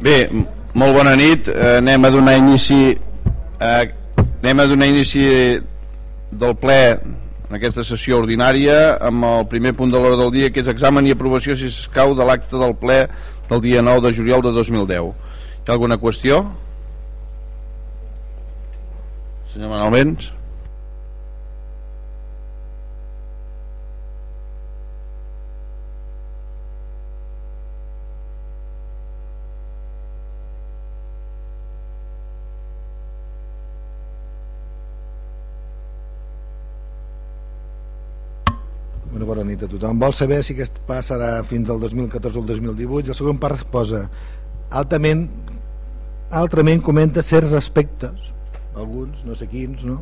Bé, molt bona nit. Eh, anem a donar inici eh, anem a donar inici del ple en aquesta sessió ordinària amb el primer punt de l'hora del dia que és examen i aprovació si s'escau de l'acte del ple del dia 9 de juliol de 2010. Hi ha alguna qüestió? Senyor Manuel Vents? Bona nit a tothom. Vol saber si aquest pas serà fins al 2014 o el 2018 i el segon part posa altament altrament comenta certs aspectes alguns, no sé quins no?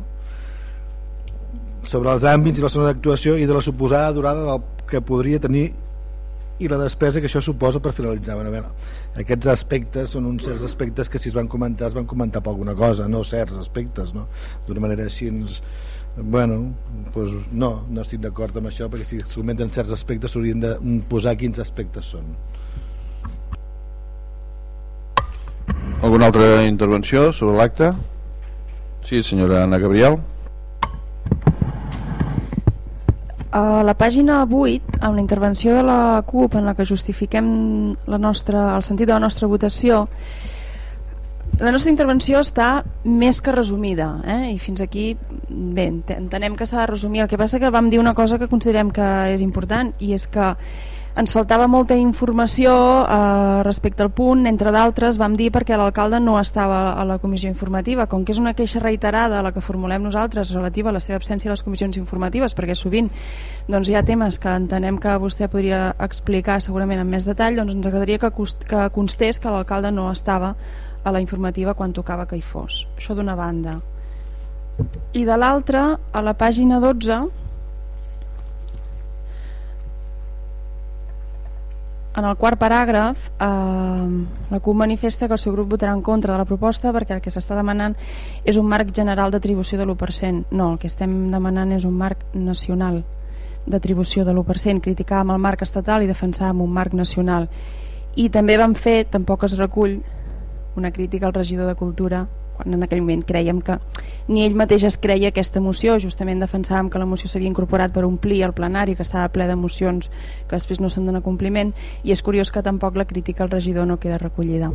sobre els àmbits i la zona d'actuació i de la suposada durada del que podria tenir i la despesa que això suposa per finalitzar bueno, veure, aquests aspectes són uns certs aspectes que si es van comentar es van comentar per alguna cosa no certs aspectes no? d'una manera així ens, Bueno, pues no, no estic d'acord amb això perquè si es comenten certs aspectes s'haurien de posar quins aspectes són. Alguna altra intervenció sobre l'acte? Sí, senyora Anna Gabriel. A la pàgina 8, amb la intervenció de la CUP en la que justifiquem la nostra, el sentit de la nostra votació, la nostra intervenció està més que resumida eh? i fins aquí bé, entenem que s'ha de resumir. El que passa que vam dir una cosa que considerem que és important i és que ens faltava molta informació eh, respecte al punt, entre d'altres vam dir perquè l'alcalde no estava a la comissió informativa, com que és una queixa reiterada la que formulem nosaltres relativa a la seva absència a les comissions informatives, perquè sovint doncs, hi ha temes que entenem que vostè podria explicar segurament amb més detall, doncs ens agradaria que, que constés que l'alcalde no estava a la informativa quan tocava que hi fos. Això d'una banda. I de l'altra, a la pàgina 12, en el quart paràgraf, eh, la CUP manifesta que el seu grup votarà en contra de la proposta perquè el que s'està demanant és un marc general d'atribució de l'1%. No, el que estem demanant és un marc nacional d'atribució de l'1%. Criticàvem el marc estatal i defensàvem un marc nacional. I també vam fer, tampoc es recull, una crítica al regidor de Cultura quan en aquell moment creiem que ni ell mateix es creia aquesta moció, justament defensàvem que la moció s'havia incorporat per omplir el plenari que estava ple d'emocions que després no se'n dona compliment i és curiós que tampoc la crítica al regidor no queda recollida.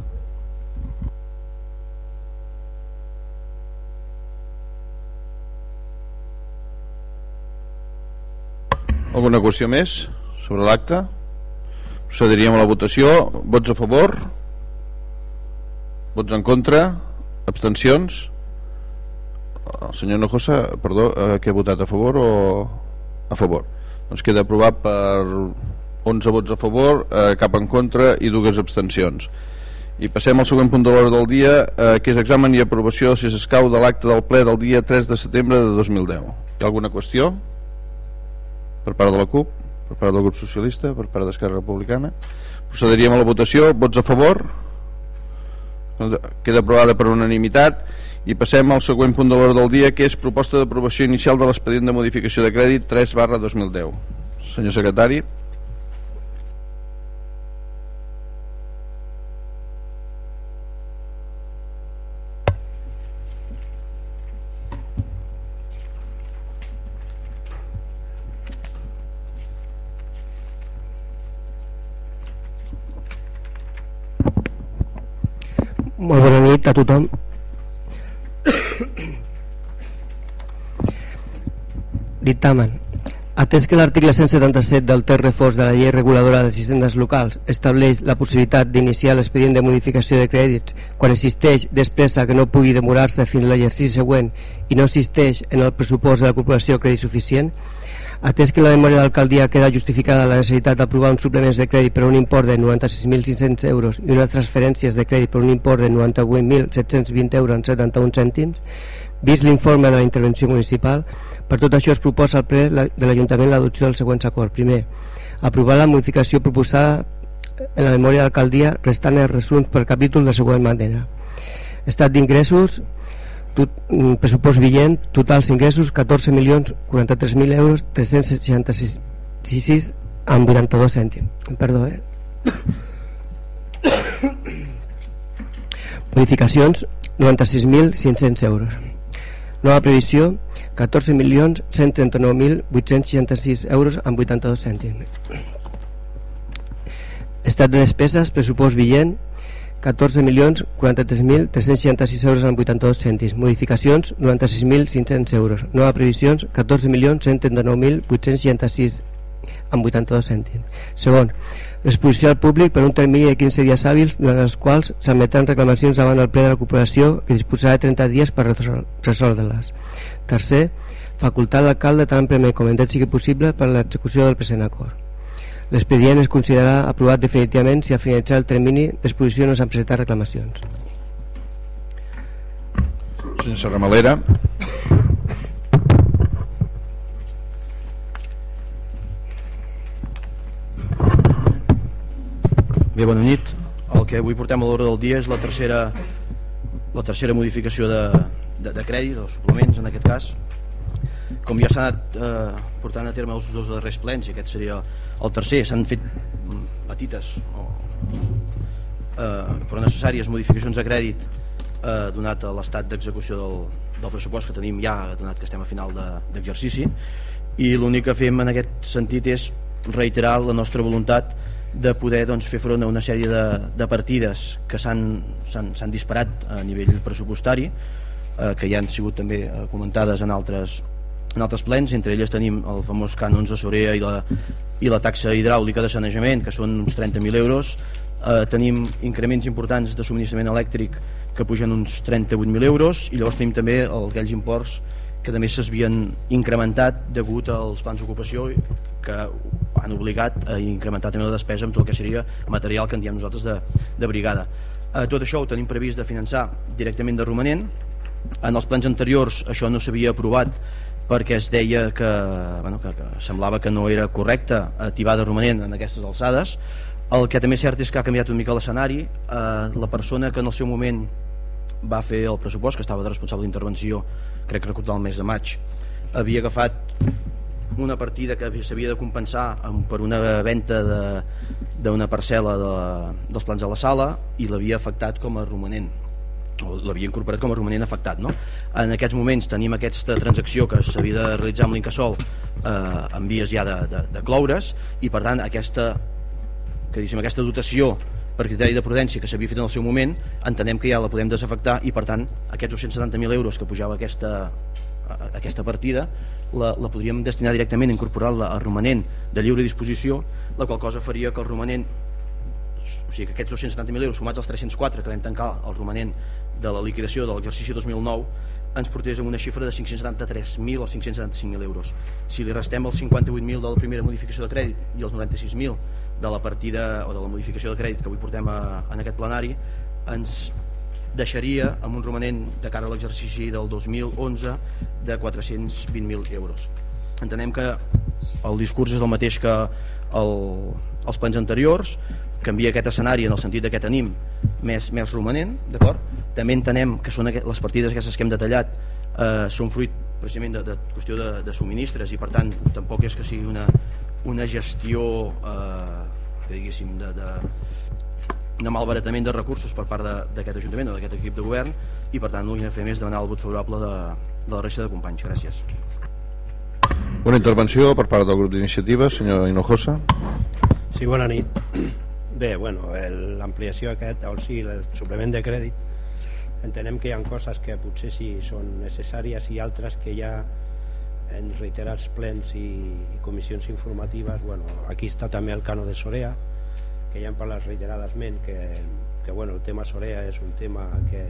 Alguna qüestió més sobre l'acte? Procediríem a la votació. Vots a favor? Vots en contra? Abstencions? El senyor Nojosa, perdó, eh, que ha votat a favor o a favor? Doncs queda aprovat per 11 vots a favor, eh, cap en contra i dues abstencions. I passem al següent punt de l'hora del dia, eh, que és examen i aprovació, si s'escau, de l'acte del ple del dia 3 de setembre de 2010. Hi ha alguna qüestió? Per part de la CUP? Per part del grup socialista? Per part d'Esquerra Republicana? Procediríem a la votació. Vots a favor? Queda aprovada per unanimitat i passem al següent punt de l'hora del dia que és proposta d'aprovació inicial de l'expedient de modificació de crèdit 3 barra 2010 senyor secretari Molt bona nit a tothom. Dictamen. Atès que l'article 177 del text reforç de la llei reguladora dels sistemes locals estableix la possibilitat d'iniciar l'expedient de modificació de crèdits quan existeix despresa que no pugui demorar-se fins a l'exercici següent i no existeix en el pressupost de la corporació crèdit suficient, Atès que la memòria de l'alcaldia queda justificada la necessitat d'aprovar uns suplements de crèdit per un import de 96.500 euros i unes transferències de crèdit per un import de 98.720 euros en 71 cèntims, vist l'informe de la intervenció municipal, per tot això es proposa al ple de l'Ajuntament l'adopció dels següents acords. Primer, aprovar la modificació proposada en la memòria de l'alcaldia restant els resums per capítol de següent manera. Estat d'ingressos tot, pressupost vigent, totals ingressos 14 milions 43.000 euros 366 amb 82 cèntims perdó eh Modificacions, 96.500 euros. Nova previsió, 14.139.866 euros amb 82 cèntims. Estat de despeses, pressupost vigent, 14.043.366 euros amb 82 cèntims. Modificacions, 96.500 euros. Nova previsions, 14.139.866 amb 82 cèntims. Segon, l'exposició al públic per un termini de 15 dies hàbils durant els quals s'emetran reclamacions davant del ple de la corporació que disposarà de 30 dies per resoldre-les. Tercer, facultar l'alcalde tan àmpliament com sigui possible per a l'execució del present acord. L'expedient es considerarà aprovat definitivament si al finalitzar el termini d'exposició no s'han presentat reclamacions. Sense Ramalera. Bé, bona nit. El que avui portem a l'hora del dia és la tercera, la tercera modificació de, de, de crèdit, o suplements en aquest cas. Com ja s'ha anat eh, portant a terme els dos darrers plens, i aquest seria el tercer, s'han fet petites o, eh, però necessàries modificacions de crèdit eh, donat a l'estat d'execució del, del pressupost que tenim ja, donat que estem a final d'exercici, de, i l'únic que fem en aquest sentit és reiterar la nostra voluntat de poder doncs, fer front a una sèrie de, de partides que s'han disparat a nivell pressupostari eh, que ja han sigut també eh, comentades en altres, en altres plens entre elles tenim el famós cànons de Sorea i la, i la taxa hidràulica de sanejament que són uns 30.000 euros eh, tenim increments importants de subministrament elèctric que pugen uns 38.000 euros i llavors tenim també aquells imports que també s'havien incrementat degut als plans d'ocupació que han obligat a incrementar també la despesa amb tot el que seria material que en diem nosaltres de, de brigada. Eh, tot això ho tenim previst de finançar directament de romanent. En els plans anteriors això no s'havia aprovat perquè es deia que, bueno, que, que semblava que no era correcte activar de romanent en aquestes alçades. El que també és cert és que ha canviat una mica l'escenari. Eh, la persona que en el seu moment va fer el pressupost, que estava de responsable d'intervenció, crec que recordar el mes de maig, havia agafat una partida que s'havia de compensar per una venda d'una parcel·la de, dels plans de la sala i l'havia afectat com a romanent l'havia incorporat com a romanent afectat no? en aquests moments tenim aquesta transacció que s'havia de realitzar amb l'Incasol eh, en vies ja de, de, de cloure's i per tant aquesta que diguem, aquesta dotació per criteri de prudència que s'havia fet en el seu moment entenem que ja la podem desafectar i per tant aquests 270.000 euros que pujava aquesta, aquesta partida la, la podríem destinar directament a incorporar-la al romanent de lliure disposició, la qual cosa faria que el romanent o sigui que aquests 270.000 euros sumats als 304 que vam tancar el romanent de la liquidació de l'exercici 2009 ens portés a una xifra de 573.000 o 575.000 euros. Si li restem els 58.000 de la primera modificació de crèdit i els 96.000 de la partida o de la modificació de crèdit que avui portem a, en aquest plenari, ens deixaria amb un romanent de cara a l'exercici del 2011 de 420.000 euros. Entenem que el discurs és el mateix que el, els plans anteriors, canvia aquest escenari en el sentit que tenim més, més romanent, d'acord? També entenem que són les partides aquestes que hem detallat eh, són fruit precisament de, de qüestió de, de subministres i per tant tampoc és que sigui una, una gestió eh, que diguéssim de, de, de malbaratament de recursos per part d'aquest Ajuntament o d'aquest equip de govern i per tant no hi fer més demanar el vot favorable de, de la resta de companys. Gràcies. Una intervenció per part del grup d'iniciativa, senyor Hinojosa. Sí, bona nit. Bé, bueno, l'ampliació aquest, o sigui, el suplement de crèdit, entenem que hi ha coses que potser sí són necessàries i altres que ja en reiterats plens i, i comissions informatives, bueno, aquí està també el cano de Sorea, que ja hem parlat reiteradament que, que bueno, el tema Sorea és un tema que,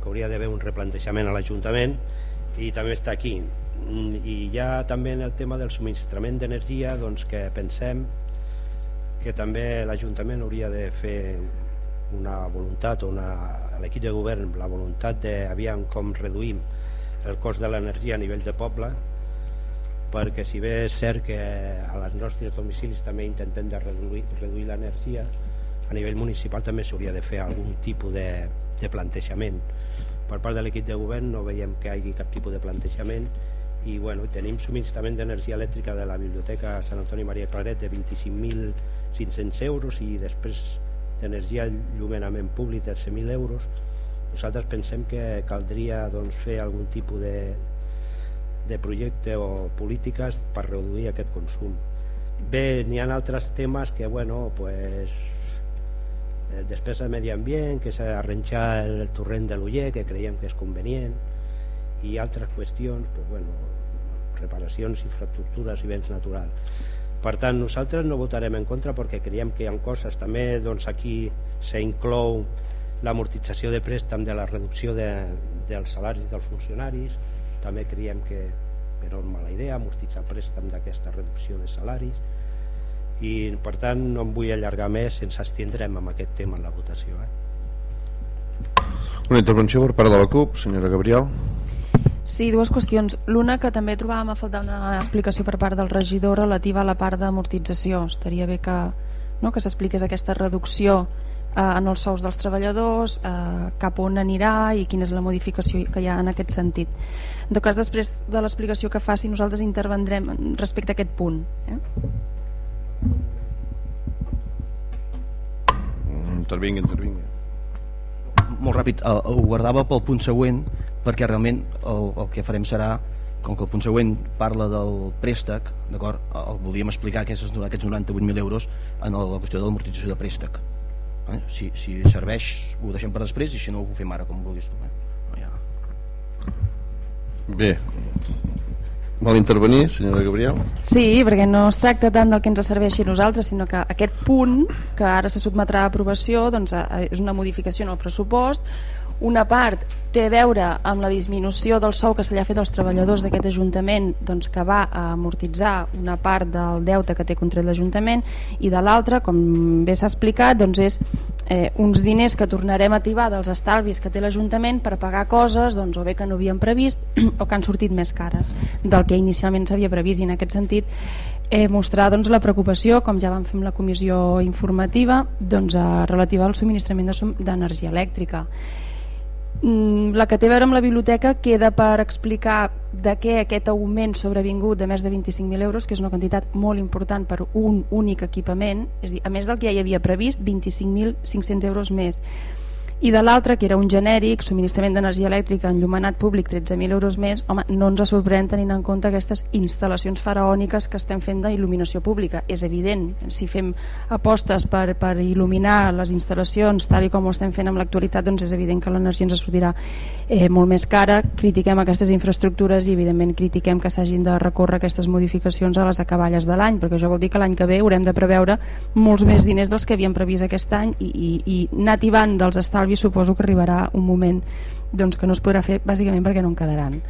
que hauria d'haver un replantejament a l'Ajuntament i també està aquí. I ja també en el tema del subministrament d'energia doncs que pensem que també l'Ajuntament hauria de fer una voluntat una, l'equip de govern la voluntat de aviam com reduïm el cost de l'energia a nivell de poble perquè si bé és cert que a les nostres domicilis també intentem de reduir, reduir l'energia a nivell municipal també s'hauria de fer algun tipus de, de plantejament. Per part de l'equip de govern no veiem que hi hagi cap tipus de plantejament i bueno, tenim subministrament d'energia elèctrica de la Biblioteca Sant Antoni Maria Claret de 25.500 euros i després d'energia i llumenament públic de 100.000 euros nosaltres pensem que caldria doncs, fer algun tipus de, de projecte o polítiques per reduir aquest consum. Bé, n'hi ha altres temes que bueno, pues, eh, despesa de medi ambient que s'ha d'arrenxar el torrent de l'Uller que creiem que és convenient i altres qüestions pues, bueno, reparacions, infraestructures i béns naturals per tant nosaltres no votarem en contra perquè creiem que hi ha coses també doncs aquí s'inclou l'amortització de préstam de la reducció de, dels salaris dels funcionaris. També creiem que però és mala idea amortitzar préstam d'aquesta reducció de salaris. I per tant no em vull allargar més ens estindrem amb aquest tema en la votació eh? Una intervenció per part de la CUP, senyora Gabriel Sí, dues qüestions. L'una que també trobàvem a faltar una explicació per part del regidor relativa a la part d'amortització. Estaria bé que, no, que s'expliqués aquesta reducció eh, en els sous dels treballadors, eh, cap on anirà i quina és la modificació que hi ha en aquest sentit. En tot cas, després de l'explicació que faci, nosaltres intervendrem respecte a aquest punt. Eh? Intervingui, intervingui. Molt ràpid, eh, ho guardava pel punt següent perquè realment el, el que farem serà com que el punt següent parla del préstec d'acord, el volíem explicar aquests, aquests 98.000 euros en la qüestió de l'amortització de préstec eh? si, si serveix ho deixem per després i si no ho fem ara com vulguis tu eh? no, ja. bé vol intervenir senyora Gabriel? Sí, perquè no es tracta tant del que ens serveixi a nosaltres, sinó que aquest punt que ara se sotmetrà a aprovació doncs, eh, és una modificació en el pressupost una part té a veure amb la disminució del sou que se li ha fet als treballadors d'aquest Ajuntament doncs, que va amortitzar una part del deute que té contra l'Ajuntament i de l'altra, com bé s'ha explicat, doncs és eh, uns diners que tornarem a activar dels estalvis que té l'Ajuntament per pagar coses doncs, o bé que no havíem previst o que han sortit més cares del que inicialment s'havia previst i en aquest sentit eh, mostrar doncs, la preocupació, com ja vam fer amb la comissió informativa, doncs, eh, relativa al subministrament d'energia de, elèctrica. Mm, la que té a veure amb la biblioteca queda per explicar de què aquest augment sobrevingut de més de 25.000 euros, que és una quantitat molt important per un únic equipament, és a dir, a més del que ja hi havia previst, 25.500 euros més i de l'altre, que era un genèric, subministrament d'energia elèctrica enllumenat públic, 13.000 euros més, home, no ens sorprèn tenint en compte aquestes instal·lacions faraòniques que estem fent d'il·luminació pública. És evident, si fem apostes per, per il·luminar les instal·lacions tal i com ho estem fent amb l'actualitat, doncs és evident que l'energia ens sortirà eh, molt més cara. Critiquem aquestes infraestructures i evidentment critiquem que s'hagin de recórrer aquestes modificacions a les acaballes de l'any, perquè això vol dir que l'any que ve haurem de preveure molts més diners dels que havíem previst aquest any i, i, i nativant dels estalvis estalvi suposo que arribarà un moment doncs, que no es podrà fer bàsicament perquè no en quedaran.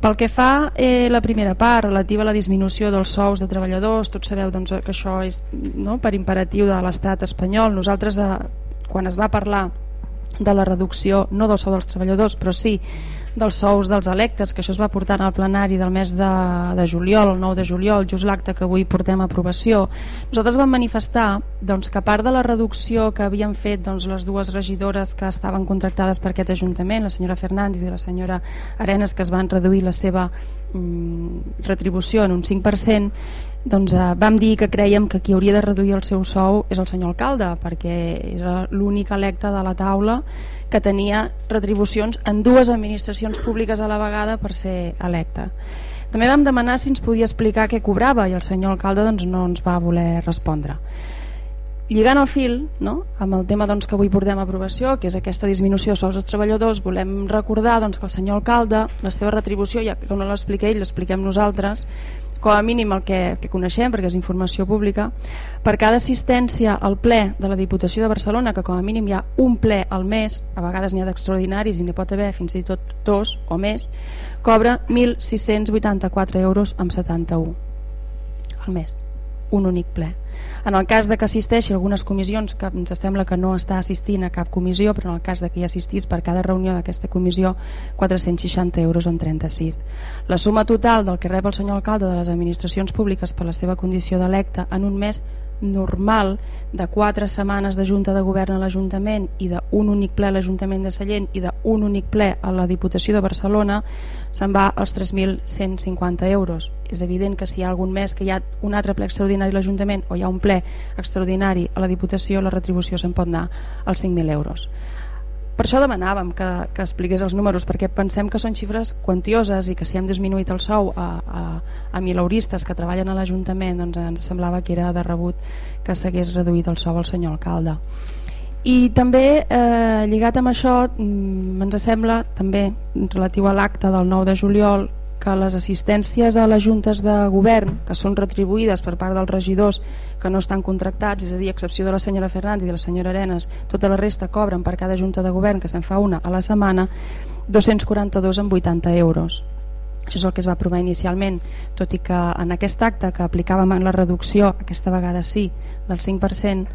Pel que fa eh, la primera part relativa a la disminució dels sous de treballadors, tots sabeu doncs, que això és no, per imperatiu de l'estat espanyol. Nosaltres, eh, quan es va parlar de la reducció, no del sou dels treballadors, però sí dels sous dels electes, que això es va portar al plenari del mes de, de juliol, el 9 de juliol, just l'acte que avui portem a aprovació, nosaltres vam manifestar doncs, que a part de la reducció que havien fet doncs, les dues regidores que estaven contractades per aquest Ajuntament, la senyora Fernández i la senyora Arenas, que es van reduir la seva mm, retribució en un 5%, doncs eh, vam dir que creiem que qui hauria de reduir el seu sou és el senyor alcalde, perquè era l'únic electe de la taula que tenia retribucions en dues administracions públiques a la vegada per ser electe. També vam demanar si ens podia explicar què cobrava i el senyor alcalde doncs, no ens va voler respondre. Lligant el fil no? amb el tema doncs, que avui portem a aprovació, que és aquesta disminució de sous dels treballadors, volem recordar doncs, que el senyor alcalde, la seva retribució, ja que no l'expliqué ell, l'expliquem nosaltres, com a mínim el que, que coneixem, perquè és informació pública, per cada assistència al ple de la Diputació de Barcelona, que com a mínim hi ha un ple al mes, a vegades n'hi ha d'extraordinaris i n'hi pot haver fins i tot dos o més, cobra 1.684 euros amb 71 al mes, un únic ple. En el cas de que assisteixi a algunes comissions, que ens sembla que no està assistint a cap comissió, però en el cas de que hi assistís per cada reunió d'aquesta comissió, 460 euros en 36. La suma total del que rep el senyor alcalde de les administracions públiques per la seva condició d'electe en un mes normal de quatre setmanes de Junta de Govern a l'Ajuntament i d'un únic ple a l'Ajuntament de Sallent i d'un únic ple a la Diputació de Barcelona se'n va als 3.150 euros. És evident que si hi ha algun mes que hi ha un altre ple extraordinari a l'Ajuntament o hi ha un ple extraordinari a la Diputació, la retribució se'n pot anar als 5.000 euros. Per això demanàvem que, que expliqués els números, perquè pensem que són xifres quantioses i que si hem disminuït el sou a, a, a milauristes que treballen a l'Ajuntament doncs ens semblava que era de rebut que s'hagués reduït el sou al senyor alcalde. I també, eh, lligat amb això, mm, ens sembla, també relatiu a l'acte del 9 de juliol, que les assistències a les juntes de govern, que són retribuïdes per part dels regidors que no estan contractats, és a dir, a excepció de la senyora Fernández i de la senyora Arenas, tota la resta cobren per cada junta de govern, que se'n fa una a la setmana, 242 amb 80 euros. Això és el que es va aprovar inicialment, tot i que en aquest acte que aplicàvem en la reducció, aquesta vegada sí, del 5%,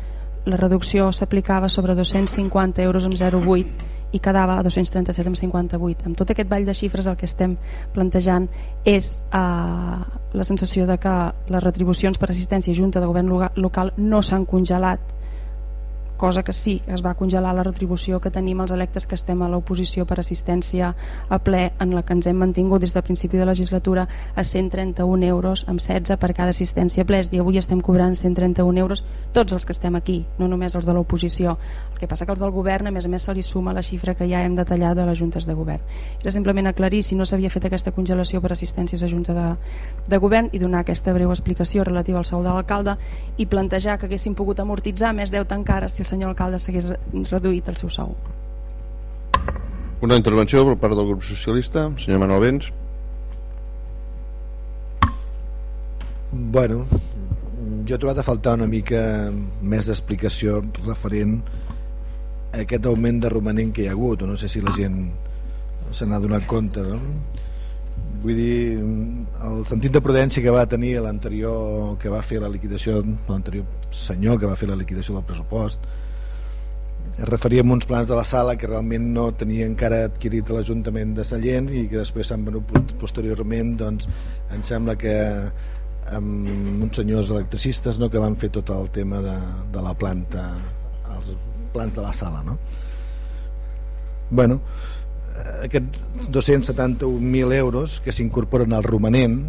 la reducció s'aplicava sobre 250 euros amb 0,8 i quedava a 237,58. Amb tot aquest ball de xifres el que estem plantejant és eh, la sensació de que les retribucions per assistència junta de govern local no s'han congelat cosa que sí, es va congelar la retribució que tenim els electes que estem a l'oposició per assistència a ple en la que ens hem mantingut des de principi de legislatura a 131 euros amb 16 per cada assistència a ple. I avui estem cobrant 131 euros tots els que estem aquí, no només els de l'oposició. El que passa que els del govern a més a més se li suma la xifra que ja hem detallat de les juntes de govern. Era simplement aclarir si no s'havia fet aquesta congelació per assistències a junta de, de govern i donar aquesta breu explicació relativa al sou de l'alcalde i plantejar que haguéssim pogut amortitzar més deute encara si el senyor alcalde s'hagués reduït el seu sou. Una intervenció per part del grup socialista, senyor Manuel Vents. Bueno, jo he trobat a faltar una mica més d'explicació referent a aquest augment de romanent que hi ha hagut, no sé si la gent se n'ha donat compte, no? vull dir el sentit de prudència que va tenir l'anterior que va fer la liquidació l'anterior senyor que va fer la liquidació del pressupost es referia a uns plans de la sala que realment no tenia encara adquirit l'Ajuntament de Sallent i que després s'han venut posteriorment doncs em sembla que amb uns senyors electricistes no, que van fer tot el tema de, de la planta els plans de la sala no? bueno aquests 271.000 euros que s'incorporen al romanent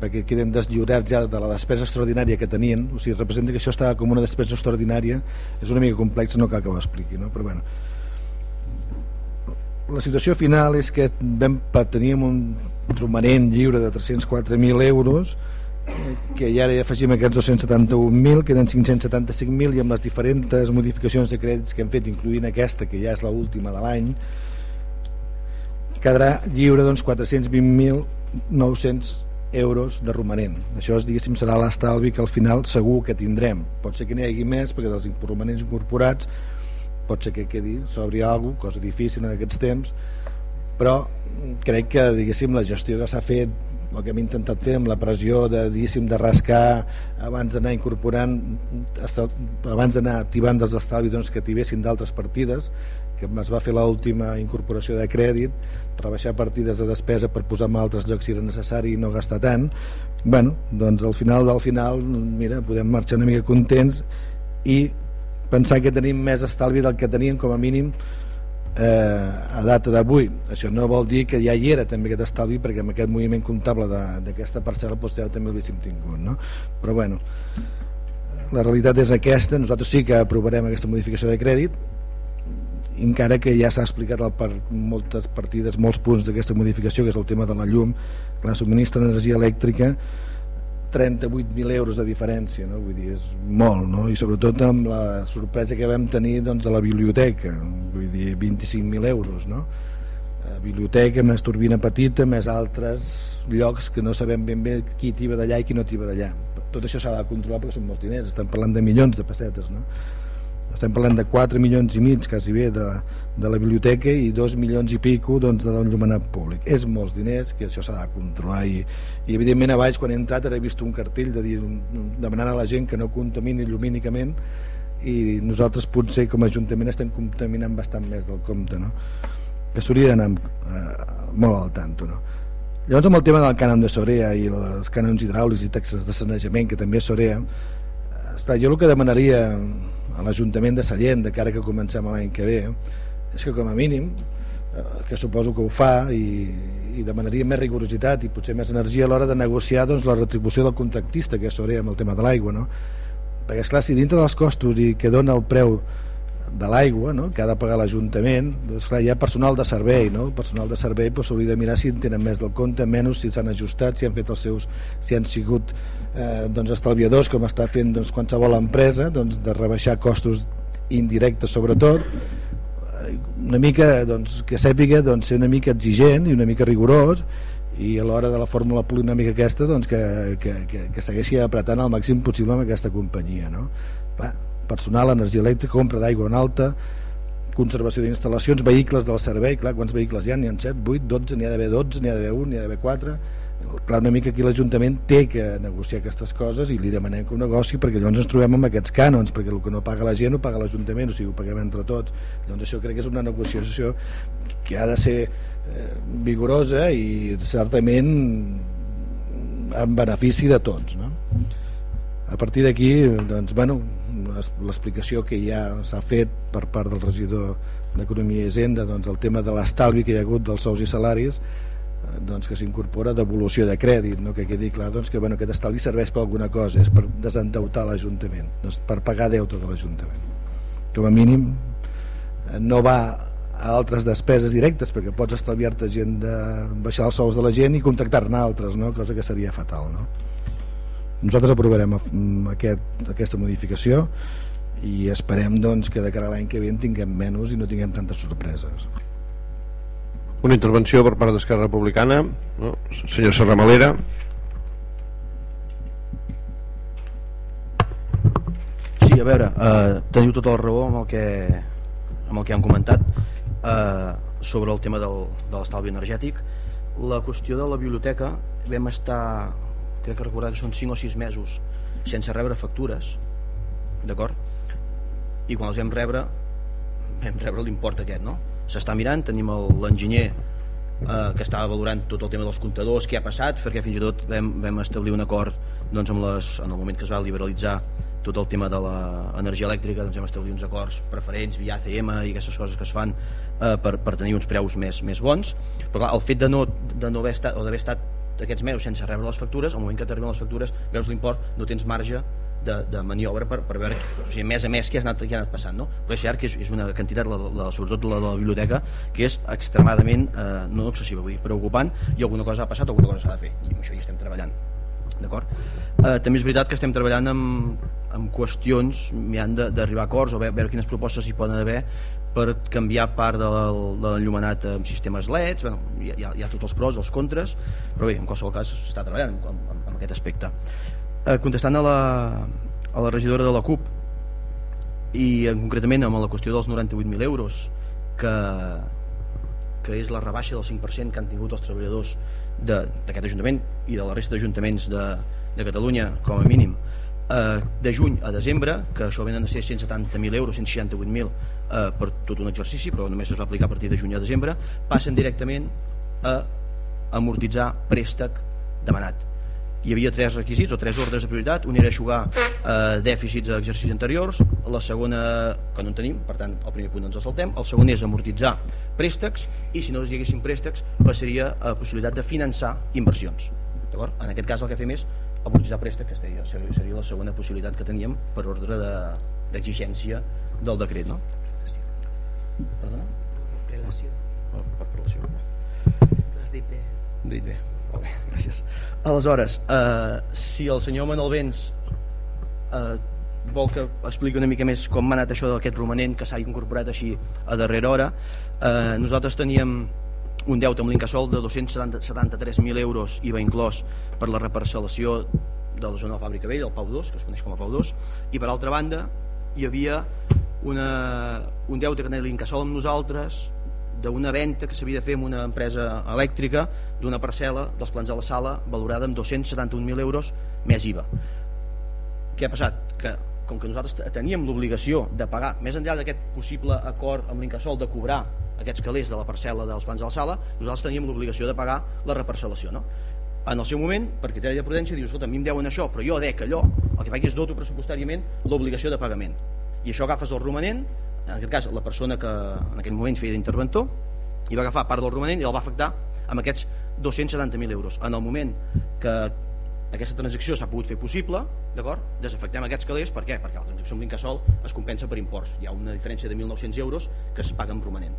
perquè queden deslliurats ja de la despesa extraordinària que tenien. O sigui, representa que això estava com una despesa extraordinària. És una mica complex, no cal que ho expliqui no? però bueno. La situació final és que vam, teníem un romanent lliure de 304.000 euros que ja hi afegim aquests 271.000 queden 575.000 i amb les diferents modificacions de crèdits que hem fet incloent aquesta que ja és l'última de l'any quedarà lliure doncs, 420.900 euros de romanent. Això és, diguéssim, serà l'estalvi que al final segur que tindrem. Pot ser que n'hi hagi més, perquè dels romanents incorporats pot ser que quedi sobre alguna cosa, cosa difícil en aquests temps, però crec que, diguéssim, la gestió que s'ha fet el que hem intentat fer amb la pressió de, diguéssim, de rascar abans d'anar incorporant abans d'anar activant dels estalvis doncs, que activessin d'altres partides que es va fer l'última incorporació de crèdit rebaixar partides de despesa per posar en altres llocs si era necessari i no gastar tant. Bueno, doncs al final del final mira, podem marxar una mica contents i pensar que tenim més estalvi del que teníem com a mínim eh, a data d'avui. Això no vol dir que ja hi era també aquest estalvi perquè amb aquest moviment comptable d'aquesta parcel·la doncs ja també l'havíem tingut no? però bueno la realitat és aquesta, nosaltres sí que aprovarem aquesta modificació de crèdit encara que ja s'ha explicat per moltes partides, molts punts d'aquesta modificació, que és el tema de la llum, la subministra d'energia elèctrica, 38.000 euros de diferència, no? vull dir, és molt, no? i sobretot amb la sorpresa que vam tenir doncs, a la biblioteca, vull dir, 25.000 euros, no? A biblioteca, més turbina petita, més altres llocs que no sabem ben bé qui t'hi va d'allà i qui no t'hi va d'allà. Tot això s'ha de controlar perquè són molts diners, estem parlant de milions de pessetes, no? Estem parlant de 4 milions i mig quasi bé de, de la biblioteca i 2 milions i pico doncs, de l'enllumenat públic és molts diners que això s'ha de controlar i, i evidentment a baix quan he entrat he vist un cartell de dir, demanant a la gent que no contamini llumínicament i nosaltres potser com a Ajuntament estem contaminant bastant més del compte no? que s'hauria d'anar eh, molt al tanto no? llavors amb el tema del cànon de Sorea i els cànons hidràulics i taxes de sanejament que també és Sorea Està, jo el que demanaria a l'Ajuntament de Sallent de cara que comencem l'any que ve és que com a mínim eh, que suposo que ho fa i, i demanaria més rigorositat i potser més energia a l'hora de negociar doncs, la retribució del contractista que és amb el tema de l'aigua no? perquè esclar, si dintre dels costos i que dona el preu de l'aigua no? que ha de pagar l'Ajuntament doncs, clar, hi ha personal de servei no? el personal de servei doncs, s'hauria de mirar si en tenen més del compte menys, si s'han ajustat si han fet els seus, si han sigut eh, doncs, estalviadors com està fent doncs, qualsevol empresa doncs, de rebaixar costos indirectes sobretot una mica doncs, que sàpiga doncs, ser una mica exigent i una mica rigorós i a l'hora de la fórmula polinòmica aquesta doncs, que, que, que, que segueixi apretant al màxim possible amb aquesta companyia no? Va, personal, energia elèctrica, compra d'aigua en alta conservació d'instal·lacions, vehicles del servei clar, quants vehicles hi ha? N'hi ha 7, 8, 12 n'hi ha d'haver 12, n'hi ha d'haver 1, n'hi ha d'haver 4 clar, una mica aquí l'Ajuntament té que negociar aquestes coses i li demanem que ho negoci perquè llavors ens trobem amb aquests cànons perquè el que no paga la gent ho paga l'Ajuntament o sigui, ho paguem entre tots llavors això crec que és una negociació que ha de ser eh, vigorosa i certament en benefici de tots no? A partir d'aquí doncs, bueno, l'explicació que ja s'ha fet per part del regidor d'Economia i Hisenda doncs, el tema de l'estalvi que hi ha hagut dels sous i salaris doncs, que s'incorpora devolució de crèdit no? que quedi clar doncs, que bueno, aquest estalvi serveix per alguna cosa és per desendeutar l'Ajuntament doncs, per pagar deute de l'Ajuntament com a mínim eh, no va a altres despeses directes perquè pots estalviar-te gent de baixar els sous de la gent i contractar-ne altres no? cosa que seria fatal no? Nosaltres aprovarem aquest, aquesta modificació i esperem doncs, que de cara a l'any que ve en tinguem menys i no tinguem tantes sorpreses una intervenció per part d'Esquerra Republicana, no? senyor Serramalera. Sí, a veure, eh, teniu tota la raó amb el que, amb el que han comentat eh, sobre el tema del, de l'estalvi energètic. La qüestió de la biblioteca vam estar, crec que recordar que són 5 o 6 mesos sense rebre factures, d'acord? I quan els vam rebre, vam rebre l'import aquest, no? s'està mirant, tenim l'enginyer eh, que estava valorant tot el tema dels comptadors, què ha passat, perquè fins i tot vam, vam establir un acord doncs, amb les, en el moment que es va liberalitzar tot el tema de l'energia elèctrica doncs hem establit uns acords preferents via ACM i aquestes coses que es fan eh, per, per tenir uns preus més, més bons però clar, el fet de no, de no haver estat o d'haver estat aquests mesos sense rebre les factures al moment que t'arriben les factures veus l'import, no tens marge de, de maniobra per, per veure o sigui, més a més què ha anat, què ha anat passant no? però és cert que és, és una quantitat la, la, sobretot la de la biblioteca que és extremadament eh, no excessiva, vull dir, preocupant i alguna cosa ha passat, alguna cosa s'ha de fer i amb això hi estem treballant d'acord? Eh, també és veritat que estem treballant amb, amb qüestions m'hi han d'arribar a acords o veure, veure quines propostes hi poden haver per canviar part de l'enllumenat amb sistemes LEDs bueno, hi, ha, hi ha tots els pros, els contres però bé, en qualsevol cas s'està treballant amb aquest aspecte. Eh, contestant a la, a la regidora de la CUP i en, concretament amb la qüestió dels 98.000 euros que, que és la rebaixa del 5% que han tingut els treballadors d'aquest Ajuntament i de la resta d'ajuntaments de, de Catalunya com a mínim eh, de juny a desembre que això venen a ser 170.000 euros 168.000 eh, per tot un exercici però només es va aplicar a partir de juny a desembre passen directament a amortitzar préstec demanat. Hi havia tres requisits o tres ordres de prioritat. Un era jugar eh, dèficits a exercicis anteriors. La segona, que no en tenim per tant el primer punt ens el saltem. El segon és amortitzar préstecs i si no hi haguessin préstecs passaria a possibilitat de finançar inversions. En aquest cas el que fem és amortitzar préstec que seria, seria la segona possibilitat que teníem per ordre d'exigència de, del decret no? Perdona? Relació. Oh, per relació. Has dit bé. Dit bé. Molt bé, gràcies. Aleshores, eh, si el senyor Manuel Vents eh, vol que expliqui una mica més com ha anat això d'aquest romanent que s'ha incorporat així a darrera hora, eh, nosaltres teníem un deute amb l'Incasol de 273.000 euros IVA inclòs per la reparcel·lació de la zona de la Fàbrica Vella, el Pau 2, que es coneix com a Pau 2, i per altra banda hi havia una, un deute que tenia l'Incasol amb nosaltres d'una venda que s'havia de fer amb una empresa elèctrica d'una parcel·la dels plans de la sala valorada amb 271.000 euros més IVA. Què ha passat? Que com que nosaltres teníem l'obligació de pagar, més enllà d'aquest possible acord amb l'Incasol de cobrar aquests calés de la parcel·la dels plans de la sala, nosaltres teníem l'obligació de pagar la reparcel·lació. No? en el seu moment, per criteri de prudència, dius, escolta, a mi em deuen això, però jo dec allò, el que faig és doto pressupostàriament l'obligació de pagament. I això agafes el romanent, en aquest cas la persona que en aquell moment feia d'interventor, i va agafar part del romanent i el va afectar amb aquests 270.000 euros. En el moment que aquesta transacció s'ha pogut fer possible, d'acord? Desafectem aquests calés, per què? Perquè la transacció amb l'Incasol es compensa per imports. Hi ha una diferència de 1.900 euros que es paga en romanent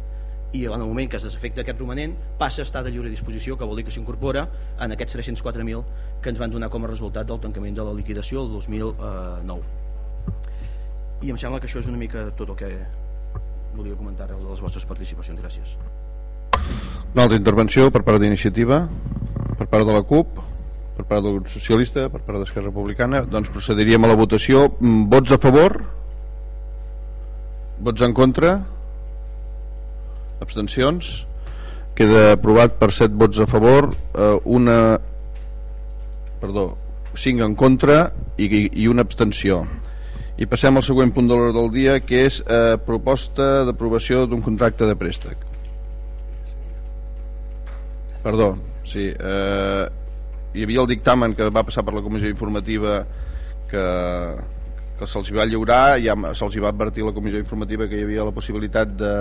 i en el moment que es desafecta aquest romanent passa a estar de lliure disposició que vol dir que s'incorpora en aquests 304.000 que ens van donar com a resultat del tancament de la liquidació el 2009 i em sembla que això és una mica tot el que volia comentar de les vostres participacions. Gràcies. Una altra intervenció per part d'iniciativa per part de la CUP per part del grup socialista per part d'Esquerra Republicana. Doncs procediríem a la votació. Mm, vots a favor? Vots en contra? Abstencions? Queda aprovat per 7 vots a favor eh, una perdó 5 en contra i, i una abstenció i passem al següent punt de l'hora del dia que és eh, proposta d'aprovació d'un contracte de préstec. Perdó sí, eh, hi havia el dictamen que va passar per la comissió informativa que, que se'ls va lliurar ja se'ls va advertir la comissió informativa que hi havia la possibilitat de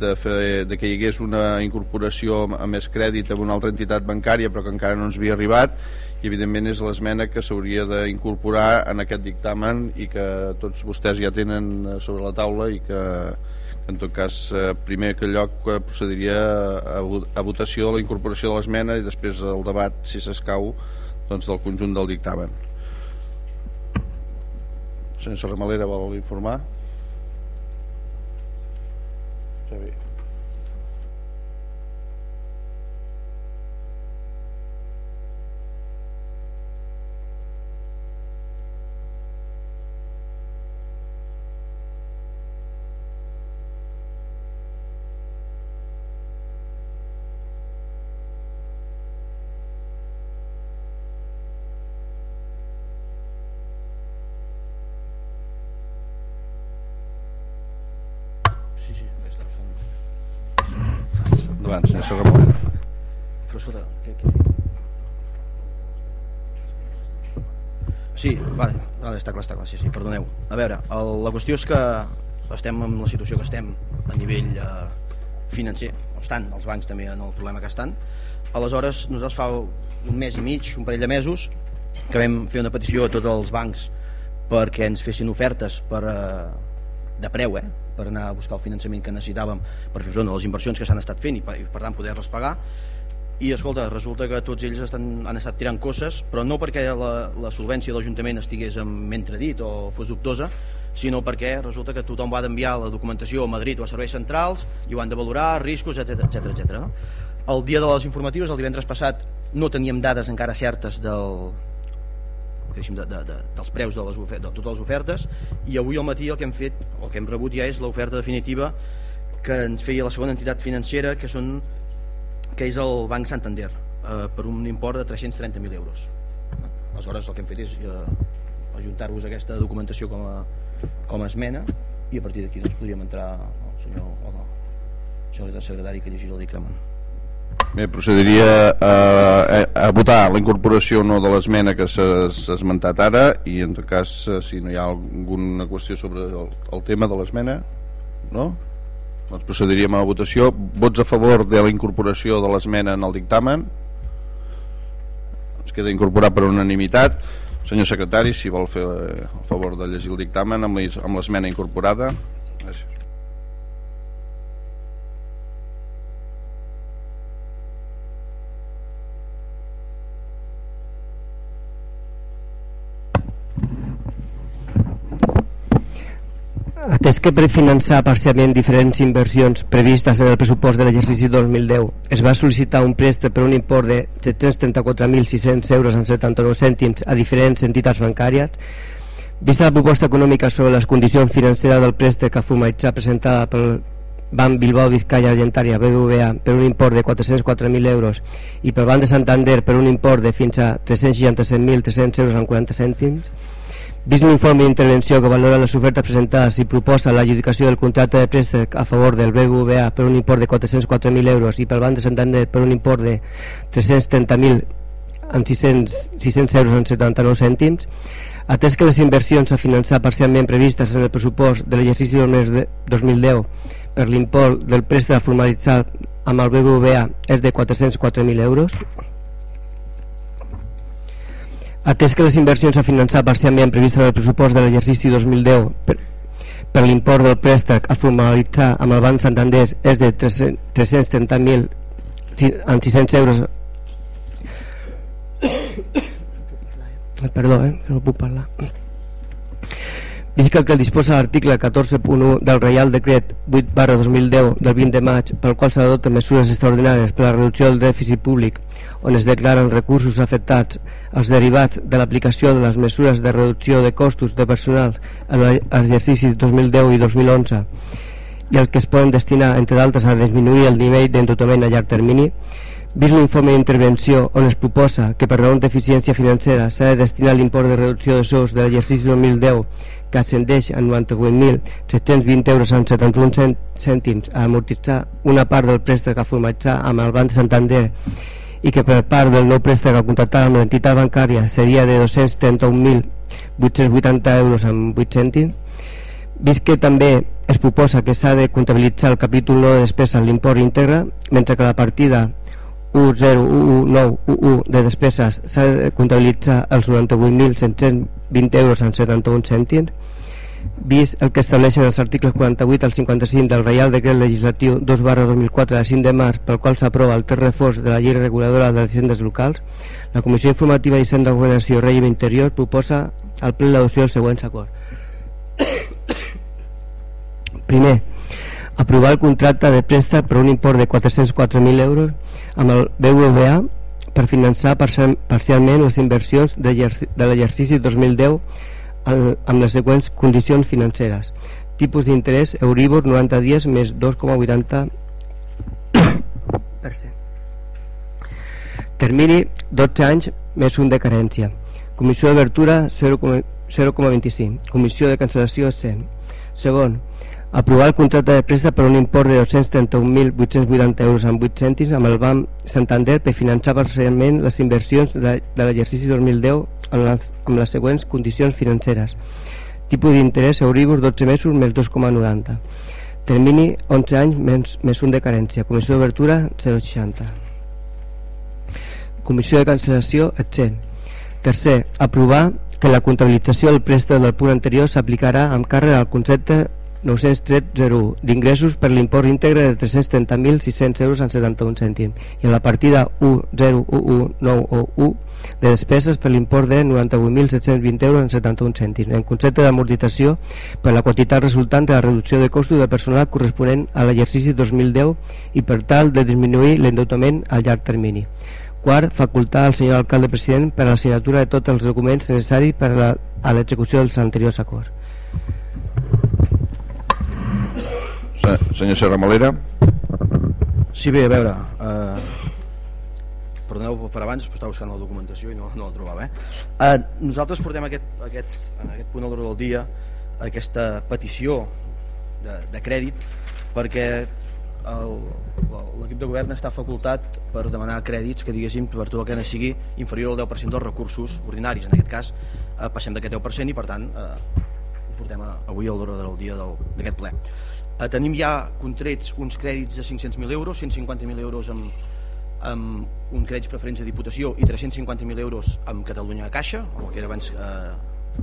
de, fer, de que hi hagués una incorporació a més crèdit amb una altra entitat bancària però que encara no ens havia arribat i evidentment és l'esmena que s'hauria d'incorporar en aquest dictamen i que tots vostès ja tenen eh, sobre la taula i que en tot cas eh, primer que lloc eh, procediria a, votació la incorporació de l'esmena i després el debat si s'escau doncs, del conjunt del dictamen sense Ramalera vol informar? Xavi. Endavant, sense Ramon. Però escolta, què, què? Sí, vale, vale, està clar, està clar, sí, sí, perdoneu. A veure, el, la qüestió és que estem en la situació que estem a nivell eh, financer, o estan els bancs també en el problema que estan. Aleshores, nosaltres fa un mes i mig, un parell de mesos, que vam fer una petició a tots els bancs perquè ens fessin ofertes per, eh, de preu, eh, per anar a buscar el finançament que necessitàvem per fer front a les inversions que s'han estat fent i per, i per tant poder-les pagar i escolta, resulta que tots ells estan, han estat tirant coses però no perquè la, la solvència de l'Ajuntament estigués amb entredit o fos dubtosa sinó perquè resulta que tothom va d'enviar la documentació a Madrid o a serveis centrals i ho han de valorar, riscos, etc etc etc. No? El dia de les informatives, el divendres passat, no teníem dades encara certes del, de, de, de, dels preus de, les ofertes, de totes les ofertes i avui al matí el que hem fet el que hem rebut ja és l'oferta definitiva que ens feia la segona entitat financera que són que és el Banc Santander eh, per un import de 330.000 euros aleshores el que hem fet és eh, ajuntar-vos aquesta documentació com a, com a esmena i a partir d'aquí doncs, podríem entrar el senyor, el senyor secretari que llegís el dictamen Bé, procediria a, a, a votar la incorporació no de l'esmena que s'ha esmentat ara i en tot cas eh, si no hi ha alguna qüestió sobre el, el tema de l'esmena no? Doncs procediríem a la votació. Vots a favor de la incorporació de l'esmena en el dictamen? Es queda incorporat per unanimitat. Senyor secretari si vol fer el favor de llegir el dictamen amb l'esmena incorporada gràcies Atès que per finançar parcialment diferents inversions previstes en el pressupost de l'exercici 2010 es va sol·licitar un préstec per un import de 734.600 euros en 79 cèntims a diferents entitats bancàries, vista la proposta econòmica sobre les condicions financeres del préstec a fumaitzar presentada pel Banc Bilbao Vizcaya Argentària BBVA per un import de 404.000 euros i pel Banc de Santander per un import de fins a 367.300 euros en 40 cèntims, Vist l'informe d'intervenció que valora les ofertes presentades i proposa l'adjudicació del contracte de préstec a favor del BBVA per un import de 404.000 euros i pel Banc de Santander per un import de 330.000 amb 600, 600 euros en 79 cèntims, atès que les inversions a finançar parcialment previstes en el pressupost de l'exercici del 2010 per l'import del préstec formalitzat amb el BBVA és de 404.000 euros, atès que les inversions a finançar parcialment previstes en el pressupost de l'exercici 2010 per, per l'import del préstec a formalitzar amb el Banc Santander és de 330.000 amb 600 euros. Perdó, eh, no puc parlar El que disposa l'article 14.1 del Reial Decret 8 barra 2010 del 20 de maig pel qual s'adopten mesures extraordinàries per a la reducció del dèficit públic on es declaren recursos afectats als derivats de l'aplicació de les mesures de reducció de costos de personal en l'exercici 2010 i 2011 i el que es poden destinar, entre d'altres, a disminuir el nivell d'endotament a llarg termini, vist l'informe d'intervenció on es proposa que per raons d'eficiència financera s'ha de destinar l'import de reducció de sous de l'exercici 2010 que ascendeix a 98.720 euros en 71 cèntims a amortitzar una part del préstec a formalitzar amb el Banc Santander i que per part del nou préstec a contractar amb l'entitat bancària seria de 231.880 euros amb 8 cèntims. Vist que també es proposa que s'ha de comptabilitzar el capítol 9 de despesa en l'import íntegre mentre que la partida 1011911 de despeses s'ha de comptabilitzar els 98.720 euros en 71 cèntims vist el que estableixen els articles 48 al 55 del Reial Decret Legislatiu 2 barra 2004 de 5 de març pel qual s'aprova el terç reforç de la llei reguladora de les hisendes locals la Comissió Informativa d'Hisenda, Governació i Règim Interior proposa al ple l'adopció dels següents acords primer aprovar el contracte de préstec per un import de 404.000 euros amb el BBVA per finançar parcialment les inversions de l'exercici 2010 amb les següents condicions financeres. Tipus d'interès Euribor 90 dies més 2,80 termini 12 anys més un de carència. Comissió d'obertura 0,25 comissió de cancel·lació 100 segon aprovar el contracte de préstec per un import de 231.880 euros amb 8 cèntims amb el Banc Santander per finançar parcialment les inversions de, de l'exercici 2010 amb les, amb les següents condicions financeres. Tipus d'interès Euribor 12 mesos més 2,90 termini 11 anys més, més un de carència. Comissió d'obertura 0,60 comissió de cancel·lació etc tercer, aprovar que la comptabilització del préstec del punt anterior s'aplicarà amb càrrec al concepte 903.01 d'ingressos per l'import íntegre de 330.600 euros en 71 cèntims i en la partida 1011911 de despeses per l'import de 98.720 euros en 71 cèntims en concepte d'amortització per la quantitat resultant de la reducció de costos de personal corresponent a l'exercici 2010 i per tal de disminuir l'endeutament a llarg termini Quart, facultar al senyor alcalde president per a la signatura de tots els documents necessaris per a l'execució dels anteriors acords. Senyor Serra Malera Sí, bé, a veure eh, perdoneu per abans però estava buscant la documentació i no, no la trobava eh? Eh, nosaltres portem aquest, aquest, en aquest punt a l'hora del dia aquesta petició de, de crèdit perquè l'equip de govern està facultat per demanar crèdits que diguéssim per tot el que sigui inferior al 10% dels recursos ordinaris. En aquest cas eh, passem d'aquest 10% i per tant eh, ho portem a, avui a l'hora del dia d'aquest ple Eh, tenim ja contrets uns crèdits de 500.000 euros, 150.000 euros amb, amb un crèdits preferents de Diputació i 350.000 euros amb Catalunya Caixa, el que era abans eh,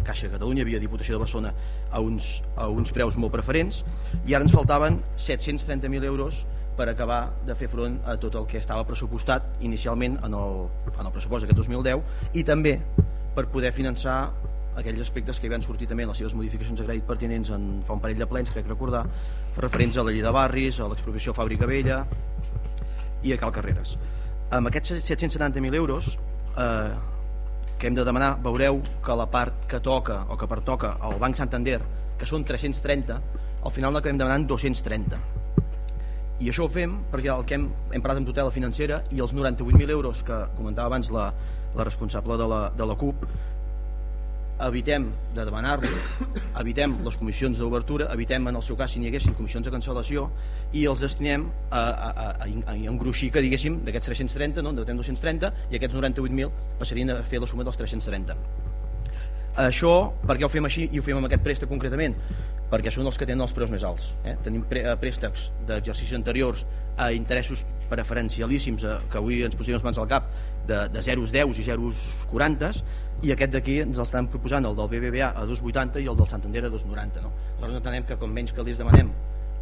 Caixa Catalunya, havia Diputació de Barcelona a uns, a uns preus molt preferents. I ara ens faltaven 730.000 euros per acabar de fer front a tot el que estava pressupostat inicialment en el, en el pressupost d'aquest 2010 i també per poder finançar aquells aspectes que hi van sortir també en les seves modificacions de crèdit pertinents en fa un parell de plens, crec recordar, referents a la llei de barris, a l'expropiació Fàbrica Vella i a Cal Carreres. Amb aquests 770.000 euros eh, que hem de demanar, veureu que la part que toca o que pertoca al Banc Santander, que són 330, al final n'acabem demanant 230. I això ho fem perquè el que hem, hem parlat amb tutela financera i els 98.000 euros que comentava abans la, la responsable de la, de la CUP evitem de demanar-lo, evitem les comissions d'obertura, evitem en el seu cas si n'hi haguessin comissions de cancel·lació i els destinem a, a, a, a, engruixir que diguéssim d'aquests 330, no? detem 230 i aquests 98.000 passarien a fer la suma dels 330. Això, per què ho fem així i ho fem amb aquest préstec concretament? Perquè són els que tenen els preus més alts. Eh? Tenim préstecs d'exercicis anteriors a interessos preferencialíssims eh, que avui ens posem les mans al cap de, de 0,10 i 0,40 i aquest d'aquí ens l'estan proposant el del BBVA a 2,80 i el del Santander a 2,90 no? nosaltres entenem que com menys que els demanem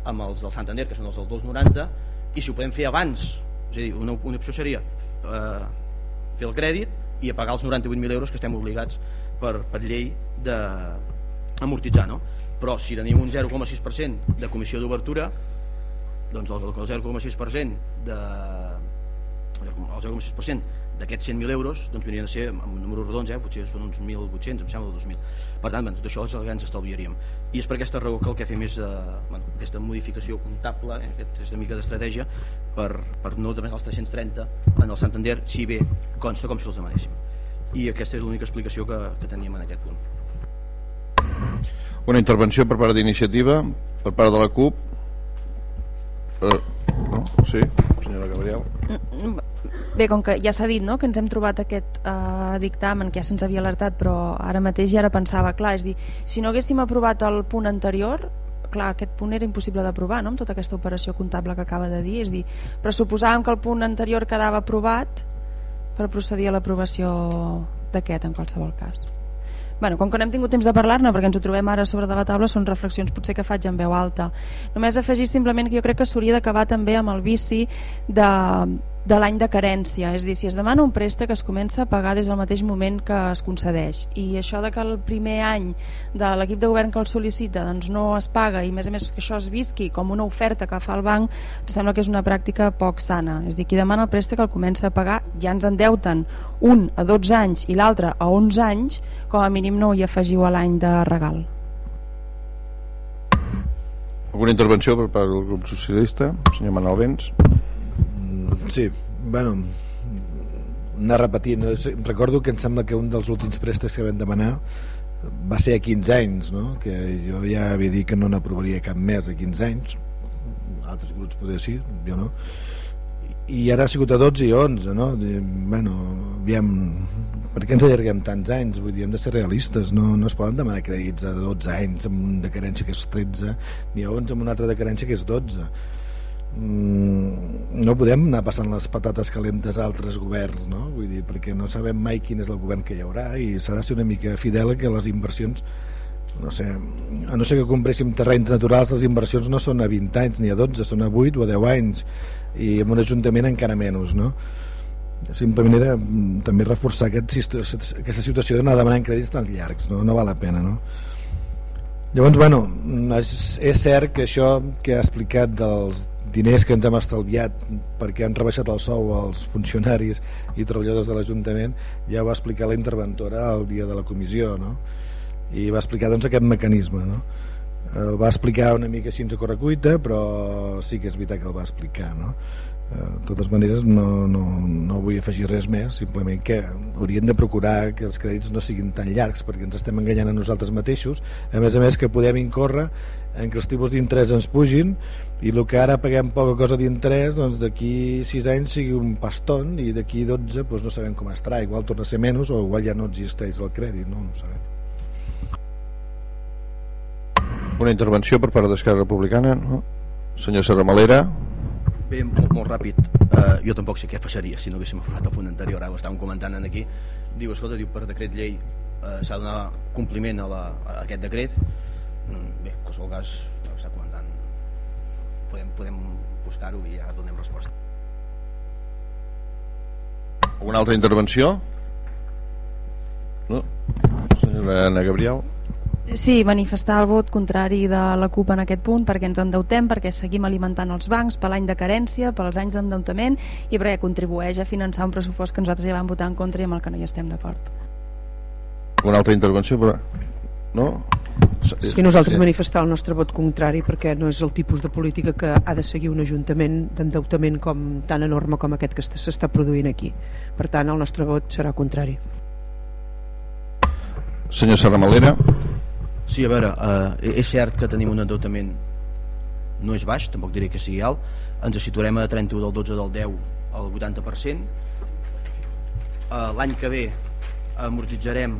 amb els del Santander que són els del 2,90 i si ho podem fer abans és a dir, una, una opció seria eh, fer el crèdit i pagar els 98.000 euros que estem obligats per, per llei d'amortitzar no? però si tenim un 0,6% de comissió d'obertura doncs el 0,6% de el 0,6% d'aquests 100.000 euros doncs venien a ser, amb números redons, eh, potser són uns 1.800, em sembla, 2.000. Per tant, tot això els ens estalviaríem. I és per aquesta raó que el que fem és eh, bueno, aquesta modificació comptable, eh, aquesta mica d'estratègia, per, per no demanar els 330 en el Santander, si bé consta com si els demanéssim. I aquesta és l'única explicació que, que teníem en aquest punt. Una intervenció per part d'iniciativa, per part de la CUP. Eh, no? Sí, senyora Gabriel. Mm, mm, Bé, com que ja s'ha dit no? que ens hem trobat aquest eh, dictamen que ja se'ns havia alertat però ara mateix ja ara pensava, clar, és dir, si no haguéssim aprovat el punt anterior clar, aquest punt era impossible d'aprovar no? amb tota aquesta operació comptable que acaba de dir és dir, però suposàvem que el punt anterior quedava aprovat per procedir a l'aprovació d'aquest en qualsevol cas Bueno, com que no hem tingut temps de parlar-ne perquè ens ho trobem ara sobre de la taula són reflexions potser que faig en veu alta només afegir simplement que jo crec que s'hauria d'acabar també amb el vici de, de l'any de carència, és dir, si es demana un préstec es comença a pagar des del mateix moment que es concedeix i això de que el primer any de l'equip de govern que el sol·licita doncs no es paga i a més a més que això es visqui com una oferta que fa el banc em sembla que és una pràctica poc sana és dir, qui demana el préstec el comença a pagar ja ens endeuten un a 12 anys i l'altre a 11 anys com a mínim no hi afegiu a l'any de regal Alguna intervenció per part del grup socialista? Senyor Manuel Vents. Sí, bueno, anar repetint. Recordo que em sembla que un dels últims préstecs que vam demanar va ser a 15 anys, no? que jo ja havia dit que no n'aprovaria cap més a 15 anys, altres grups poder sí, jo no, i ara ha sigut a 12 i 11, no? Bueno, aviam, per què ens allarguem tants anys? Vull dir, hem de ser realistes, no, no es poden demanar crèdits a 12 anys amb un de carència que és 13, ni a 11 amb un altre de carència que és 12 Mm, no podem anar passant les patates calentes a altres governs no? Vull dir, perquè no sabem mai quin és el govern que hi haurà i s'ha de ser una mica fidel que les inversions no sé, a no ser que compréssim terrenys naturals les inversions no són a 20 anys ni a 12, són a 8 o a 10 anys i en un ajuntament encara menys no? simplement era mm, també reforçar aquest, aquesta situació d'anar demanant crèdits tan llargs no, no val la pena no? llavors bueno és, és cert que això que ha explicat dels diners que ens hem estalviat perquè han rebaixat el sou als funcionaris i treballadors de l'Ajuntament ja va explicar la interventora el dia de la comissió no? i va explicar doncs, aquest mecanisme no? el va explicar una mica així a correcuita però sí que és veritat que el va explicar no? Eh, de totes maneres no, no, no vull afegir res més simplement que hauríem de procurar que els crèdits no siguin tan llargs perquè ens estem enganyant a nosaltres mateixos a més a més que podem incórrer en que els tipus d'interès ens pugin i el que ara paguem poca cosa d'interès doncs d'aquí 6 anys sigui un paston i d'aquí 12 doncs no sabem com estarà igual torna a ser menys o igual ja no existeix el crèdit no, no sabem una intervenció per part d'Esquerra Republicana no? senyor Serramalera Bé, molt, molt ràpid. Uh, jo tampoc sé què passaria si no haguéssim aprovat el punt anterior. Ara ho estàvem comentant aquí. Diu, escolta, diu, per decret llei uh, s'ha de donar compliment a, la, a aquest decret. Cas, ja ho està comentant. Podem, podem buscar-ho i ja donem resposta. Alguna altra intervenció? No? Senyora Ana Gabriel? Sí, manifestar el vot contrari de la CUP en aquest punt perquè ens endeutem, perquè seguim alimentant els bancs per l'any de carència, pels anys d'endeutament i perquè contribueix a finançar un pressupost que nosaltres ja vam votar en contra i amb el que no hi estem d'acord. Una altra intervenció? Però... No? Sí, nosaltres sí. manifestar el nostre vot contrari perquè no és el tipus de política que ha de seguir un ajuntament d'endeutament com tan enorme com aquest que s'està produint aquí. Per tant, el nostre vot serà contrari. Senyor Serramalera. Sí, a veure, eh, és cert que tenim un endeutament no és baix, tampoc diré que sigui alt, ens situarem a 31 del 12 del 10 al 80%. Eh, L'any que ve amortitzarem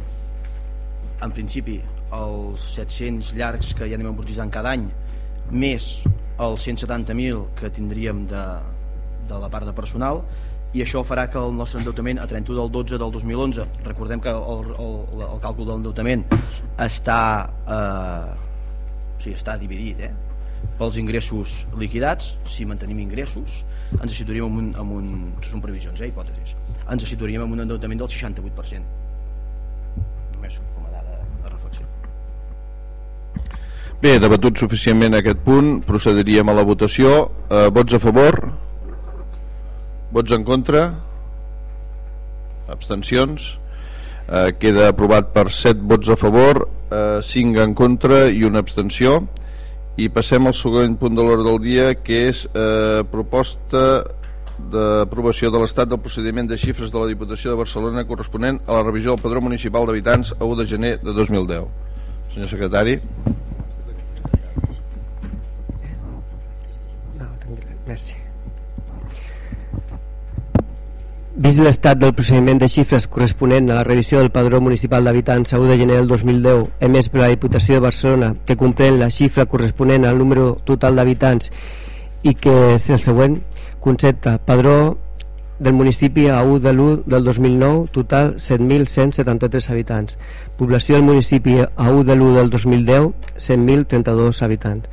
en principi els 700 llargs que ja anem amortitzant cada any més els 170.000 que tindríem de, de la part de personal i això farà que el nostre endeutament a 31 del 12 del 2011 recordem que el, el, el càlcul de l'endeutament està eh, o sigui, està dividit eh, pels ingressos liquidats si mantenim ingressos ens situaríem en un, en un són previsions, eh, hipòtesis ens situaríem en un endeutament del 68% només com a dada de reflexió Bé, debatut suficientment aquest punt, procediríem a la votació. Eh, vots a favor? Vots en contra? Abstencions? Eh, queda aprovat per 7 vots a favor, eh, 5 en contra i una abstenció. I passem al següent punt de l'ordre del dia, que és eh, proposta d'aprovació de l'estat del procediment de xifres de la Diputació de Barcelona corresponent a la revisió del padró municipal d'habitants a 1 de gener de 2010. Senyor secretari. Merci. Vist l'estat del procediment de xifres corresponent a la revisió del Padró Municipal d'Habitants a 1 de gener del 2010 emès per la Diputació de Barcelona que comprèn la xifra corresponent al número total d'habitants i que és el següent. Concepte Padró del municipi a 1 de l'1 del 2009 total 7.173 habitants. Població del municipi a 1 de l'1 del 2010 100.032 habitants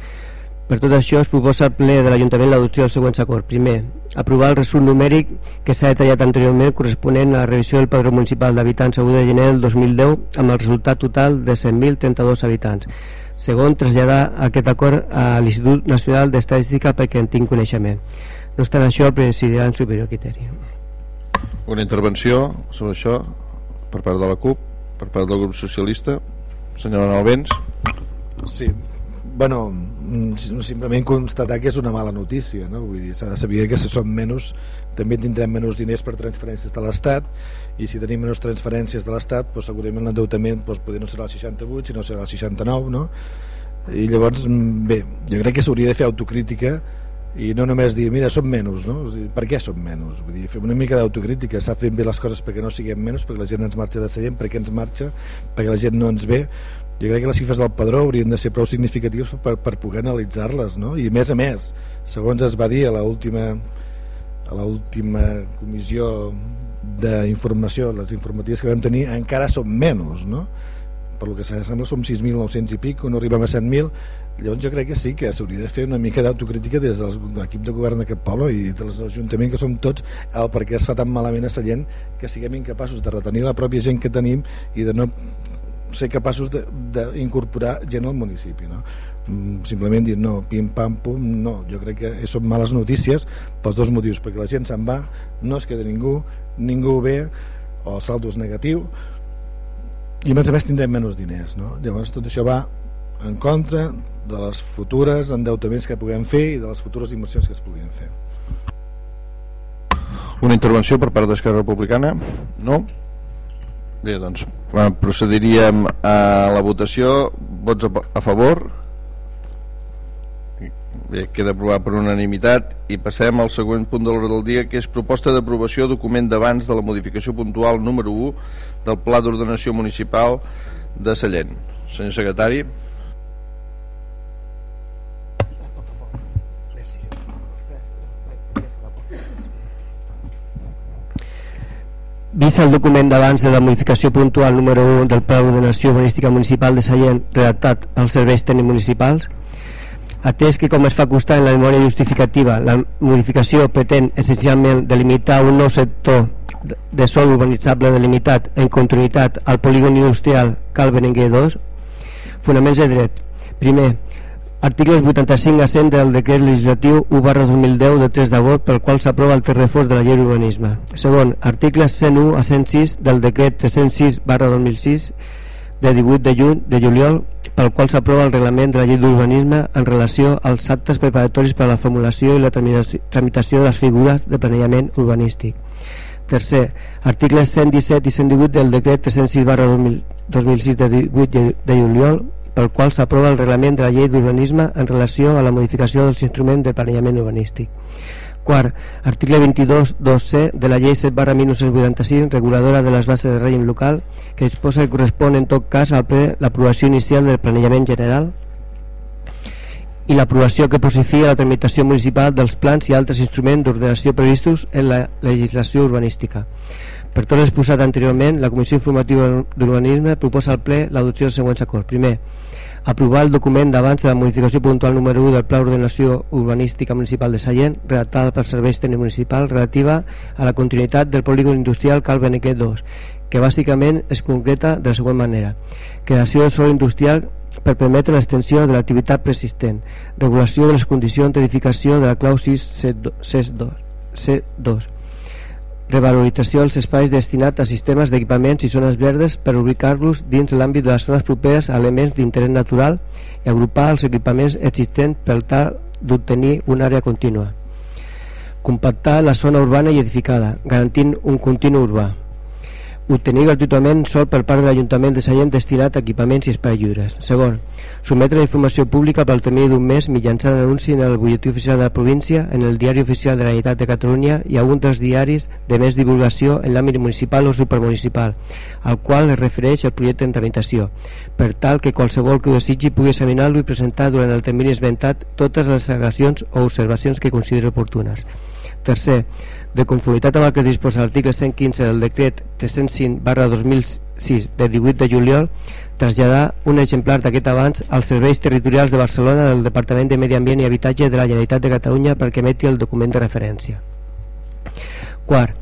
per tot això es proposa al ple de l'Ajuntament l'adopció dels següents acords. Primer, aprovar el resum numèric que s'ha detallat anteriorment corresponent a la revisió del padró municipal d'habitants a 1 de gener del 2010 amb el resultat total de 100.032 habitants. Segon, traslladar aquest acord a l'Institut Nacional d'Estadística perquè en tinc coneixement. No obstant això, el presidirà en superior criteri. Una intervenció sobre això per part de la CUP, per part del grup socialista. Senyora Alvens. Sí, bueno, simplement constatar que és una mala notícia, no? Vull dir, s'ha de saber que si som menys també tindrem menys diners per transferències de l'Estat i si tenim menys transferències de l'Estat doncs segurament l'endeutament doncs, potser no serà el 68 sinó serà el 69 no? i llavors, mm, bé, jo crec que s'hauria de fer autocrítica i no només dir, mira, som menys, no? Per què som menys? Vull dir, fem una mica d'autocrítica, s'ha fet bé les coses perquè no siguem menys, perquè la gent ens marxa de seient, perquè ens marxa, perquè la gent no ens ve, jo crec que les xifres del padró haurien de ser prou significatives per, per poder analitzar-les no? i a més a més segons es va dir a l'última a l'última comissió d'informació les informatives que vam tenir encara són menys no? per lo que sembla som 6.900 i pic no arribem a 7.000 llavors jo crec que sí que s'hauria de fer una mica d'autocrítica des de l'equip de govern d'aquest poble i dels ajuntaments que som tots el per què es fa tan malament a Sallent que siguem incapaços de retenir la pròpia gent que tenim i de no ser capaços d'incorporar gent al municipi no? Mm, simplement dir no, pim pam pum no, jo crec que són males notícies pels dos motius, perquè la gent se'n va no es queda ningú, ningú ve o el saldo és negatiu i a més a més tindrem menys diners no? llavors tot això va en contra de les futures endeutaments que puguem fer i de les futures inversions que es puguin fer una intervenció per part d'Esquerra Republicana no? Bé, doncs procediríem a la votació. Vots a, favor? Bé, queda aprovat per unanimitat i passem al següent punt de l'hora del dia que és proposta d'aprovació document d'abans de la modificació puntual número 1 del Pla d'Ordenació Municipal de Sallent. Senyor secretari. Vist el document d'abans de la modificació puntual número 1 del Pla d'Ordenació Urbanística Municipal de Sallent redactat als serveis tècnics municipals, atès que com es fa constar en la memòria justificativa, la modificació pretén essencialment delimitar un nou sector de sol urbanitzable delimitat en continuïtat al polígon industrial Cal Berenguer 2, fonaments de dret. Primer, Articles 85 a 100 del decret legislatiu 1 barra 2010 de 3 d'agost pel qual s'aprova el terrefons de la llei d'urbanisme. Segon, articles 101 a 106 del decret 306 barra 2006 de 18 de juny de juliol pel qual s'aprova el reglament de la llei d'urbanisme en relació als actes preparatoris per a la formulació i la tramitació de les figures de planejament urbanístic. Tercer, articles 117 i 118 del decret 306 barra 2000 2006 de 18 de juliol pel qual s'aprova el reglament de la llei d'urbanisme en relació a la modificació dels instruments de planejament urbanístic. Quart, article 22 2C de la llei 7 barra 1985 reguladora de les bases de règim local que disposa que correspon en tot cas al ple l'aprovació inicial del planejament general i l'aprovació que posifica la tramitació municipal dels plans i altres instruments d'ordenació previstos en la legislació urbanística. Per tot l'exposat anteriorment, la Comissió Informativa d'Urbanisme proposa al ple l'adopció dels següents acords. Primer, aprovar el document d'abans de la modificació puntual número 1 del Pla d'Ordenació Urbanística Municipal de Sallent, redactada pel Serveis Tècnic Municipal, relativa a la continuïtat del polígon industrial Cal Benequet 2, que bàsicament es concreta de la següent manera. Creació de sòl industrial per permetre l'extensió de l'activitat persistent, regulació de les condicions d'edificació de la clau 6 C2, C2 revalorització dels espais destinats a sistemes d'equipaments i zones verdes per ubicar-los dins l'àmbit de les zones properes a elements d'interès natural i agrupar els equipaments existents per tal d'obtenir una àrea contínua. Compactar la zona urbana i edificada, garantint un continu urbà obtenir gratuïtament sol per part de l'Ajuntament de Sallent destinat a equipaments i espais lliures. Segon, sometre informació pública pel termini d'un mes mitjançant anunci en el butlletí oficial de la província, en el diari oficial de la Generalitat de Catalunya i a un dels diaris de més divulgació en l'àmbit municipal o supermunicipal, al qual es refereix el projecte en per tal que qualsevol que ho desitgi pugui examinar-lo i presentar durant el termini esmentat totes les al·legacions o observacions que consideri oportunes. Tercer, de conformitat amb el que disposa l'article 115 del decret 305 barra 2006 de 18 de juliol traslladar un exemplar d'aquest abans als serveis territorials de Barcelona del Departament de Medi Ambient i Habitatge de la Generalitat de Catalunya perquè emeti el document de referència. Quart,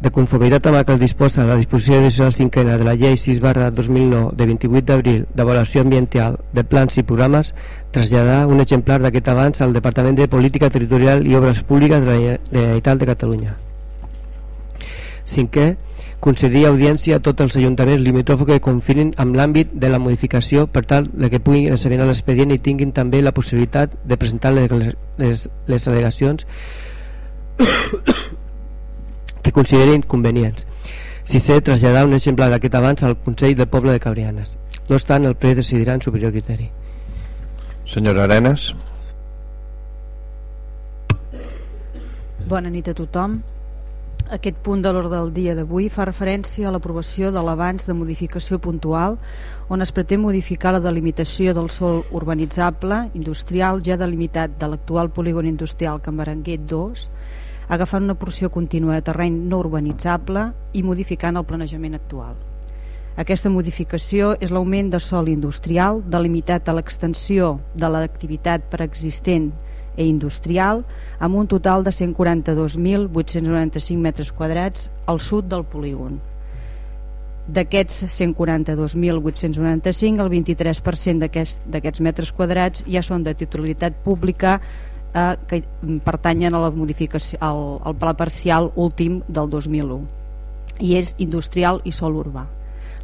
de conformitat amb el que es disposa la disposició addicional cinquena de la llei 6 barra 2009 de 28 d'abril d'avaluació ambiental de plans i programes traslladar un exemplar d'aquest abans al Departament de Política Territorial i Obres Públiques de la Generalitat de Catalunya. Cinquè, concedir audiència a tots els ajuntaments limítrofos que confinin amb l'àmbit de la modificació per tal que puguin examinar l'expedient i tinguin també la possibilitat de presentar les, les, les al·legacions que considerin convenients. Sisè, traslladar un exemplar d'aquest abans al Consell del Poble de Cabrianes. No obstant, el ple decidirà en superior criteri. Senyora Arenas. Bona nit a tothom. Aquest punt de l'ordre del dia d'avui fa referència a l'aprovació de l'abans de modificació puntual on es pretén modificar la delimitació del sol urbanitzable industrial ja delimitat de l'actual polígon industrial Can Berenguer 2 agafant una porció contínua de terreny no urbanitzable i modificant el planejament actual. Aquesta modificació és l'augment de sol industrial delimitat a l'extensió de l'activitat preexistent e industrial amb un total de 142.895 metres quadrats al sud del polígon. D'aquests 142.895, el 23% d'aquests metres quadrats ja són de titularitat pública eh, que pertanyen a la modificació, al, al pla parcial últim del 2001 i és industrial i sol urbà.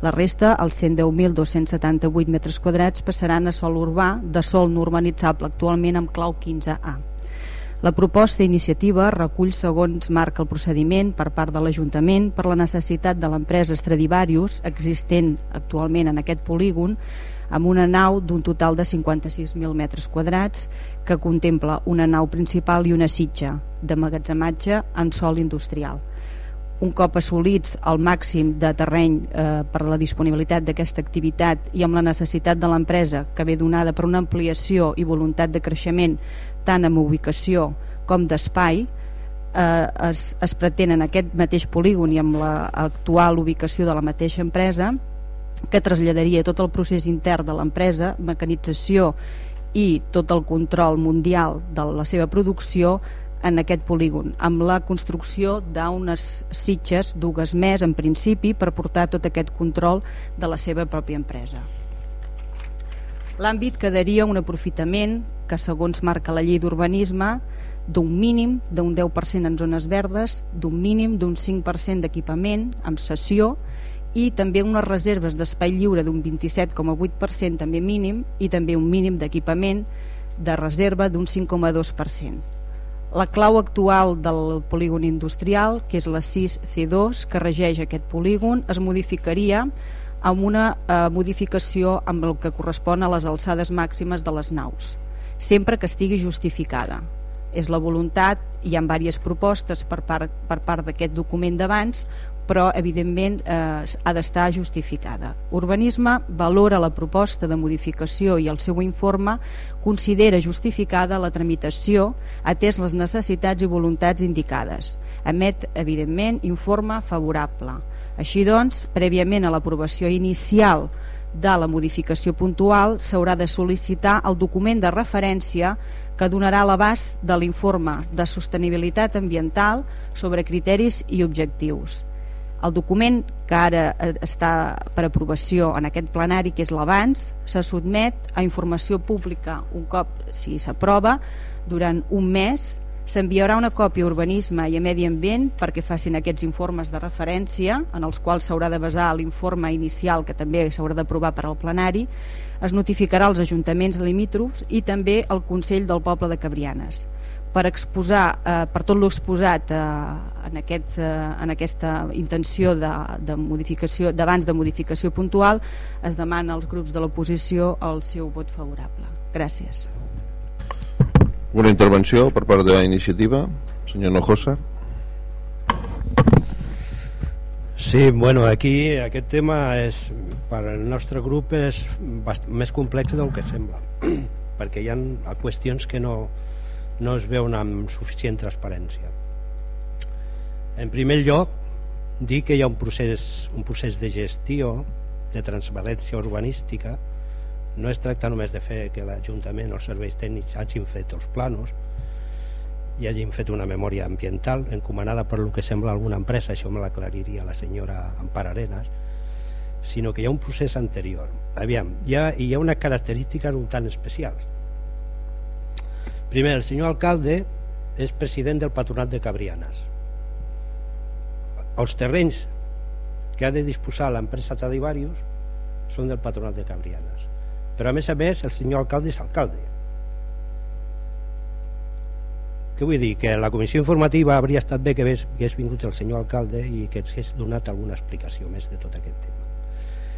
La resta, els 110.278 metres quadrats, passaran a sol urbà de sol normalitzable actualment amb clau 15A. La proposta d'iniciativa recull segons marca el procediment per part de l'Ajuntament per la necessitat de l'empresa Stradivarius existent actualment en aquest polígon amb una nau d'un total de 56.000 metres quadrats que contempla una nau principal i una sitja de magatzematge en sol industrial. Un cop assolits el màxim de terreny eh, per la disponibilitat d'aquesta activitat i amb la necessitat de l'empresa que ve donada per una ampliació i voluntat de creixement tant amb ubicació com d'espai, eh, es, es pretén en aquest mateix polígon i amb l'actual ubicació de la mateixa empresa que traslladaria tot el procés intern de l'empresa, mecanització i tot el control mundial de la seva producció en aquest polígon, amb la construcció d'unes sitges, dues més en principi, per portar tot aquest control de la seva pròpia empresa. L'àmbit quedaria un aprofitament que, segons marca la llei d'urbanisme, d'un mínim d'un 10% en zones verdes, d'un mínim d'un 5% d'equipament amb sessió i també unes reserves d'espai lliure d'un 27,8% també mínim i també un mínim d'equipament de reserva d'un 5,2%. La clau actual del polígon industrial, que és la 6C2, que regeix aquest polígon, es modificaria amb una eh, modificació amb el que correspon a les alçades màximes de les naus, sempre que estigui justificada. És la voluntat, hi ha diverses propostes per part, per part d'aquest document d'abans, però evidentment eh, ha d'estar justificada. Urbanisme valora la proposta de modificació i el seu informe considera justificada la tramitació atès les necessitats i voluntats indicades. Emet, evidentment, informe favorable. Així doncs, prèviament a l'aprovació inicial de la modificació puntual s'haurà de sol·licitar el document de referència que donarà l'abast de l'informe de sostenibilitat ambiental sobre criteris i objectius el document que ara eh, està per aprovació en aquest plenari, que és l'abans, se sotmet a informació pública un cop si s'aprova durant un mes. S'enviarà una còpia a Urbanisme i a Medi Ambient perquè facin aquests informes de referència en els quals s'haurà de basar l'informe inicial que també s'haurà d'aprovar per al plenari. Es notificarà als ajuntaments limítrofs i també al Consell del Poble de Cabrianes per exposar, eh, per tot l'exposat eh, en, aquests, eh, en aquesta intenció de, de modificació d'abans de modificació puntual es demana als grups de l'oposició el seu vot favorable. Gràcies. Una intervenció per part de l'iniciativa, senyor Nojosa. Sí, bueno, aquí aquest tema és, per al nostre grup és bast més complex del que sembla perquè hi ha qüestions que no, no es veuen amb suficient transparència. En primer lloc, dir que hi ha un procés, un procés de gestió, de transparència urbanística, no es tracta només de fer que l'Ajuntament o els serveis tècnics hagin fet els planos i hagin fet una memòria ambiental encomanada per lo que sembla alguna empresa, això me l'aclariria la senyora Ampar Arenas, sinó que hi ha un procés anterior. Aviam, hi ha, hi ha unes característiques un tant especials Primer, el senyor alcalde és president del patronat de Cabrianes. Els terrenys que ha de disposar l'empresa Tradivarius són del patronat de Cabrianes. Però a més a més el senyor alcalde és alcalde. Què vull dir? Que la comissió informativa hauria estat bé que hagués vingut el senyor alcalde i que ens hagués donat alguna explicació més de tot aquest tema.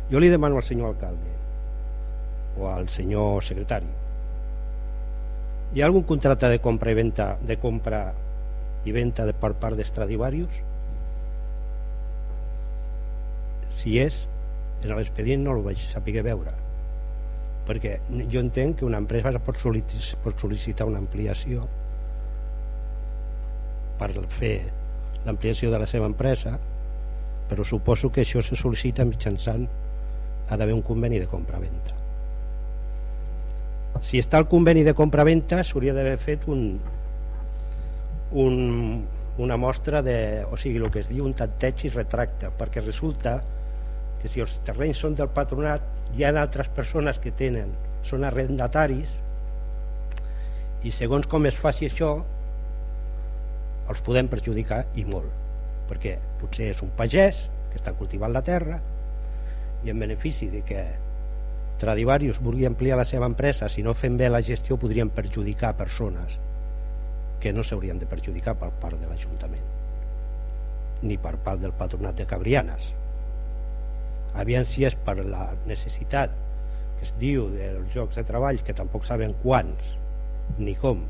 Jo li demano al senyor alcalde o al senyor secretari hi ha algun contracte de compra i venda de compra i venda de per part d'Estradivarius? Si és, en l'expedient no el vaig saber veure perquè jo entenc que una empresa pot sol·licitar, pot sol·licitar una ampliació per fer l'ampliació de la seva empresa però suposo que això se sol·licita mitjançant ha d'haver un conveni de compra-venta si està el conveni de compra-venta s'hauria d'haver fet un, un, una mostra de, o sigui, el que es diu un tanteig i retracte, perquè resulta que si els terrenys són del patronat hi ha altres persones que tenen són arrendataris i segons com es faci això els podem perjudicar i molt perquè potser és un pagès que està cultivant la terra i en benefici de que Tradivarius vulgui ampliar la seva empresa, si no fem bé la gestió podrien perjudicar persones que no s'haurien de perjudicar per part de l'Ajuntament ni per part del patronat de Cabrianes. Aviam si és per la necessitat que es diu dels jocs de treball, que tampoc saben quants ni com,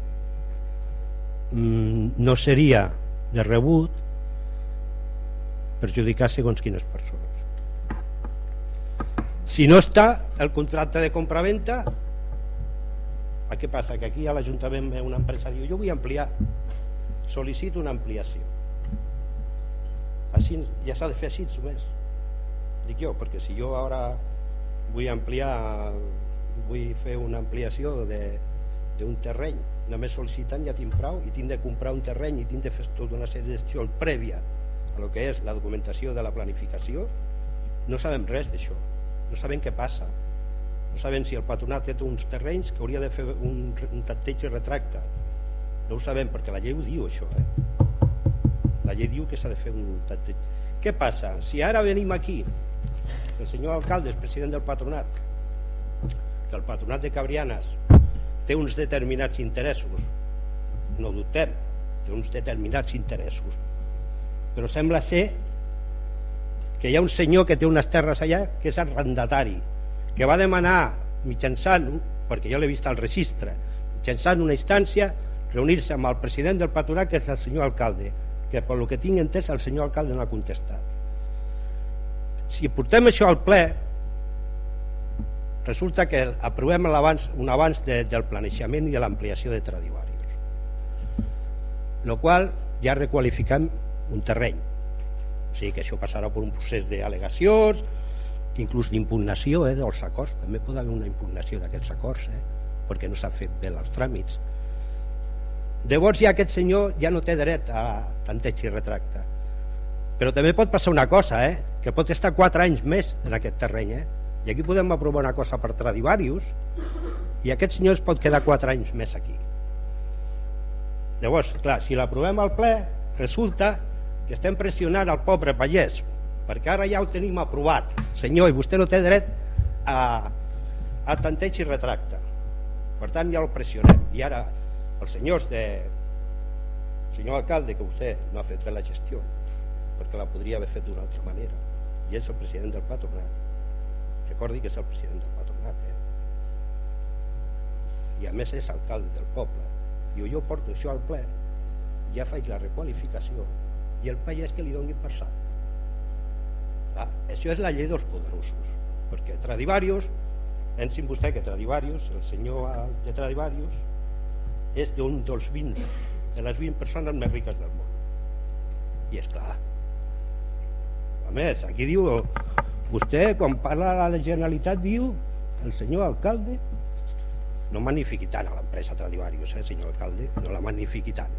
mm, no seria de rebut perjudicar segons quines persones si no està el contracte de compra-venta què passa? que aquí a l'Ajuntament una empresa diu jo vull ampliar. Sol·licito una ampliació. Així, ja s'ha de fer així només. Dic jo, perquè si jo ara vull ampliar vull fer una ampliació d'un terreny només sol·licitant ja tinc prou i tinc de comprar un terreny i tinc de fer tota una sèrie de prèvia a el que és la documentació de la planificació no sabem res d'això no sabem què passa no sabem si el patronat té uns terrenys que hauria de fer un, un tanteig i retracte no ho sabem perquè la llei ho diu això eh? la llei diu que s'ha de fer un tanteig què passa? si ara venim aquí el senyor alcalde és president del patronat que el patronat de Cabrianes té uns determinats interessos no dubtem té uns determinats interessos però sembla ser que hi ha un senyor que té unes terres allà que és arrendatari que va demanar mitjançant perquè jo l'he vist al registre mitjançant una instància reunir-se amb el president del patronat que és el senyor alcalde que per lo que tinc entès el senyor alcalde no ha contestat. Si portem això al ple resulta que aprovem abans, un abans de, del planejament i de l'ampliació de Tradivarius el qual ja requalificem un terreny o sigui que això passarà per un procés d'al·legacions inclús d'impugnació eh, dels acords. També pot haver una impugnació d'aquests acords eh, perquè no s'ha fet bé els tràmits. Llavors ja aquest senyor ja no té dret a tanteig i retracte. Però també pot passar una cosa eh, que pot estar 4 anys més en aquest terreny eh? i aquí podem aprovar una cosa per Tradivarius i aquest senyor es pot quedar 4 anys més aquí. Llavors, clar, si l'aprovem al ple resulta que estem pressionant el pobre pagès perquè ara ja ho tenim aprovat. Senyor, i vostè no té dret a, a tanteig i retracte. Per tant ja el pressionem. I ara els senyors de senyor alcalde que vostè no ha fet bé la gestió perquè la podria haver fet d'una altra manera. I és el president del patronat. Recordi que és el president del patronat eh? i a més és alcalde del poble. I jo porto això al ple. Ja faig la requalificació i el país que li donin per sac ah, això és la llei dels poderosos perquè Tradivarius pensin vostè que Tradivarius el senyor de Tradivarius és d'un dels 20 de les 20 persones més riques del món. I és clar. A més, aquí diu vostè quan parla a la Generalitat diu el senyor alcalde no magnifiqui tant a l'empresa Tradivarius eh, senyor alcalde, no la magnifiqui tant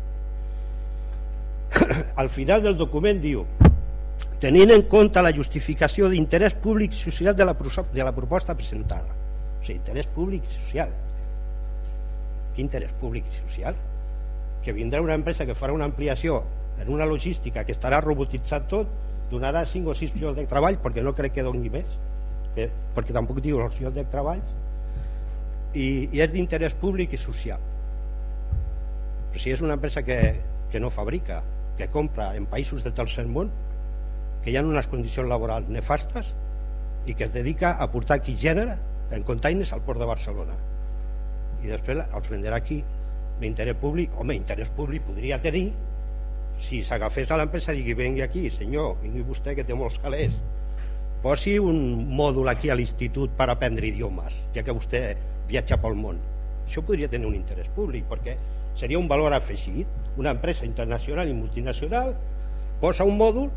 al final del document diu tenint en compte la justificació d'interès públic i social de la, de la proposta presentada. O sigui, interès públic i social. Quin interès públic i social? Que vindrà una empresa que farà una ampliació en una logística que estarà robotitzat tot donarà 5 o 6 llocs de treball perquè no crec que doni més que, perquè tampoc diu els llocs de treball i, i és d'interès públic i social. Però si és una empresa que, que no fabrica que compra en països de tercer món que hi ha unes condicions laborals nefastes i que es dedica a portar aquí gènere en containers al port de Barcelona. I després els venderà aquí l'interès públic, home, interès públic podria tenir si s'agafés a l'empresa i digui vengui aquí, senyor, vingui vostè que té molts calés. Posi un mòdul aquí a l'institut per aprendre idiomes ja que vostè viatja pel món. Això podria tenir un interès públic perquè seria un valor afegit. Una empresa internacional i multinacional posa un mòdul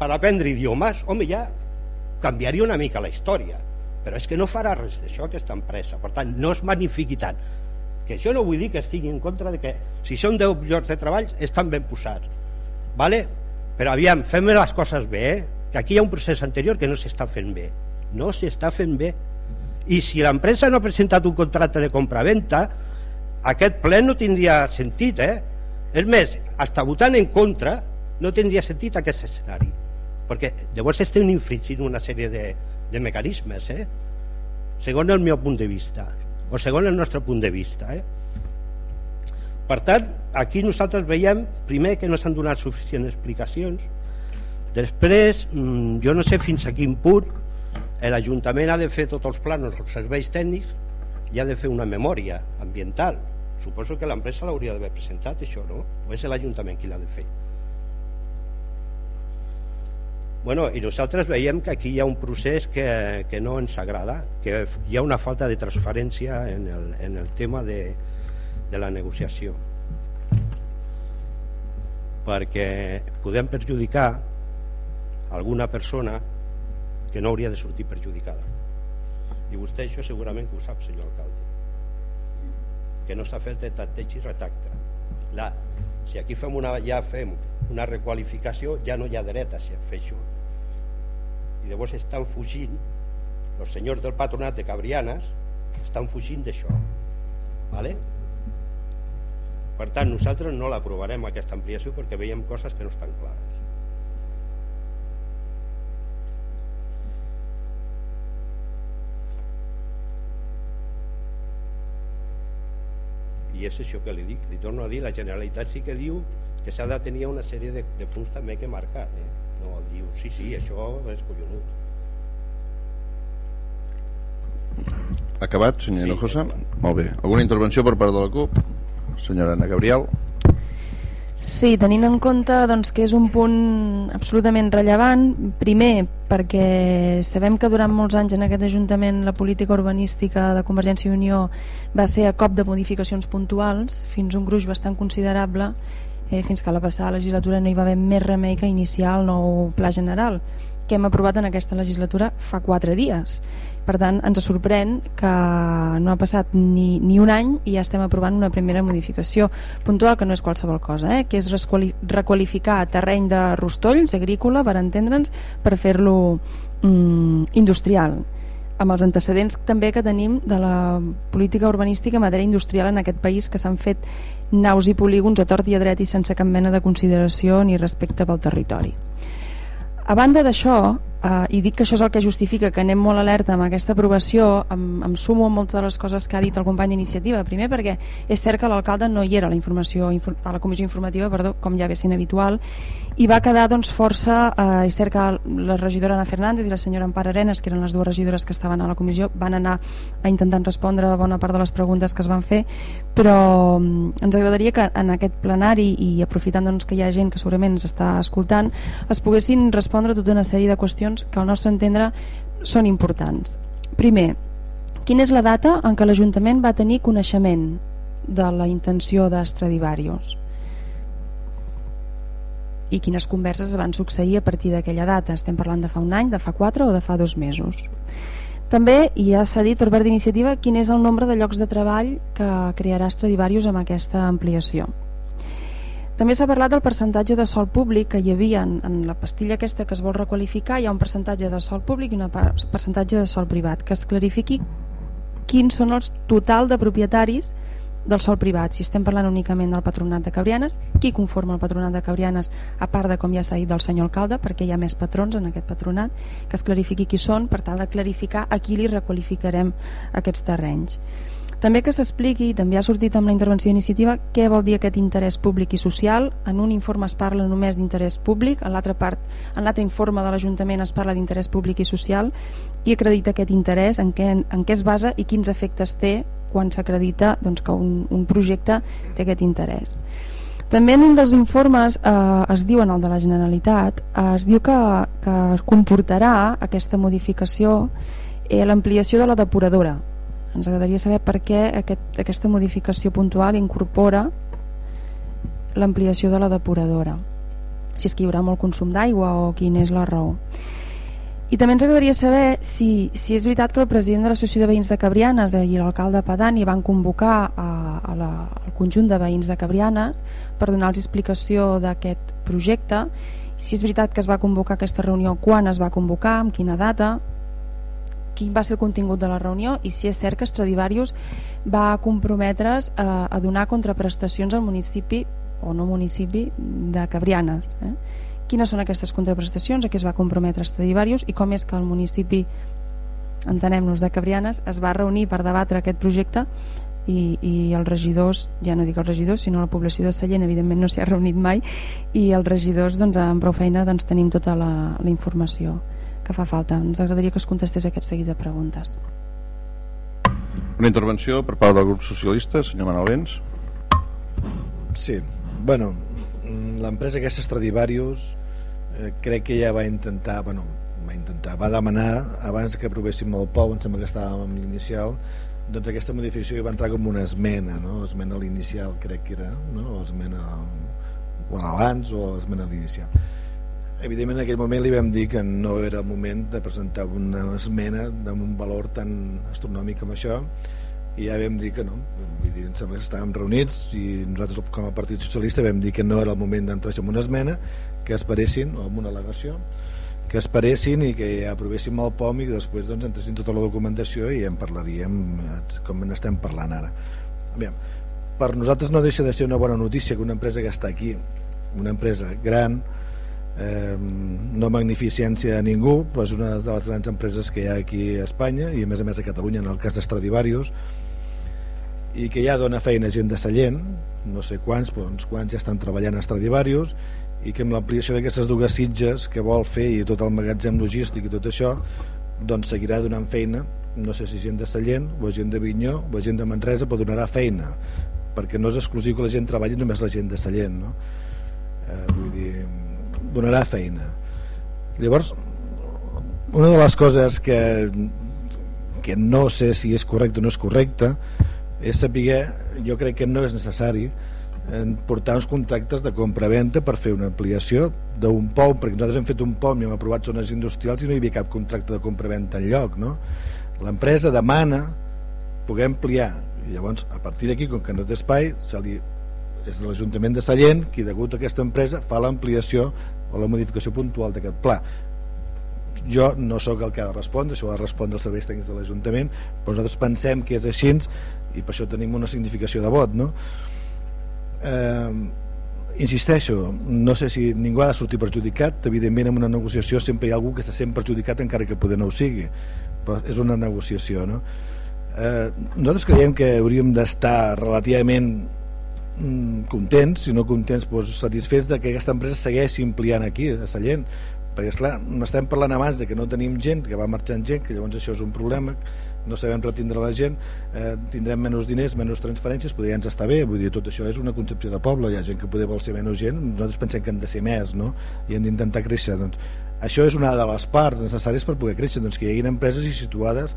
per aprendre idiomes. Home ja canviaria una mica la història però és que no farà res d'això aquesta empresa. Per tant no es magnifiqui tant. Que això no vull dir que estigui en contra de que si són 10 llocs de treball estan ben posats vale? però aviam, fem les coses bé eh? que aquí hi ha un procés anterior que no s'està fent bé. No s'està fent bé. I si l'empresa no ha presentat un contracte de compra-venta aquest ple no tindria sentit eh? és més, està votant en contra no tindria sentit aquest escenari perquè llavors estem infringint una sèrie de, de mecanismes eh? segons el meu punt de vista o segons el nostre punt de vista eh? per tant aquí nosaltres veiem primer que no s'han donat suficients explicacions després mm, jo no sé fins a quin punt l'Ajuntament ha de fer tots els plans els serveis tècnics i ha de fer una memòria ambiental suposo que l'empresa l'hauria d'haver presentat això no? o és l'Ajuntament qui l'ha de fer Bueno, I nosaltres veiem que aquí hi ha un procés que, que no ens agrada, que hi ha una falta de transparència en el, en el tema de, de la negociació. Perquè podem perjudicar alguna persona que no hauria de sortir perjudicada. I vostè això segurament que ho sap, senyor alcalde. Que no s'ha fet de tanteig i retacte. La, si aquí fem una, ja fem una requalificació, ja no hi ha dret a fer això i llavors estan fugint els senyors del patronat de Cabrianes estan fugint d'això vale? per tant nosaltres no l'aprovarem aquesta ampliació perquè veiem coses que no estan clares i és això que li dic li torno a dir, la Generalitat sí que diu que s'ha de tenir una sèrie de, de punts també que marcar eh? no el diu, sí, sí, això és collonut. Acabat, senyor Sí, Hinojosa? Molt bé. Alguna intervenció per part de la CUP? Senyora Ana Gabriel? Sí, tenint en compte doncs, que és un punt absolutament rellevant, primer perquè sabem que durant molts anys en aquest Ajuntament la política urbanística de Convergència i Unió va ser a cop de modificacions puntuals, fins un gruix bastant considerable, eh, fins que a la passada legislatura no hi va haver més remei que iniciar el nou pla general, que hem aprovat en aquesta legislatura fa quatre dies. Per tant, ens sorprèn que no ha passat ni, ni un any i ja estem aprovant una primera modificació puntual, que no és qualsevol cosa, eh? que és requalificar terreny de rostolls, agrícola, per entendre'ns, per fer-lo mm, industrial amb els antecedents també que tenim de la política urbanística en matèria industrial en aquest país que s'han fet naus i polígons a tort i a dret i sense cap mena de consideració ni respecte pel territori. A banda d'això, eh, i dic que això és el que justifica que anem molt alerta amb aquesta aprovació, em, em sumo a moltes de les coses que ha dit el company d'iniciativa. Primer perquè és cert que l'alcalde no hi era a la, informació, infor- a la comissió informativa, perdó, com ja ve sent habitual, i va quedar doncs, força... Eh, és cert que la regidora Ana Fernández i la senyora Ampar Arenas, que eren les dues regidores que estaven a la comissió, van anar a intentar respondre a bona part de les preguntes que es van fer, però mm, ens agradaria que en aquest plenari i aprofitant doncs, que hi ha gent que segurament ens està escoltant es poguessin respondre tota una sèrie de qüestions que al nostre entendre són importants. Primer, quina és la data en què l'Ajuntament va tenir coneixement de la intenció d'Estradivarius? I quines converses es van succeir a partir d'aquella data? Estem parlant de fa un any, de fa quatre o de fa dos mesos? També, i ja s'ha dit per part d'iniciativa, quin és el nombre de llocs de treball que crearà Stradivarius amb aquesta ampliació. També s'ha parlat del percentatge de sol públic que hi havia en, en la pastilla aquesta que es vol requalificar, hi ha un percentatge de sol públic i un percentatge de sol privat, que es clarifiqui quins són els total de propietaris del sol privat, si estem parlant únicament del patronat de Cabrianes, qui conforma el patronat de Cabrianes, a part de, com ja s'ha dit, del senyor alcalde, perquè hi ha més patrons en aquest patronat, que es clarifiqui qui són, per tal de clarificar a qui li requalificarem aquests terrenys. També que s'expliqui, també ha sortit amb la intervenció d'iniciativa, què vol dir aquest interès públic i social. En un informe es parla només d'interès públic, en l'altra part, en l'altre informe de l'Ajuntament es parla d'interès públic i social, i acredita aquest interès, en què, en què es basa i quins efectes té quan s'acredita doncs, que un, un projecte té aquest interès. També en un dels informes eh, es diu, en el de la Generalitat, eh, es diu que, que comportarà aquesta modificació eh, l'ampliació de la depuradora. Ens agradaria saber per què aquest, aquesta modificació puntual incorpora l'ampliació de la depuradora. Si és que hi haurà molt consum d'aigua o quina és la raó. I també ens agradaria saber si, si és veritat que el president de l'Associació de Veïns de Cabrianes i l'alcalde Padani van convocar a, a la, al conjunt de veïns de Cabrianes per donar-los explicació d'aquest projecte, si és veritat que es va convocar aquesta reunió, quan es va convocar, amb quina data, quin va ser el contingut de la reunió i si és cert que Stradivarius va comprometre's a, a donar contraprestacions al municipi o no municipi de Cabrianes. Eh? Quines són aquestes contraprestacions, a què es va comprometre Stradivarius i com és que el municipi, entenem-nos, de Cabrianes es va reunir per debatre aquest projecte i, i els regidors, ja no dic els regidors, sinó la població de Sallent, evidentment no s'hi ha reunit mai, i els regidors, doncs, amb prou feina, doncs, tenim tota la, la informació que fa falta. Ens agradaria que es contestés aquest seguit de preguntes. Una intervenció per part del grup socialista, senyor Manuel Vents. Sí, bueno, l'empresa aquesta Stradivarius eh, crec que ja va intentar, bueno, va intentar, va demanar abans que aprovéssim el POU, em sembla que estàvem amb l'inicial, doncs aquesta modificació hi va entrar com una esmena, no? esmena a l'inicial crec que era, no? o esmena o abans o esmena a l'inicial. Evidentment en aquell moment li vam dir que no era el moment de presentar una esmena amb un valor tan astronòmic com això i ja vam dir que no. Vull dir, sembla que estàvem reunits i nosaltres com a Partit Socialista vam dir que no era el moment d'entrar en una esmena que esperessin, o amb una al·legació que esperessin i que aprovéssim el POM i que després doncs, entressin tota la documentació i en parlaríem com n'estem parlant ara. Aviam, per nosaltres no deixa de ser una bona notícia que una empresa que està aquí una empresa gran eh, no magnificència a ningú però és una de les grans empreses que hi ha aquí a Espanya i a més a més a Catalunya en el cas d'Estradivarius i que ja dona feina a gent de Sallent no sé quants, però uns quants ja estan treballant a Stradivarius i que amb l'ampliació d'aquestes dues sitges que vol fer i tot el magatzem logístic i tot això doncs seguirà donant feina no sé si gent de Sallent o gent de Vinyó o gent de Manresa però donarà feina perquè no és exclusiu que la gent treballi només la gent de Sallent no? eh, vull dir donarà feina llavors una de les coses que que no sé si és correcte o no és correcte és saber, jo crec que no és necessari en portar uns contractes de compra-venta per fer una ampliació d'un POM, perquè nosaltres hem fet un POM i hem aprovat zones industrials i no hi havia cap contracte de compra-venta en lloc no? l'empresa demana poder ampliar i llavors a partir d'aquí com que no té espai se li, és l'Ajuntament de Sallent qui degut a aquesta empresa fa l'ampliació o la modificació puntual d'aquest pla jo no sóc el que ha de respondre, això ha de respondre els serveis tècnics de l'Ajuntament, però nosaltres pensem que és així i per això tenim una significació de vot, no? Eh, insisteixo, no sé si ningú ha de sortir perjudicat, evidentment en una negociació sempre hi ha algú que se sent perjudicat encara que poder no ho sigui, però és una negociació, no? Eh, nosaltres creiem que hauríem d'estar relativament contents, si no contents doncs, satisfets de que aquesta empresa segueixi ampliant aquí a Sallent perquè esclar, estem parlant abans de que no tenim gent, que va marxant gent, que llavors això és un problema, no sabem retindre la gent, eh, tindrem menys diners, menys transferències, potser ja ens està bé, vull dir, tot això és una concepció de poble, hi ha gent que poder vol ser menys gent, nosaltres pensem que hem de ser més, no? I hem d'intentar créixer, doncs això és una de les parts necessàries per poder créixer, doncs que hi hagi empreses i situades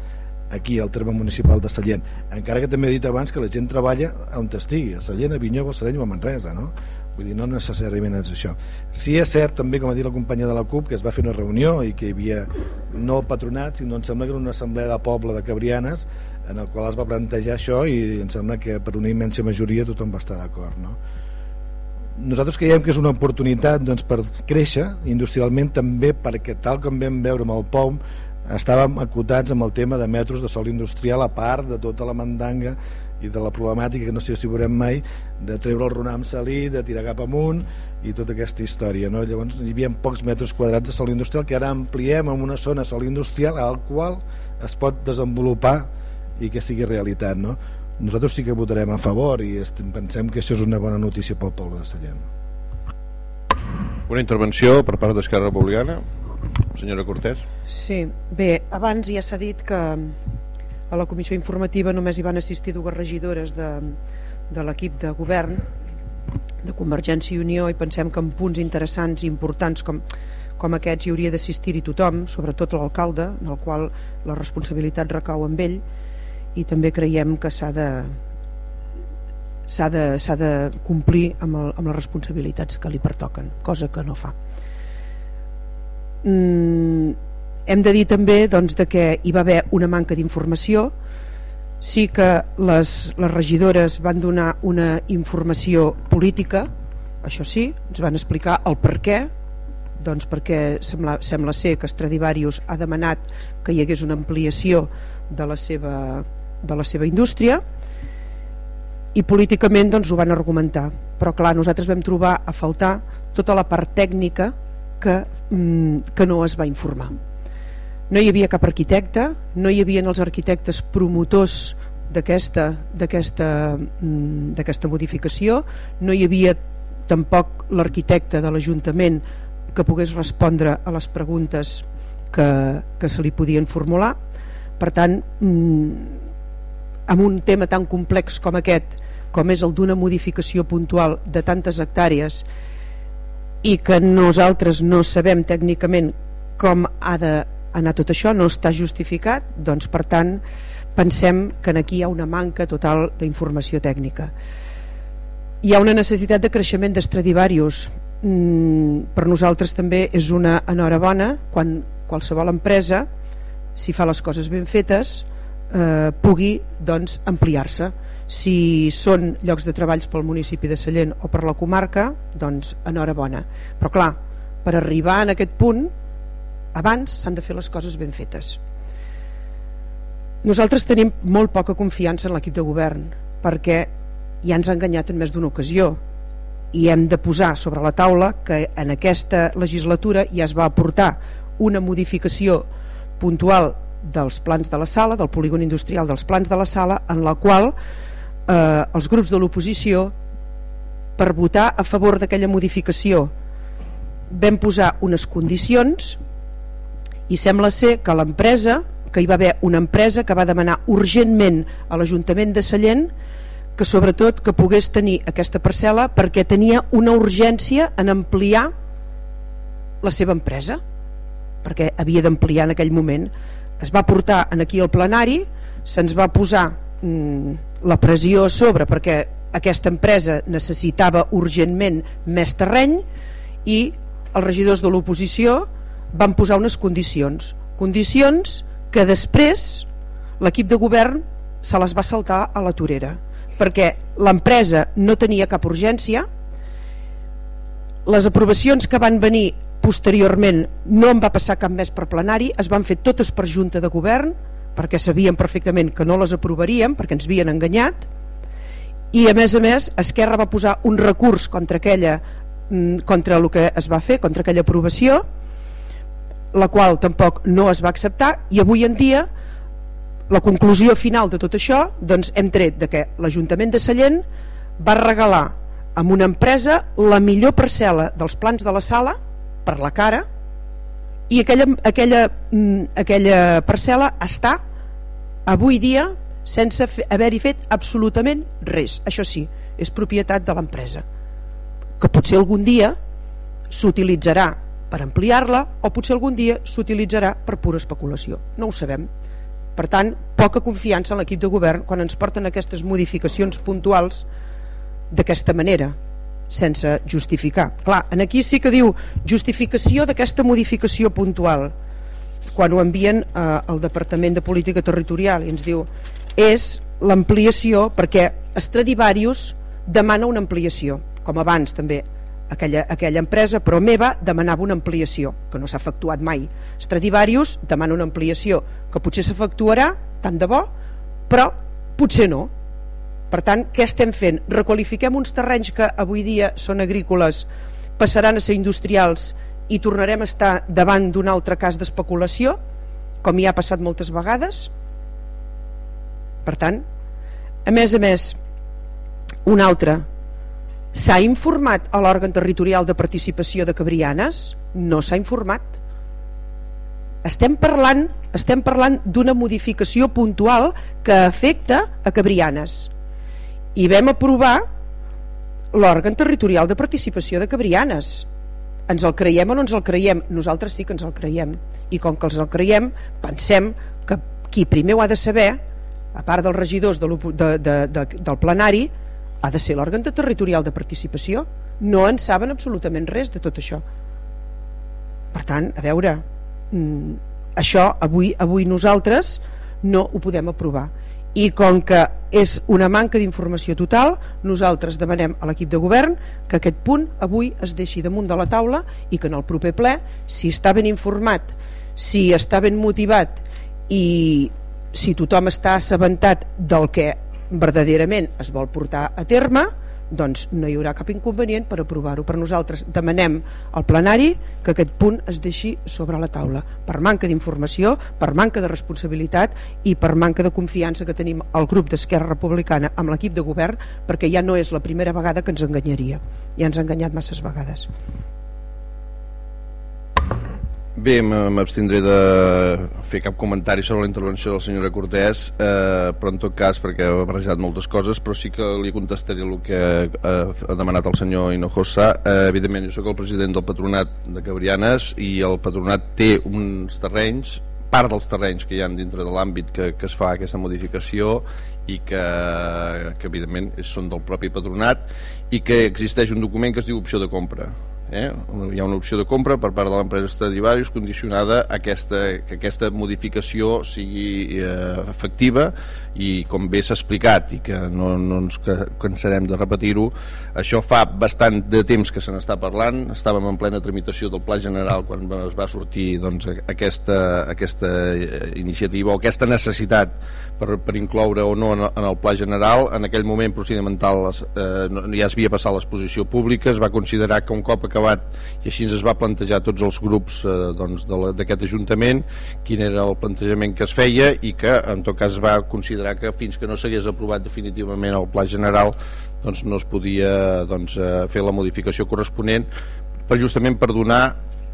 aquí al terme municipal de Sallent encara que també he dit abans que la gent treballa on estigui, a Sallent, a Vinyó, a Balsareny o a Manresa no? vull dir, no necessàriament és això sí és cert també, com ha dit la companya de la CUP que es va fer una reunió i que hi havia no el patronat, sinó em sembla que era una assemblea de poble de Cabrianes en el qual es va plantejar això i em sembla que per una immensa majoria tothom va estar d'acord no? nosaltres creiem que és una oportunitat doncs, per créixer industrialment també perquè tal com vam veure amb el POM estàvem acotats amb el tema de metros de sol industrial a part de tota la mandanga i de la problemàtica que no sé si veurem mai de treure el runam salí, de tirar cap amunt i tota aquesta història no? llavors hi havia pocs metres quadrats de sol industrial que ara ampliem en una zona sol industrial al qual es pot desenvolupar i que sigui realitat no? nosaltres sí que votarem a favor i pensem que això és una bona notícia pel poble de Sallent una intervenció per part d'Esquerra Republicana senyora Cortés Sí, bé, abans ja s'ha dit que a la comissió informativa només hi van assistir dues regidores de, de l'equip de govern de Convergència i Unió i pensem que en punts interessants i importants com, com aquests hi hauria d'assistir-hi tothom, sobretot l'alcalde, en el qual la responsabilitat recau amb ell i també creiem que s'ha de s'ha de, de complir amb, el, amb les responsabilitats que li pertoquen, cosa que no fa. Mm, hem de dir també doncs, de que hi va haver una manca d'informació, sí que les, les regidores van donar una informació política, això sí, ens van explicar el per què, doncs perquè sembla, sembla ser que Stradivarius ha demanat que hi hagués una ampliació de la seva, de la seva indústria i políticament doncs, ho van argumentar. Però clar, nosaltres vam trobar a faltar tota la part tècnica que, que no es va informar no hi havia cap arquitecte, no hi havia els arquitectes promotors d'aquesta mm, d'aquesta modificació, no hi havia tampoc l'arquitecte de l'Ajuntament que pogués respondre a les preguntes que, que se li podien formular. Per tant, mm, amb un tema tan complex com aquest, com és el d'una modificació puntual de tantes hectàrees i que nosaltres no sabem tècnicament com ha de anar tot això no està justificat doncs per tant pensem que aquí hi ha una manca total d'informació tècnica. Hi ha una necessitat de creixement d'estradivarius mm, per nosaltres també és una enhorabona quan qualsevol empresa si fa les coses ben fetes eh, pugui doncs ampliar-se si són llocs de treballs pel municipi de Sallent o per la comarca doncs enhorabona. Però clar, per arribar en aquest punt abans s'han de fer les coses ben fetes. Nosaltres tenim molt poca confiança en l'equip de govern perquè ja ens ha enganyat en més d'una ocasió i hem de posar sobre la taula que en aquesta legislatura ja es va aportar una modificació puntual dels plans de la sala, del polígon industrial dels plans de la sala, en la qual eh, els grups de l'oposició per votar a favor d'aquella modificació. Vam posar unes condicions i sembla ser que l'empresa que hi va haver una empresa que va demanar urgentment a l'Ajuntament de Sallent que sobretot que pogués tenir aquesta parcel·la perquè tenia una urgència en ampliar la seva empresa perquè havia d'ampliar en aquell moment. Es va portar en aquí al plenari se'ns va posar la pressió a sobre perquè aquesta empresa necessitava urgentment més terreny i els regidors de l'oposició van posar unes condicions. Condicions que després l'equip de govern se les va saltar a la torera perquè l'empresa no tenia cap urgència les aprovacions que van venir posteriorment no en va passar cap més per plenari es van fer totes per junta de govern perquè sabíem perfectament que no les aprovaríem perquè ens havien enganyat i a més a més Esquerra va posar un recurs contra aquella mm, contra el que es va fer, contra aquella aprovació la qual tampoc no es va acceptar i avui en dia la conclusió final de tot això doncs hem tret de que l'Ajuntament de Sallent va regalar a una empresa la millor parcel·la dels plans de la sala per la cara i aquella, aquella, mm, aquella parcel·la està avui dia sense haver-hi fet absolutament res. Això sí, és propietat de l'empresa que potser algun dia s'utilitzarà per ampliar-la o potser algun dia s'utilitzarà per pura especulació. No ho sabem. Per tant, poca confiança en l'equip de govern quan ens porten aquestes modificacions puntuals d'aquesta manera sense justificar clar, en aquí sí que diu justificació d'aquesta modificació puntual quan ho envien eh, al Departament de Política Territorial i ens diu és l'ampliació perquè Stradivarius demana una ampliació com abans també aquella, aquella empresa, però meva demanava una ampliació, que no s'ha efectuat mai. Stradivarius demana una ampliació, que potser s'efectuarà, tant de bo, però potser no. Per tant, què estem fent? Requalifiquem uns terrenys que avui dia són agrícoles, passaran a ser industrials i tornarem a estar davant d'un altre cas d'especulació, com hi ha passat moltes vegades? Per tant, a més a més, un altre, S'ha informat a l'òrgan territorial de participació de Cabrianes? No s'ha informat. Estem parlant estem parlant d'una modificació puntual que afecta a Cabrianes. I vam aprovar l'òrgan territorial de participació de Cabrianes. Ens el creiem o no ens el creiem? Nosaltres sí que ens el creiem. I com que els el creiem, pensem que qui primer ho ha de saber, a part dels regidors de de, de, de, del plenari, ha de ser l'òrgan de territorial de participació no en saben absolutament res de tot això per tant, a veure mm, això avui, avui nosaltres no ho podem aprovar i com que és una manca d'informació total nosaltres demanem a l'equip de govern que aquest punt avui es deixi damunt de la taula i que en el proper ple si està ben informat si està ben motivat i si tothom està assabentat del que verdaderament es vol portar a terme doncs no hi haurà cap inconvenient per aprovar-ho. Per nosaltres demanem al plenari que aquest punt es deixi sobre la taula per manca d'informació, per manca de responsabilitat i per manca de confiança que tenim al grup d'Esquerra Republicana amb l'equip de govern perquè ja no és la primera vegada que ens enganyaria. Ja ens ha enganyat masses vegades. Bé, m'abstindré de fer cap comentari sobre la intervenció de la senyora Cortés, eh, però en tot cas, perquè ha barrejat moltes coses, però sí que li contestaré el que eh, ha demanat el senyor Hinojosa. Eh, evidentment, jo sóc el president del patronat de Cabrianes i el patronat té uns terrenys, part dels terrenys que hi ha dintre de l'àmbit que, que es fa aquesta modificació i que, que evidentment són del propi patronat i que existeix un document que es diu opció de compra eh? hi ha una opció de compra per part de l'empresa Stradivarius condicionada a aquesta, que aquesta modificació sigui eh, efectiva i com bé s'ha explicat i que no, no ens cansarem de repetir-ho això fa bastant de temps que se n'està parlant. Estàvem en plena tramitació del Pla General quan es va sortir doncs, aquesta, aquesta eh, iniciativa o aquesta necessitat per, per incloure o no en, en el Pla General. En aquell moment procedimental eh, ja es havia passat l'exposició pública. Es va considerar que un cop acabat i així es va plantejar tots els grups eh, doncs, d'aquest Ajuntament quin era el plantejament que es feia i que en tot cas va considerar que fins que no s'hagués aprovat definitivament el Pla General doncs no es podia doncs, eh, fer la modificació corresponent per justament per donar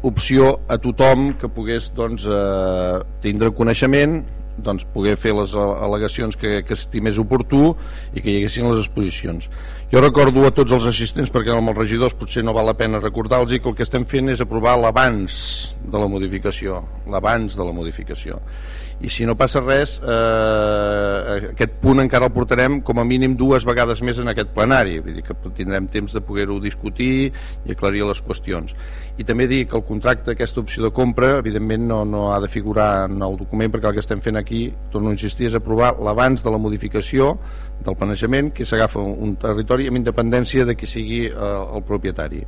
opció a tothom que pogués doncs, eh, tindre coneixement doncs, poder fer les al·legacions que, que estimés oportú i que hi haguessin les exposicions. Jo recordo a tots els assistents, perquè amb els regidors potser no val la pena recordar-los que el que estem fent és aprovar l'abans de la modificació, l'abans de la modificació i si no passa res eh, aquest punt encara el portarem com a mínim dues vegades més en aquest plenari. Vull dir que tindrem temps de poder-ho discutir i aclarir les qüestions. I també dir que el contracte d'aquesta opció de compra evidentment no, no ha de figurar en el document perquè el que estem fent aquí torno a insistir és aprovar l'abans de la modificació del planejament que s'agafa un territori amb independència de qui sigui eh, el propietari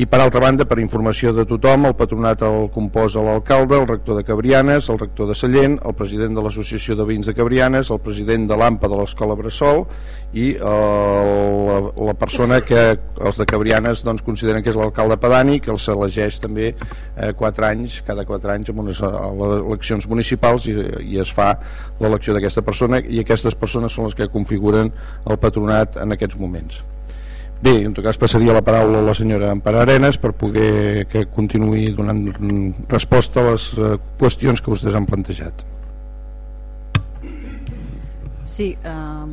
i per altra banda, per informació de tothom, el patronat el composa l'alcalde, el rector de Cabrianes, el rector de Sallent, el president de l'Associació de Veïns de Cabrianes, el president de l'AMPA de l'Escola Bressol i el, la, la persona que els de Cabrianes doncs, consideren que és l'alcalde pedani, que el s'elegeix també eh, quatre anys, cada quatre anys en unes eleccions municipals i, i es fa l'elecció d'aquesta persona i aquestes persones són les que configuren el patronat en aquests moments. Bé, en tot cas passaria la paraula a la senyora Ampar Arenas per poder que continuï donant resposta a les eh, qüestions que vostès han plantejat. Sí, eh,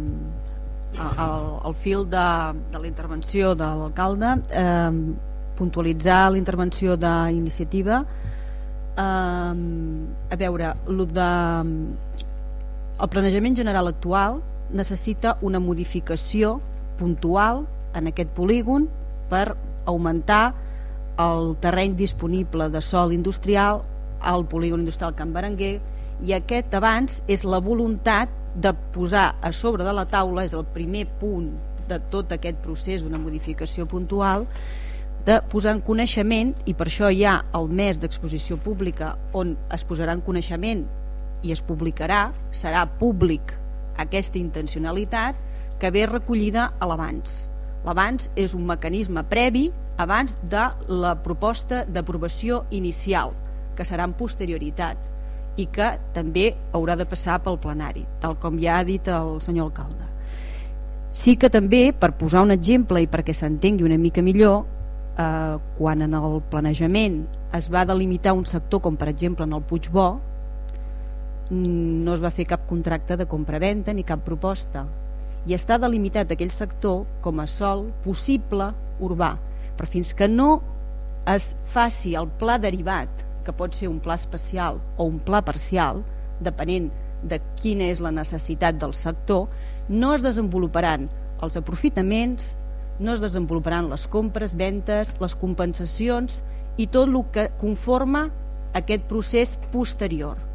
el, el fil de, de la intervenció de l'alcalde, eh, puntualitzar la intervenció d'iniciativa, eh, a veure, el, de, el planejament general actual necessita una modificació puntual en aquest polígon per augmentar el terreny disponible de sol industrial al polígon industrial Can Berenguer. I aquest abans és la voluntat de posar a sobre de la taula, és el primer punt de tot aquest procés d'una modificació puntual, de posar en coneixement, i per això hi ha el mes d'exposició pública on es posarà en coneixement i es publicarà, serà públic aquesta intencionalitat que ve recollida a l'abans L'abans és un mecanisme previ abans de la proposta d'aprovació inicial, que serà en posterioritat i que també haurà de passar pel plenari, tal com ja ha dit el senyor alcalde. Sí que també, per posar un exemple i perquè s'entengui una mica millor, eh, quan en el planejament es va delimitar un sector com per exemple en el Puigbó, mm, no es va fer cap contracte de compra-venta ni cap proposta i està delimitat aquell sector com a sol possible urbà. Però fins que no es faci el pla derivat que pot ser un pla especial o un pla parcial depenent de quina és la necessitat del sector no es desenvoluparan els aprofitaments no es desenvoluparan les compres, ventes, les compensacions i tot el que conforma aquest procés posterior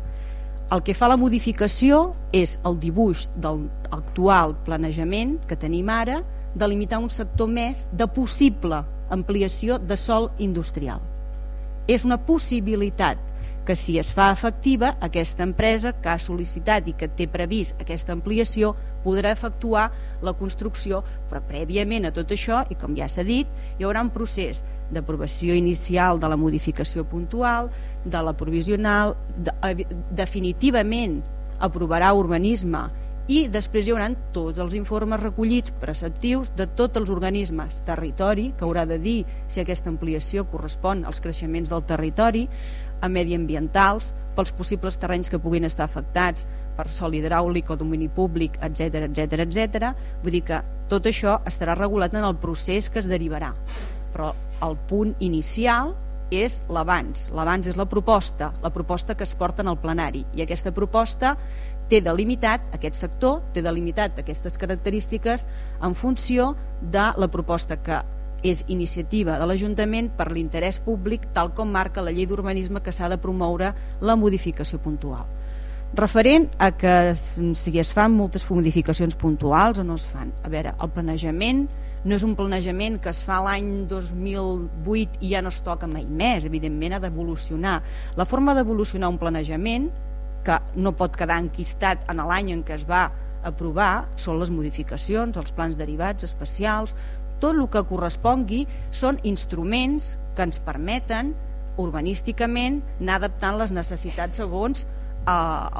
el que fa la modificació és el dibuix del actual planejament que tenim ara de limitar un sector més de possible ampliació de sol industrial. És una possibilitat que si es fa efectiva aquesta empresa que ha sol·licitat i que té previst aquesta ampliació podrà efectuar la construcció però prèviament a tot això i com ja s'ha dit hi haurà un procés d'aprovació inicial de la modificació puntual de la provisional, de, definitivament aprovarà urbanisme i després hi haurà tots els informes recollits preceptius de tots els organismes territori que haurà de dir si aquesta ampliació correspon als creixements del territori a mediambientals pels possibles terrenys que puguin estar afectats per sol hidràulic o domini públic, etc etc etc. Vull dir que tot això estarà regulat en el procés que es derivarà. Però el punt inicial és l'abans. L'abans és la proposta, la proposta que es porta en el plenari. I aquesta proposta té delimitat aquest sector, té delimitat aquestes característiques en funció de la proposta que és iniciativa de l'Ajuntament per l'interès públic tal com marca la llei d'urbanisme que s'ha de promoure la modificació puntual. Referent a que si es fan moltes modificacions puntuals o no es fan. A veure, el planejament no és un planejament que es fa l'any 2008 i ja no es toca mai més, evidentment ha d'evolucionar. La forma d'evolucionar un planejament, que no pot quedar enquistat en l'any en què es va aprovar, són les modificacions, els plans derivats especials, tot el que correspongui són instruments que ens permeten urbanísticament anar adaptant les necessitats segons eh,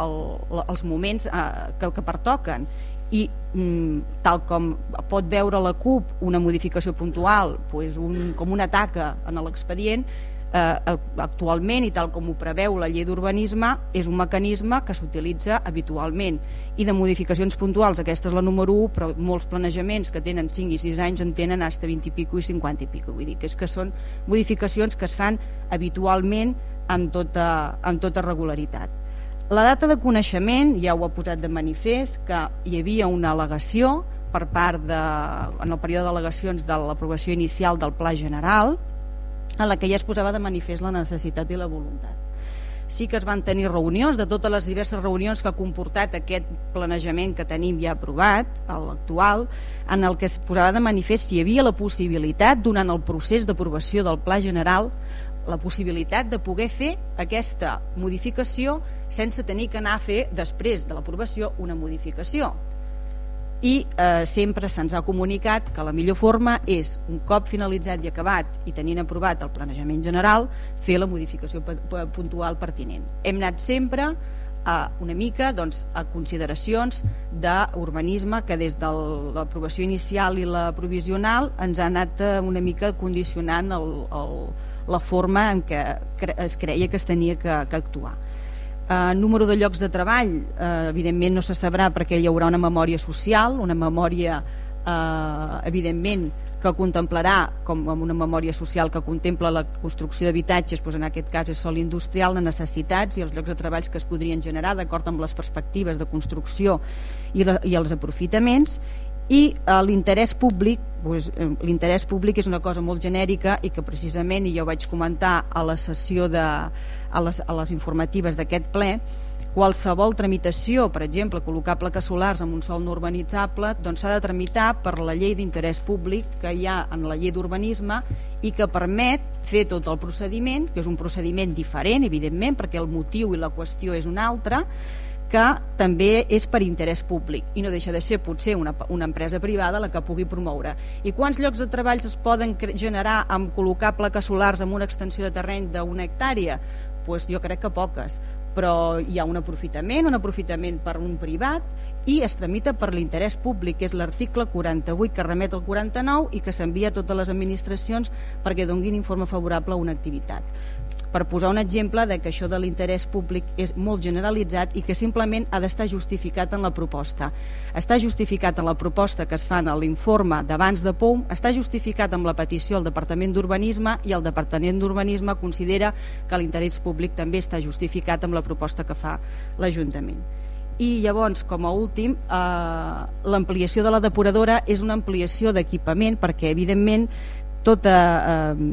el, els moments eh, que, que pertoquen i mm, tal com pot veure la CUP una modificació puntual pues un, com una taca en l'expedient eh, actualment i tal com ho preveu la llei d'urbanisme és un mecanisme que s'utilitza habitualment. I de modificacions puntuals aquesta és la número 1 però molts planejaments que tenen 5 i 6 anys en tenen hasta 20 i pico i 50 i pico. Vull dir que és que són modificacions que es fan habitualment amb tota, amb tota regularitat la data de coneixement ja ho ha posat de manifest que hi havia una al·legació per part de, en el període d'al·legacions de l'aprovació inicial del Pla General en la que ja es posava de manifest la necessitat i la voluntat. Sí que es van tenir reunions, de totes les diverses reunions que ha comportat aquest planejament que tenim ja aprovat, l'actual, en el que es posava de manifest si hi havia la possibilitat, durant el procés d'aprovació del Pla General, la possibilitat de poder fer aquesta modificació sense tenir que anar a fer, després de l'aprovació, una modificació i eh, sempre se'ns ha comunicat que la millor forma és, un cop finalitzat i acabat i tenint aprovat el planejament general, fer la modificació puntual pertinent. Hem anat sempre a una mica doncs, a consideracions d'urbanisme que des de l'aprovació inicial i la provisional ens ha anat eh, una mica condicionant el, el, la forma en què es creia que es tenia que, que actuar. Eh, número de llocs de treball, eh, evidentment no se sabrà perquè hi haurà una memòria social, una memòria, eh, evidentment, que contemplarà, com una memòria social que contempla la construcció d'habitatges, doncs en aquest cas és sol industrial, les necessitats i els llocs de treballs que es podrien generar d'acord amb les perspectives de construcció i, la, i els aprofitaments, i eh, l'interès públic doncs, l'interès públic és una cosa molt genèrica i que precisament, i jo vaig comentar a la sessió de, a les, a les informatives d'aquest ple qualsevol tramitació, per exemple, col·locar plaques solars en un sol no urbanitzable, doncs s'ha de tramitar per la llei d'interès públic que hi ha en la llei d'urbanisme i que permet fer tot el procediment, que és un procediment diferent, evidentment, perquè el motiu i la qüestió és una altra, que també és per interès públic i no deixa de ser potser una, una empresa privada la que pugui promoure. I quants llocs de treball es poden generar amb col·locar plaques solars amb una extensió de terreny d'una hectàrea? pues jo crec que poques però hi ha un aprofitament, un aprofitament per un privat i es tramita per l'interès públic, que és l'article 48 que remet al 49 i que s'envia a totes les administracions perquè donguin informe favorable a una activitat per posar un exemple de que això de l'interès públic és molt generalitzat i que simplement ha d'estar justificat en la proposta. Està justificat en la proposta que es fa en l'informe d'abans de POUM, està justificat amb la petició al Departament d'Urbanisme i el Departament d'Urbanisme considera que l'interès públic també està justificat amb la proposta que fa l'Ajuntament i llavors com a últim eh, l'ampliació de la depuradora és una ampliació d'equipament perquè evidentment tota eh,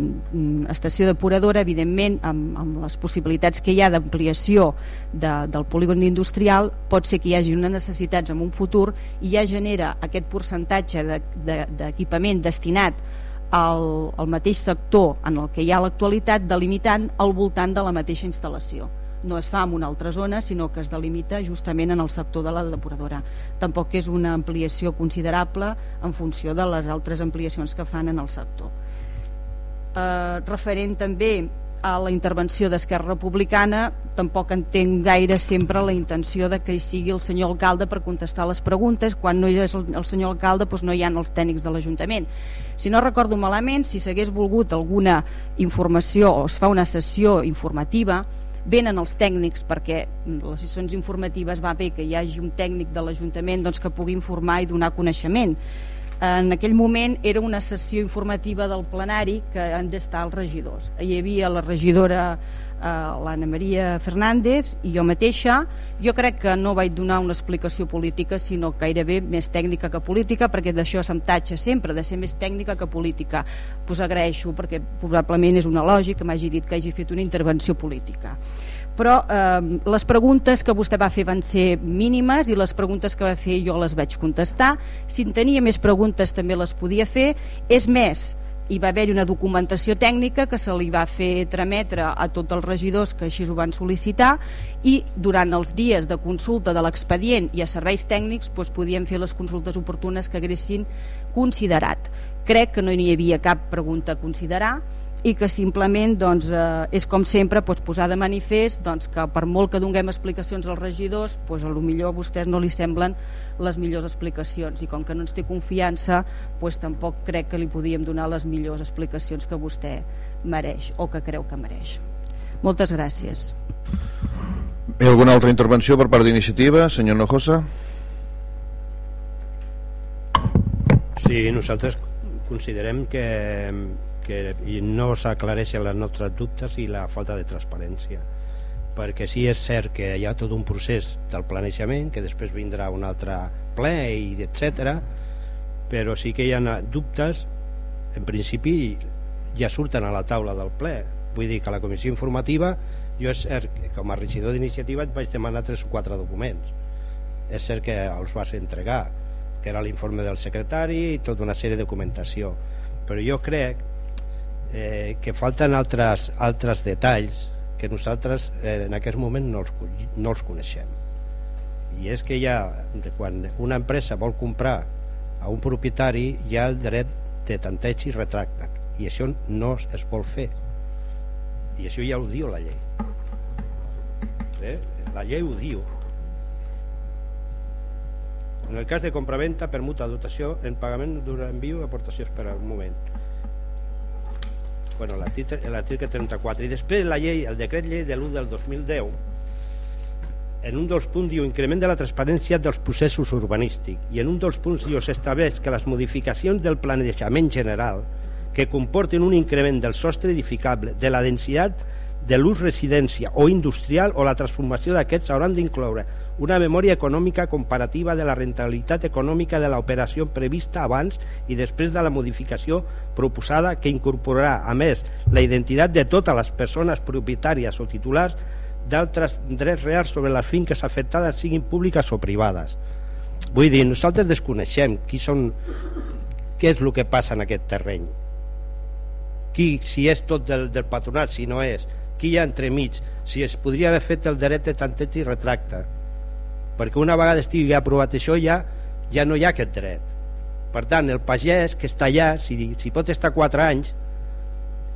estació depuradora, evidentment, amb, amb les possibilitats que hi ha d'ampliació de, del polígon industrial, pot ser que hi hagi unes necessitats en un futur i ja genera aquest percentatge d'equipament de, de, destinat al, al mateix sector en el que hi ha l'actualitat, delimitant al voltant de la mateixa instal·lació no es fa en una altra zona sinó que es delimita justament en el sector de la depuradora. Tampoc és una ampliació considerable en funció de les altres ampliacions que fan en el sector. Eh, referent també a la intervenció d'Esquerra Republicana tampoc entenc gaire sempre la intenció de que hi sigui el senyor alcalde per contestar les preguntes. Quan no hi és el, senyor alcalde doncs no hi ha els tècnics de l'Ajuntament. Si no recordo malament, si s'hagués volgut alguna informació o es fa una sessió informativa venen els tècnics perquè les sessions informatives va bé que hi hagi un tècnic de l'Ajuntament doncs, que pugui informar i donar coneixement. En aquell moment era una sessió informativa del plenari que han d'estar els regidors. Hi havia la regidora l'Anna Maria Fernández i jo mateixa. Jo crec que no vaig donar una explicació política sinó gairebé més tècnica que política perquè d'això se'm tatxa sempre de ser més tècnica que política. Pues agraeixo perquè probablement és una lògica que m'hagi dit que hagi fet una intervenció política. Però eh, les preguntes que vostè va fer van ser mínimes i les preguntes que va fer jo les vaig contestar. Si en tenia més preguntes també les podia fer. És més, hi va haver una documentació tècnica que se li va fer trametre a tots els regidors que així ho van sol·licitar i durant els dies de consulta de l'expedient i a serveis tècnics doncs, podien fer les consultes oportunes que haguessin considerat. Crec que no hi havia cap pregunta a considerar i que simplement doncs, eh, és com sempre doncs, posar de manifest doncs, que per molt que donguem explicacions als regidors doncs, a lo millor a vostès no li semblen les millors explicacions i com que no ens té confiança doncs, tampoc crec que li podíem donar les millors explicacions que vostè mereix o que creu que mereix moltes gràcies Hi ha alguna altra intervenció per part d'iniciativa? Senyor Nojosa? Sí, nosaltres considerem que que no s'aclareixen les nostres dubtes i la falta de transparència. Perquè sí és cert que hi ha tot un procés del planejament que després vindrà un altre ple i etc però sí que hi ha dubtes. En principi ja surten a la taula del ple. Vull dir que la comissió informativa jo és cert que com a regidor d'iniciativa et vaig demanar tres o quatre documents. És cert que els vas entregar que era l'informe del secretari i tota una sèrie de documentació. Però jo crec eh, que falten altres, altres detalls que nosaltres eh, en aquest moment no els, no els coneixem. I és que ja quan una empresa vol comprar a un propietari hi ha el dret de tanteig i retracte. I això no es vol fer. I això ja ho diu la llei. Eh? la llei ho diu. En el cas de compraventa permuta dotació en pagament d'un enviu aportacions per al moment bueno, l'article 34 i després la llei, el decret llei de l'1 del 2010 en un dels punts diu increment de la transparència dels processos urbanístics i en un dels punts diu s'estableix que les modificacions del planejament general que comporten un increment del sostre edificable de la densitat de l'ús residència o industrial o la transformació d'aquests hauran d'incloure una memòria econòmica comparativa de la rentabilitat econòmica de l'operació prevista abans i després de la modificació proposada que incorporarà, a més, la identitat de totes les persones propietàries o titulars d'altres drets reals sobre les finques afectades siguin públiques o privades. Vull dir, nosaltres desconeixem qui són, què és el que passa en aquest terreny. Qui, si és tot del, del patronat, si no és, qui hi ha entremig, si es podria haver fet el dret de tantet i retracte perquè una vegada estigui aprovat això ja, ja no hi ha aquest dret. Per tant el pagès que està allà si, si pot estar 4 anys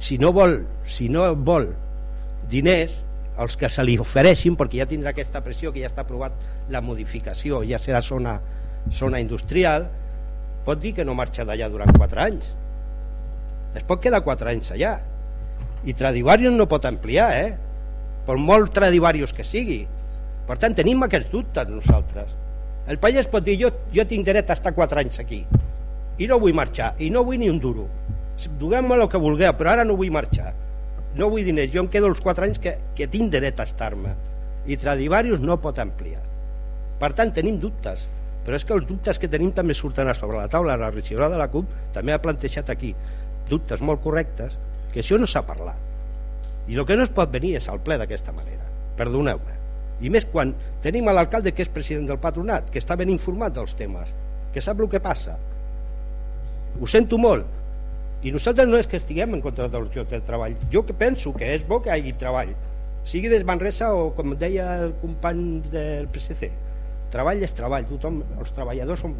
si no vol si no vol diners els que se li ofereixin perquè ja tindrà aquesta pressió que ja està aprovat la modificació ja serà zona, zona industrial pot dir que no marxa d'allà durant 4 anys. Es pot quedar 4 anys allà. I Tradivarius no pot ampliar eh? per molt Tradivarius que sigui per tant, tenim aquests dubtes nosaltres. El país pot dir, jo, jo tinc dret a estar 4 anys aquí i no vull marxar, i no vull ni un duro. Duguem-me el que vulgueu, però ara no vull marxar. No vull diners, jo em quedo els 4 anys que, que tinc dret a estar-me. I Tradivarius no pot ampliar. Per tant, tenim dubtes, però és que els dubtes que tenim també surten a sobre la taula. La regidora de la CUP també ha plantejat aquí dubtes molt correctes, que això no s'ha parlat. I el que no es pot venir és al ple d'aquesta manera. Perdoneu-me i més quan tenim l'alcalde que és president del patronat que està ben informat dels temes que sap el que passa ho sento molt i nosaltres no és que estiguem en contra dels llocs de treball. Jo que penso que és bo que hi hagi treball sigui des Manresa o com deia el company del PSC treball és treball tothom, els treballadors som,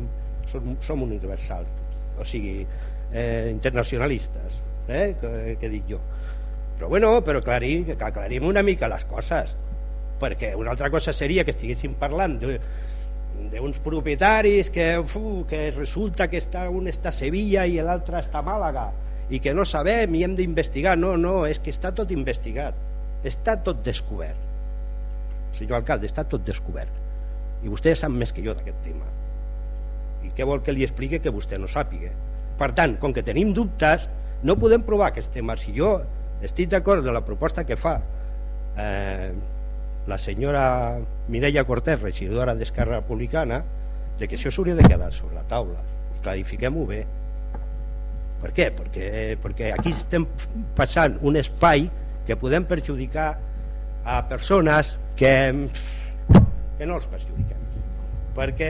som, som universals o sigui eh, internacionalistes eh, que, que dic jo. Però bueno, però aclarim, aclarim una mica les coses perquè una altra cosa seria que estiguéssim parlant d'uns propietaris que, uf, que resulta que està, un està a Sevilla i l'altre està a Màlaga i que no sabem i hem d'investigar. No, no, és que està tot investigat. Està tot descobert. Senyor alcalde, està tot descobert. I vostè sap més que jo d'aquest tema. I què vol que li expliqui que vostè no sàpiga? Per tant, com que tenim dubtes no podem provar aquest tema. Si jo estic d'acord amb la proposta que fa eh, la senyora Mireia Cortés, regidora d'Esquerra Republicana, de que això s'hauria de quedar sobre la taula. Clarifiquem-ho bé. Per què? Perquè, perquè aquí estem passant un espai que podem perjudicar a persones que, que no els perjudiquem. Per què?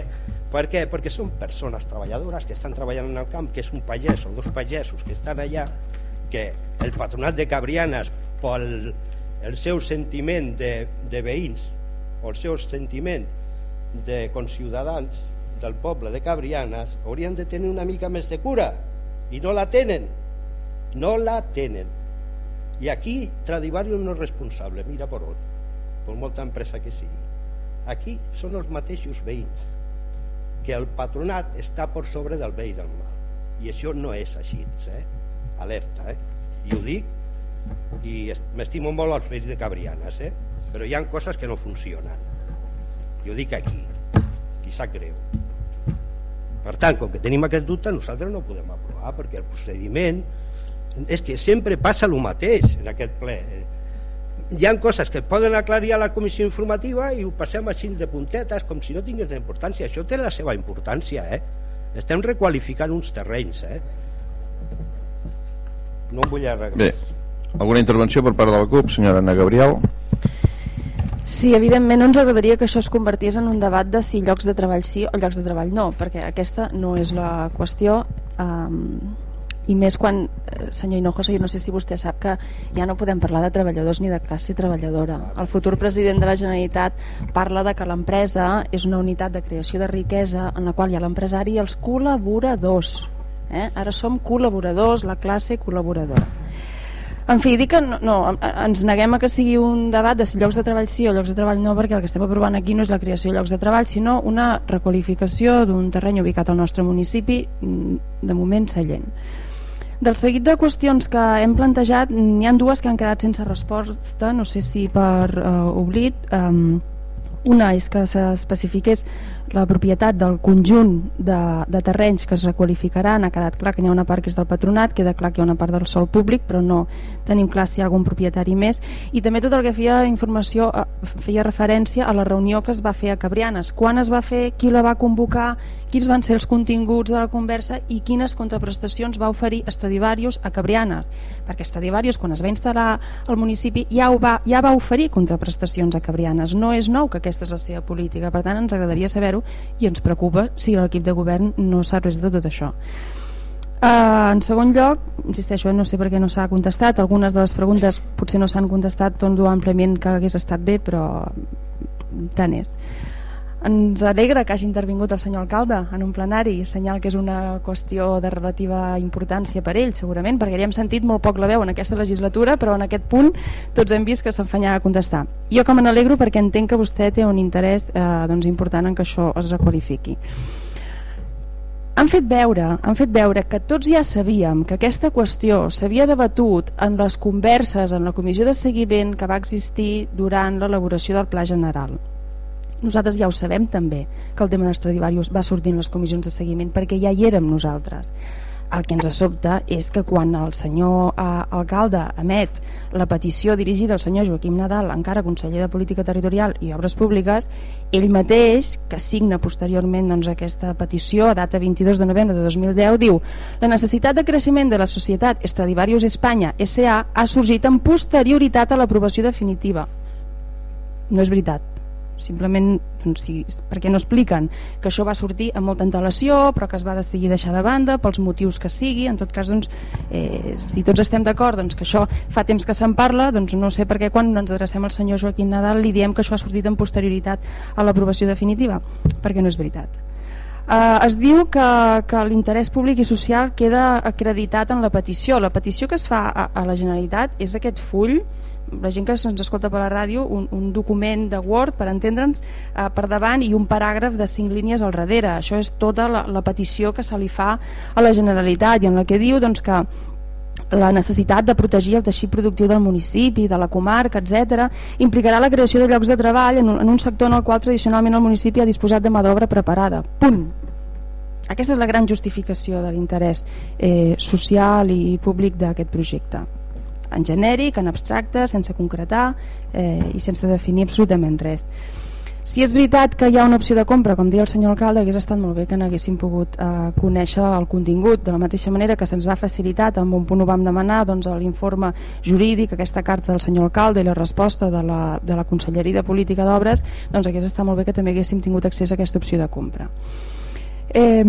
Per què? Perquè són persones treballadores que estan treballant en el camp, que és un pagès o dos pagesos que estan allà, que el patronat de Cabrianes pel, el seu sentiment de, de veïns o el seu sentiment de conciutadans del poble de Cabrianes haurien de tenir una mica més de cura. I no la tenen. No la tenen. I aquí Tradivarius no és responsable mira per on, per molta empresa que sigui. Aquí són els mateixos veïns que el patronat està per sobre del bé i del mal. I això no és així eh? alerta eh? i ho dic i m'estimo molt els veïns de Cabrianes eh? però hi han coses que no funcionen ho dic aquí i sap greu per tant, com que tenim aquest dubte nosaltres no podem aprovar perquè el procediment és que sempre passa el mateix en aquest ple hi han coses que poden aclarir a la comissió informativa i ho passem així de puntetes com si no tingués importància això té la seva importància eh? estem requalificant uns terrenys eh? no em vull arreglar Bé, alguna intervenció per part de la CUP senyora Ana Gabriel Sí, evidentment no ens agradaria que això es convertís en un debat de si llocs de treball sí o llocs de treball no, perquè aquesta no és la qüestió um, i més quan, eh, senyor Hinojosa, jo no sé si vostè sap que ja no podem parlar de treballadors ni de classe treballadora. El futur president de la Generalitat parla de que l'empresa és una unitat de creació de riquesa en la qual hi ha l'empresari i els col·laboradors. Eh? Ara som col·laboradors, la classe col·laboradora. En fi, dic que no, no, ens neguem a que sigui un debat de si llocs de treball sí o llocs de treball no, perquè el que estem aprovant aquí no és la creació de llocs de treball, sinó una requalificació d'un terreny ubicat al nostre municipi, mm, de moment Sallent. Del seguit de qüestions que hem plantejat, n'hi han dues que han quedat sense resposta, no sé si per uh, oblit. Um, una és que s'especifiqués la propietat del conjunt de, de terrenys que es requalificaran, ha quedat clar que n'hi ha una part que és del patronat, queda clar que hi ha una part del sol públic, però no tenim clar si hi ha algun propietari més, i també tot el que feia informació eh, feia referència a la reunió que es va fer a Cabrianes, quan es va fer, qui la va convocar, quins van ser els continguts de la conversa i quines contraprestacions va oferir Estradivarius a Cabrianes, perquè Estradivarius quan es va instal·lar al municipi ja, ho va, ja va oferir contraprestacions a Cabrianes, no és nou que aquesta és la seva política, per tant ens agradaria saber-ho i ens preocupa si l'equip de govern no sap res de tot això. Uh, en segon lloc, insisteixo, no sé per què no s'ha contestat, algunes de les preguntes potser no s'han contestat tot àmpliament que hagués estat bé, però tant és. Ens alegra que hagi intervingut el senyor alcalde en un plenari, senyal que és una qüestió de relativa importància per ell, segurament, perquè ja hem sentit molt poc la veu en aquesta legislatura, però en aquest punt tots hem vist que s'enfanyava a contestar. Jo com me n'alegro perquè entenc que vostè té un interès eh, doncs, important en que això es requalifiqui. Han fet, veure, han fet veure que tots ja sabíem que aquesta qüestió s'havia debatut en les converses en la comissió de seguiment que va existir durant l'elaboració del Pla General nosaltres ja ho sabem també que el tema dels Stradivarius va sortir en les comissions de seguiment perquè ja hi érem nosaltres el que ens sobta és que quan el senyor eh, alcalde emet la petició dirigida al senyor Joaquim Nadal encara conseller de Política Territorial i Obres Públiques ell mateix, que signa posteriorment doncs, aquesta petició a data 22 de novembre de 2010 diu la necessitat de creixement de la societat Stradivarius Espanya S.A. ha sorgit en posterioritat a l'aprovació definitiva no és veritat simplement doncs, sí, perquè no expliquen que això va sortir amb molta antelació però que es va decidir deixar de banda pels motius que sigui, en tot cas doncs, eh, si tots estem d'acord doncs, que això fa temps que se'n parla, doncs no sé per què quan ens adrecem al senyor Joaquim Nadal li diem que això ha sortit en posterioritat a l'aprovació definitiva, perquè no és veritat Uh, es diu que, que l'interès públic i social queda acreditat en la petició. La petició que es fa a, a la Generalitat és aquest full la gent que se'ns escolta per la ràdio un, un document de Word per entendre'ns eh, per davant i un paràgraf de cinc línies al darrere això és tota la, la petició que se li fa a la Generalitat i en la que diu doncs, que la necessitat de protegir el teixit productiu del municipi, de la comarca, etc, implicarà la creació de llocs de treball en un, en un sector en el qual tradicionalment el municipi ha disposat de mà d'obra preparada. Punt. Aquesta és la gran justificació de l'interès eh, social i públic d'aquest projecte en genèric, en abstracte, sense concretar eh, i sense definir absolutament res. Si és veritat que hi ha una opció de compra, com deia el senyor alcalde, hagués estat molt bé que n'haguéssim pogut eh, conèixer el contingut, de la mateixa manera que se'ns va facilitat, amb un punt ho vam demanar, doncs, l'informe jurídic, aquesta carta del senyor alcalde i la resposta de la, de la Conselleria de Política d'Obres, doncs hagués estat molt bé que també haguéssim tingut accés a aquesta opció de compra. Eh,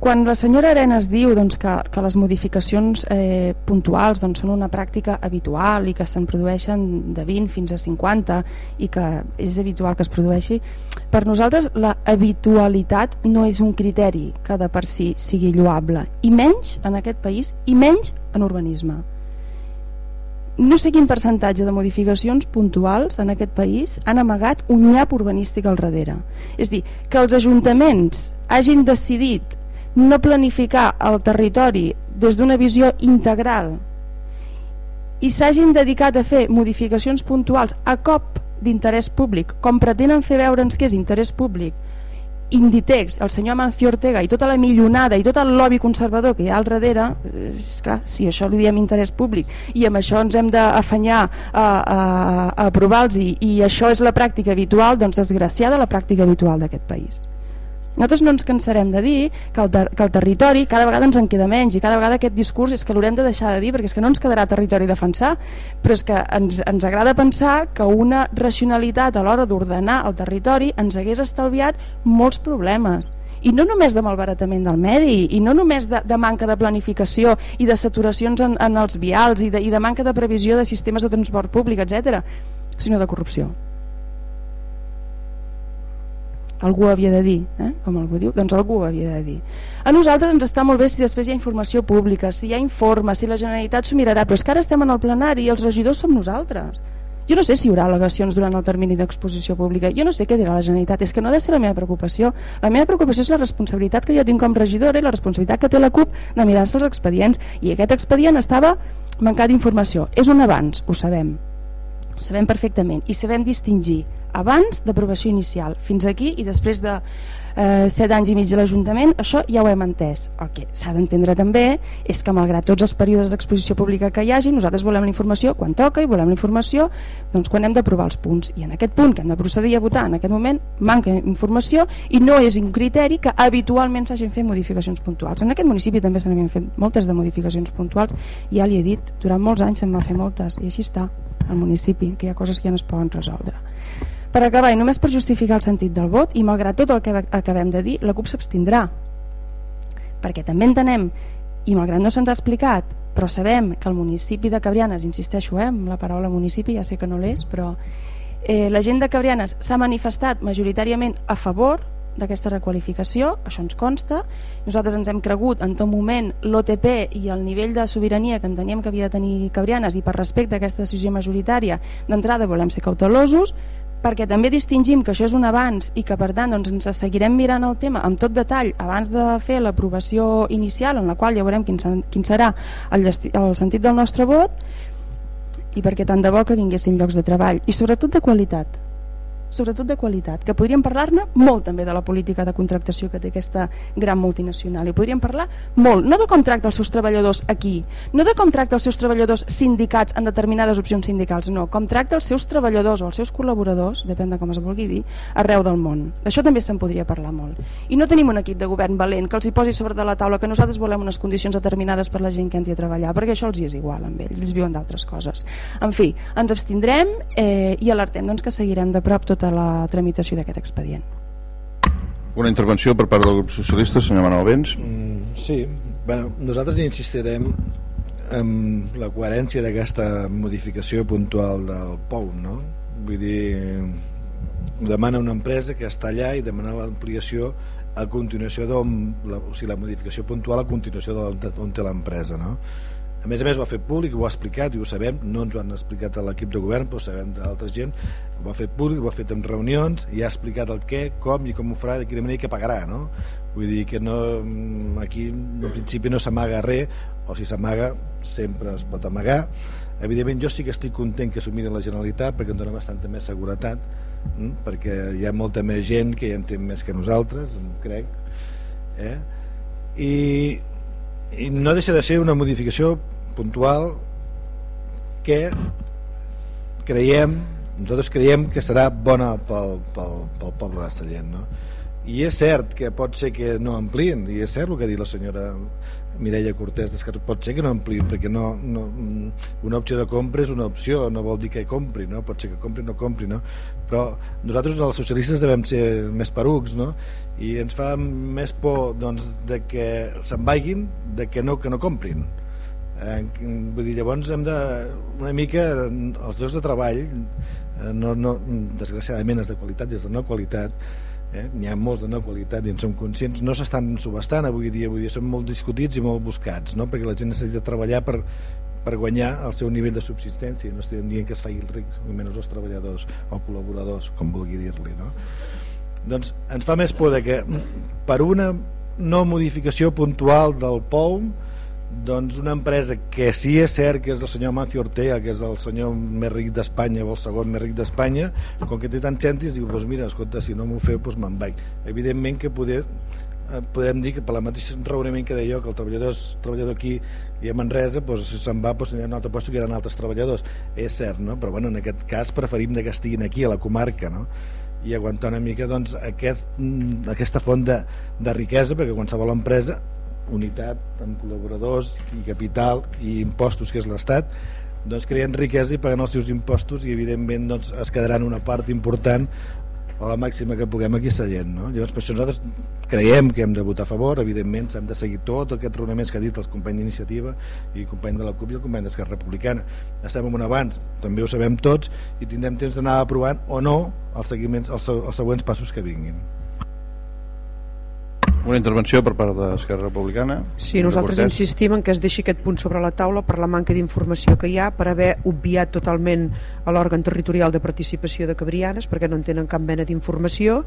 quan la senyora Arenas diu doncs, que, que les modificacions eh, puntuals doncs, són una pràctica habitual i que se'n produeixen de 20 fins a 50 i que és habitual que es produeixi, per nosaltres la habitualitat no és un criteri que de per si sigui lloable, i menys en aquest país, i menys en urbanisme. No sé quin percentatge de modificacions puntuals en aquest país han amagat un nyap urbanístic al darrere. És dir, que els ajuntaments hagin decidit no planificar el territori des d'una visió integral i s'hagin dedicat a fer modificacions puntuals a cop d'interès públic, com pretenen fer veure'ns que és interès públic, Inditex, el senyor Amancio Ortega i tota la millonada i tot el lobby conservador que hi ha al darrere, eh, és clar, si això li diem interès públic i amb això ens hem d'afanyar a, a, a aprovar-los i, i això és la pràctica habitual, doncs desgraciada la pràctica habitual d'aquest país. Nosaltres no ens cansarem de dir que el, ter que el territori cada vegada ens en queda menys i cada vegada aquest discurs és que l'haurem de deixar de dir perquè és que no ens quedarà territori defensar però és que ens, ens agrada pensar que una racionalitat a l'hora d'ordenar el territori ens hagués estalviat molts problemes. I no només de malbaratament del medi i no només de, de manca de planificació i de saturacions en, en els vials i de, i de manca de previsió de sistemes de transport públic, etc, sinó de corrupció algú havia de dir, eh? com algú diu, doncs algú havia de dir. A nosaltres ens està molt bé si després hi ha informació pública, si hi ha informes, si la Generalitat s'ho mirarà, però és que ara estem en el plenari i els regidors som nosaltres. Jo no sé si hi haurà al·legacions durant el termini d'exposició pública, jo no sé què dirà la Generalitat, és que no ha de ser la meva preocupació. La meva preocupació és la responsabilitat que jo tinc com regidora i la responsabilitat que té la CUP de mirar-se els expedients, i aquest expedient estava mancat d'informació. És un abans, ho sabem, ho sabem perfectament, i sabem distingir abans d'aprovació inicial fins aquí i després de eh, 7 anys i mig a l'Ajuntament això ja ho hem entès. El que s'ha d'entendre també és que malgrat tots els períodes d'exposició pública que hi hagi nosaltres volem la informació quan toca i volem la informació doncs, quan hem d'aprovar els punts. I en aquest punt que hem de procedir a votar en aquest moment manca informació i no és un criteri que habitualment s'hagin fet modificacions puntuals. En aquest municipi també se n'havien fet moltes de modificacions puntuals. Ja li he dit, durant molts anys se'n va fer moltes i així està al municipi que hi ha coses que ja no es poden resoldre per acabar, i només per justificar el sentit del vot, i malgrat tot el que acabem de dir, la CUP s'abstindrà. Perquè també entenem, i malgrat no se'ns ha explicat, però sabem que el municipi de Cabrianes, insisteixo, eh, amb la paraula municipi, ja sé que no l'és, però eh, la gent de Cabrianes s'ha manifestat majoritàriament a favor d'aquesta requalificació, això ens consta, nosaltres ens hem cregut en tot moment l'OTP i el nivell de sobirania que enteníem que havia de tenir Cabrianes i per respecte a aquesta decisió majoritària d'entrada volem ser cautelosos, perquè també distingim que això és un abans i que per tant doncs, ens seguirem mirant el tema amb tot detall abans de fer l'aprovació inicial en la qual ja veurem quin, quin serà el, el sentit del nostre vot i perquè tant de bo que vinguessin llocs de treball i sobretot de qualitat sobretot de qualitat, que podríem parlar-ne molt també de la política de contractació que té aquesta gran multinacional, i podríem parlar molt, no de com tracta els seus treballadors aquí, no de com tracta els seus treballadors sindicats en determinades opcions sindicals, no, com tracta els seus treballadors o els seus col·laboradors, depèn de com es vulgui dir, arreu del món. D'això també se'n podria parlar molt. I no tenim un equip de govern valent que els hi posi sobre de la taula que nosaltres volem unes condicions determinades per la gent que entri a treballar, perquè això els hi és igual amb ells, ells viuen d'altres coses. En fi, ens abstindrem eh, i alertem doncs, que seguirem de prop tota la tramitació d'aquest expedient. Una intervenció per part del grup socialista, senyor Manuel Vents. Mm, sí, bueno, nosaltres insistirem en la coherència d'aquesta modificació puntual del POU, no? Vull dir, demana una empresa que està allà i demana l'ampliació a continuació d'on, o sigui, la modificació puntual a continuació d'on té l'empresa, no? A més a més ho ha fet públic, ho ha explicat i ho sabem, no ens ho han explicat a l'equip de govern, però sabem d'altra gent, ho ha fet públic, ho ha fet en reunions i ha explicat el què, com i com ho farà, de quina manera i què pagarà, no? Vull dir que no, aquí en principi no s'amaga res, o si s'amaga sempre es pot amagar. Evidentment jo sí que estic content que s'ho miri la Generalitat perquè em dona bastanta més seguretat, hm? perquè hi ha molta més gent que hi entén més que nosaltres, crec. Eh? I, I no deixa de ser una modificació puntual que creiem nosaltres creiem que serà bona pel, pel, pel poble de Sallent no? i és cert que pot ser que no amplien i és cert el que ha dit la senyora Mireia Cortés d'Esquerra pot ser que no ampliïn perquè no, no, una opció de compra és una opció, no vol dir que compri no? pot ser que compri o no compri no? però nosaltres els socialistes devem ser més perucs no? i ens fa més por doncs, de que se'n vagin de que no, que no comprin eh, vull dir, llavors hem de una mica els llocs de treball no, no, desgraciadament és de qualitat i és de no qualitat eh? n'hi ha molts de no qualitat i en som conscients no s'estan subestant avui dia avui dia són molt discutits i molt buscats no? perquè la gent necessita treballar per, per guanyar el seu nivell de subsistència no estem dient que es faci el ric menys els treballadors o col·laboradors com vulgui dir-li no? doncs ens fa més por que per una no modificació puntual del POUM doncs una empresa que sí és cert que és el senyor Macio Ortega que és el senyor més ric d'Espanya o el segon més ric d'Espanya com que té tants cèntims diu, doncs mira, escolta, si no m'ho feu doncs me'n vaig evidentment que poder, eh, podem dir que per la mateixa raonament que deia jo que el treballador és treballador aquí i a Manresa doncs, si se'n va doncs, ha un altre lloc que ha altres treballadors és cert, no? però bueno, en aquest cas preferim que estiguin aquí a la comarca no? i aguantar una mica doncs, aquest, mm, aquesta font de, de riquesa perquè qualsevol empresa unitat amb col·laboradors i capital i impostos que és l'Estat doncs creen riquesa i paguen els seus impostos i evidentment doncs, es quedaran una part important o la màxima que puguem aquí Sallent no? llavors per això nosaltres creiem que hem de votar a favor evidentment s'han de seguir tot aquests raonaments que ha dit els companys d'iniciativa i el company de la CUP i el company d'Esquerra Republicana estem en un abans, també ho sabem tots i tindrem temps d'anar aprovant o no els, seguiments, els, els següents passos que vinguin una intervenció per part d'Esquerra Republicana. Sí, nosaltres insistim en que es deixi aquest punt sobre la taula per la manca d'informació que hi ha, per haver obviat totalment a l'òrgan territorial de participació de Cabrianes, perquè no en tenen cap mena d'informació,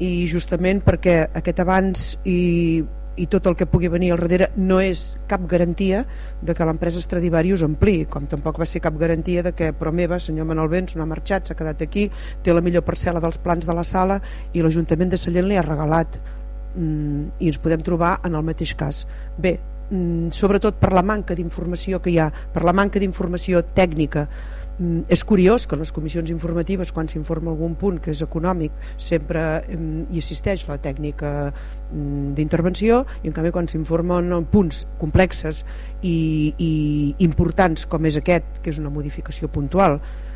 i justament perquè aquest abans i, i tot el que pugui venir al darrere no és cap garantia de que l'empresa Stradivarius ampli, com tampoc va ser cap garantia de que Promeva, senyor Manuel Vents, no ha marxat, s'ha quedat aquí, té la millor parcel·la dels plans de la sala i l'Ajuntament de Sallent li ha regalat i ens podem trobar en el mateix cas. Bé, mm, sobretot per la manca d'informació que hi ha per la manca d'informació tècnica. Mm, és curiós que les comissions informatives quan s'informa algun punt que és econòmic sempre mm, hi assisteix la tècnica mm, d'intervenció i en canvi quan s'informen punts complexes i, i importants com és aquest que és una modificació puntual Mm,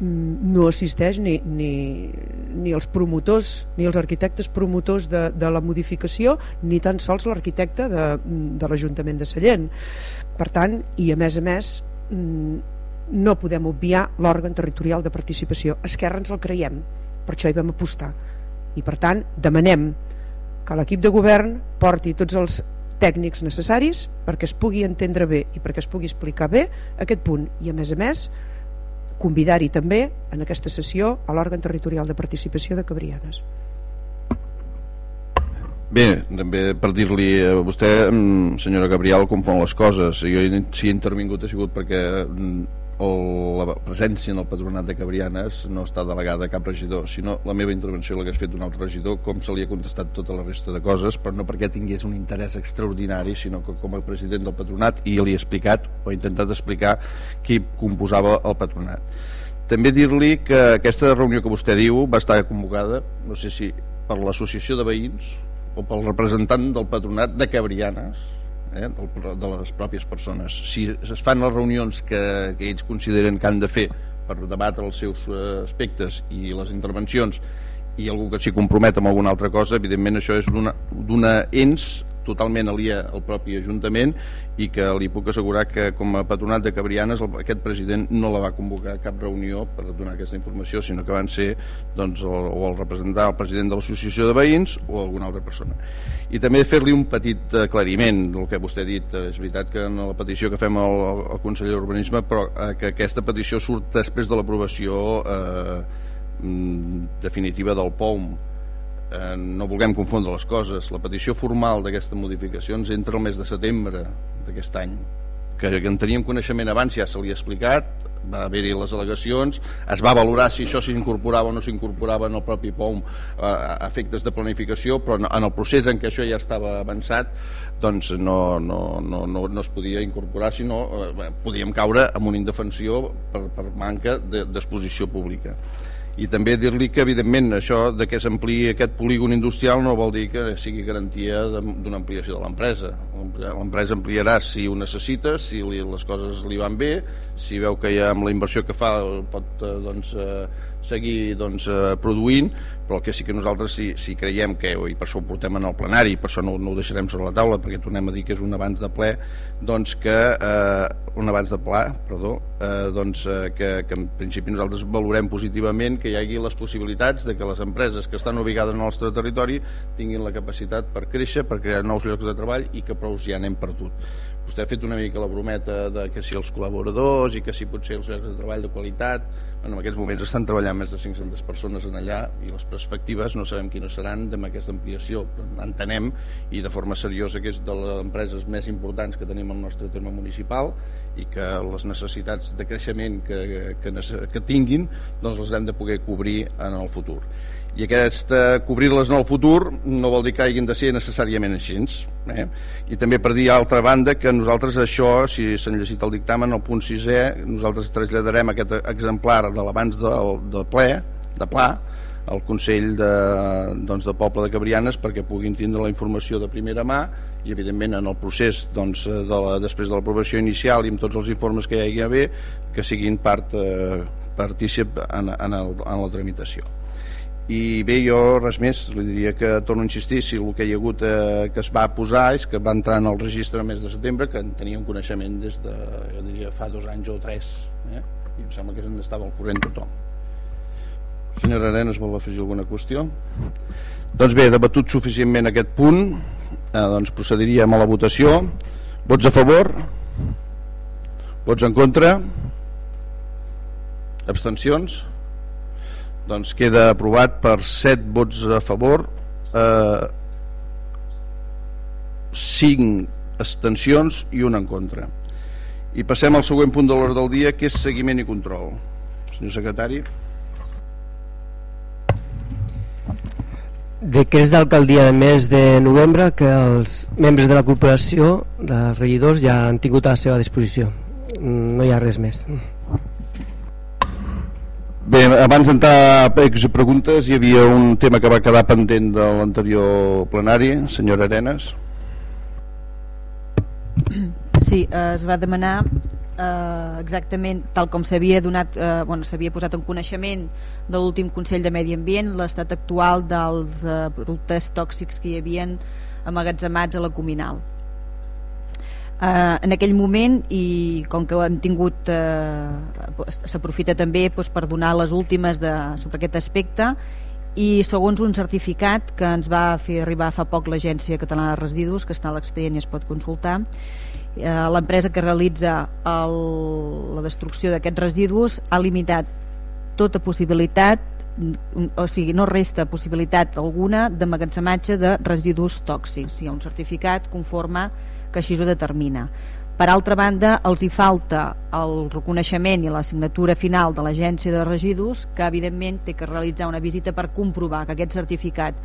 no assisteix ni, ni, ni els promotors ni els arquitectes promotors de, de la modificació ni tan sols l'arquitecte de, de l'Ajuntament de Sallent. Per tant, i a més a més mm, no podem obviar l'òrgan territorial de participació. Esquerra ens el creiem, per això hi vam apostar. I per tant demanem que l'equip de govern porti tots els tècnics necessaris perquè es pugui entendre bé i perquè es pugui explicar bé aquest punt. I a més a més convidar-hi també en aquesta sessió a l'òrgan territorial de participació de Cabrianes. Bé, també per dir-li a vostè, mm, senyora Gabriel, com fan les coses. Jo si he intervingut ha sigut perquè o la presència en el patronat de Cabrianes no està delegada a cap regidor, sinó la meva intervenció l'hagués fet d'un altre regidor, com se li ha contestat tota la resta de coses, però no perquè tingués un interès extraordinari, sinó que com a president del patronat i li he explicat, o he intentat explicar, qui composava el patronat. També dir-li que aquesta reunió que vostè diu va estar convocada, no sé si per l'associació de veïns o pel representant del patronat de Cabrianes, eh, de les pròpies persones. Si es fan les reunions que, que ells consideren que han de fer per debatre els seus eh, aspectes i les intervencions i algú que s'hi compromet amb alguna altra cosa, evidentment això és d'una ens totalment alia al propi Ajuntament i que li puc assegurar que com a patronat de Cabrianes aquest president no la va convocar a cap reunió per donar aquesta informació sinó que van ser doncs, el, o el representant el president de l'associació de veïns o alguna altra persona. I també fer-li un petit aclariment. Del que vostè ha dit és veritat que en la petició que fem al, al conseller d'Urbanisme però eh, que aquesta petició surt després de l'aprovació eh, mm, definitiva del POUM eh, no vulguem confondre les coses. La petició formal d'aquesta modificació ens entra el mes de setembre d'aquest any. Que, que en teníem coneixement abans ja se li ha explicat. Va haver-hi les al·legacions. Es va valorar si això s'incorporava o no s'incorporava en el propi POM eh, a efectes de planificació però en el procés en què això ja estava avançat doncs no, no, no, no, no es podia incorporar sinó eh, podíem caure en una indefensió per, per manca d'exposició de, pública i també dir-li que evidentment això de que s'ampliï aquest polígon industrial no vol dir que sigui garantia d'una ampliació de l'empresa. L'empresa ampliarà si ho necessita si les coses li van bé si veu que ja amb la inversió que fa pot eh, doncs, eh, seguir doncs, eh, produint però el que sí que nosaltres si, si creiem que, i per això ho portem en el plenari, per això no, no ho deixarem sobre la taula, perquè tornem a dir que és un abans de ple, doncs que, eh, un abans de pla, perdó, eh, doncs eh, que, que en principi nosaltres valorem positivament que hi hagi les possibilitats de que les empreses que estan ubicades en el nostre territori tinguin la capacitat per créixer, per crear nous llocs de treball i que prou ja n'hem perdut vostè ha fet una mica la brometa de que si els col·laboradors i que si potser els llocs de treball de qualitat. En aquests moments estan treballant més de 500 persones en allà i les perspectives no sabem quines seran amb aquesta ampliació entenem i de forma seriosa que és de les empreses més importants que tenim al nostre terme municipal i que les necessitats de creixement que, que, que tinguin doncs les hem de poder cobrir en el futur i aquesta cobrir-les en el futur no vol dir que hagin de ser necessàriament així eh? i també per dir a altra banda que nosaltres això, si s'han llegit el dictamen el punt 6è, nosaltres traslladarem aquest exemplar de l'abans del, de ple de pla al Consell de, doncs, de Poble de Cabrianes perquè puguin tindre la informació de primera mà i evidentment en el procés doncs, de la, després de l'aprovació inicial i amb tots els informes que hi hagi a haver que siguin part eh, partícip en, en, el, en la tramitació i bé, jo res més, li diria que torno a insistir, si el que hi ha hagut eh, que es va posar és que va entrar en el registre mes de setembre, que en un coneixement des de, jo diria, fa dos anys o tres, eh? i em sembla que estava al corrent tothom. Senyora Arenas, vol afegir alguna qüestió? Doncs bé, debatut suficientment aquest punt, eh, doncs procediríem a la votació. Vots a favor? Vots en contra? Abstencions? Doncs queda aprovat per 7 vots a favor eh, 5 abstencions i un en contra i passem al següent punt de l'hora del dia que és seguiment i control senyor secretari Decrets d'alcaldia de mes de novembre que els membres de la corporació, de regidors, ja han tingut a la seva disposició. No hi ha res més. Bé, abans d'entrar a preguntes hi havia un tema que va quedar pendent de l'anterior plenari, senyora Arenas. Sí, eh, es va demanar eh, exactament tal com s'havia donat eh, bueno, s'havia posat en coneixement de l'últim Consell de Medi Ambient l'estat actual dels eh, productes tòxics que hi havien amagatzemats a la Cominal eh, en aquell moment i com que ho hem tingut eh, s'aprofita també doncs, per donar les últimes de, sobre aquest aspecte i segons un certificat que ens va fer arribar fa poc l'Agència Catalana de Residus que està a l'expedient i es pot consultar eh, l'empresa que realitza el, la destrucció d'aquests residus ha limitat tota possibilitat o sigui, no resta possibilitat alguna d'emmagatzematge de residus tòxics. Hi ha un certificat conforme que així ho determina. Per altra banda, els hi falta el reconeixement i la signatura final de l'Agència de Residus, que evidentment té que realitzar una visita per comprovar que aquest certificat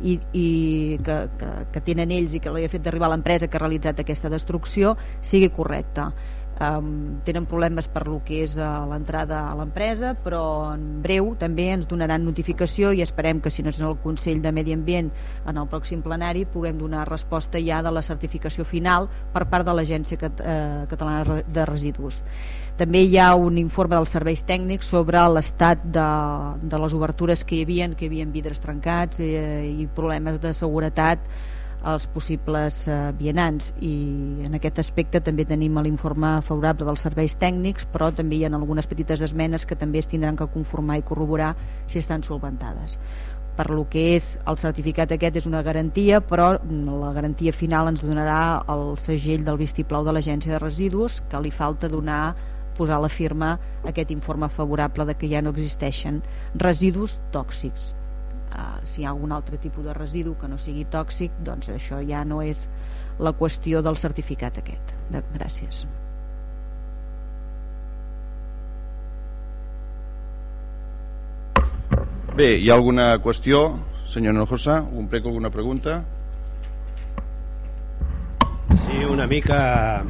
i, i que, que, que tenen ells i que li ha fet d'arribar a l'empresa que ha realitzat aquesta destrucció sigui correcte um, tenen problemes per lo que és uh, l'entrada a l'empresa però en breu també ens donaran notificació i esperem que si no és el Consell de Medi Ambient en el pròxim plenari puguem donar resposta ja de la certificació final per part de l'Agència Cat eh, Catalana de Residus. També hi ha un informe dels serveis tècnics sobre l'estat de, de les obertures que hi havia, que hi havia vidres trencats eh, i problemes de seguretat als possibles eh, vianants. I en aquest aspecte també tenim l'informe favorable dels serveis tècnics però també hi ha algunes petites esmenes que també es tindran que conformar i corroborar si estan solventades. Per lo que és el certificat aquest és una garantia però la garantia final ens donarà el segell del vistiplau de l'agència de residus que li falta donar posar la firma aquest informe favorable de que ja no existeixen residus tòxics eh, si hi ha algun altre tipus de residu que no sigui tòxic doncs això ja no és la qüestió del certificat aquest. De, gràcies. Bé, hi ha alguna qüestió senyor Nojosa, un prec alguna pregunta? Sí, una mica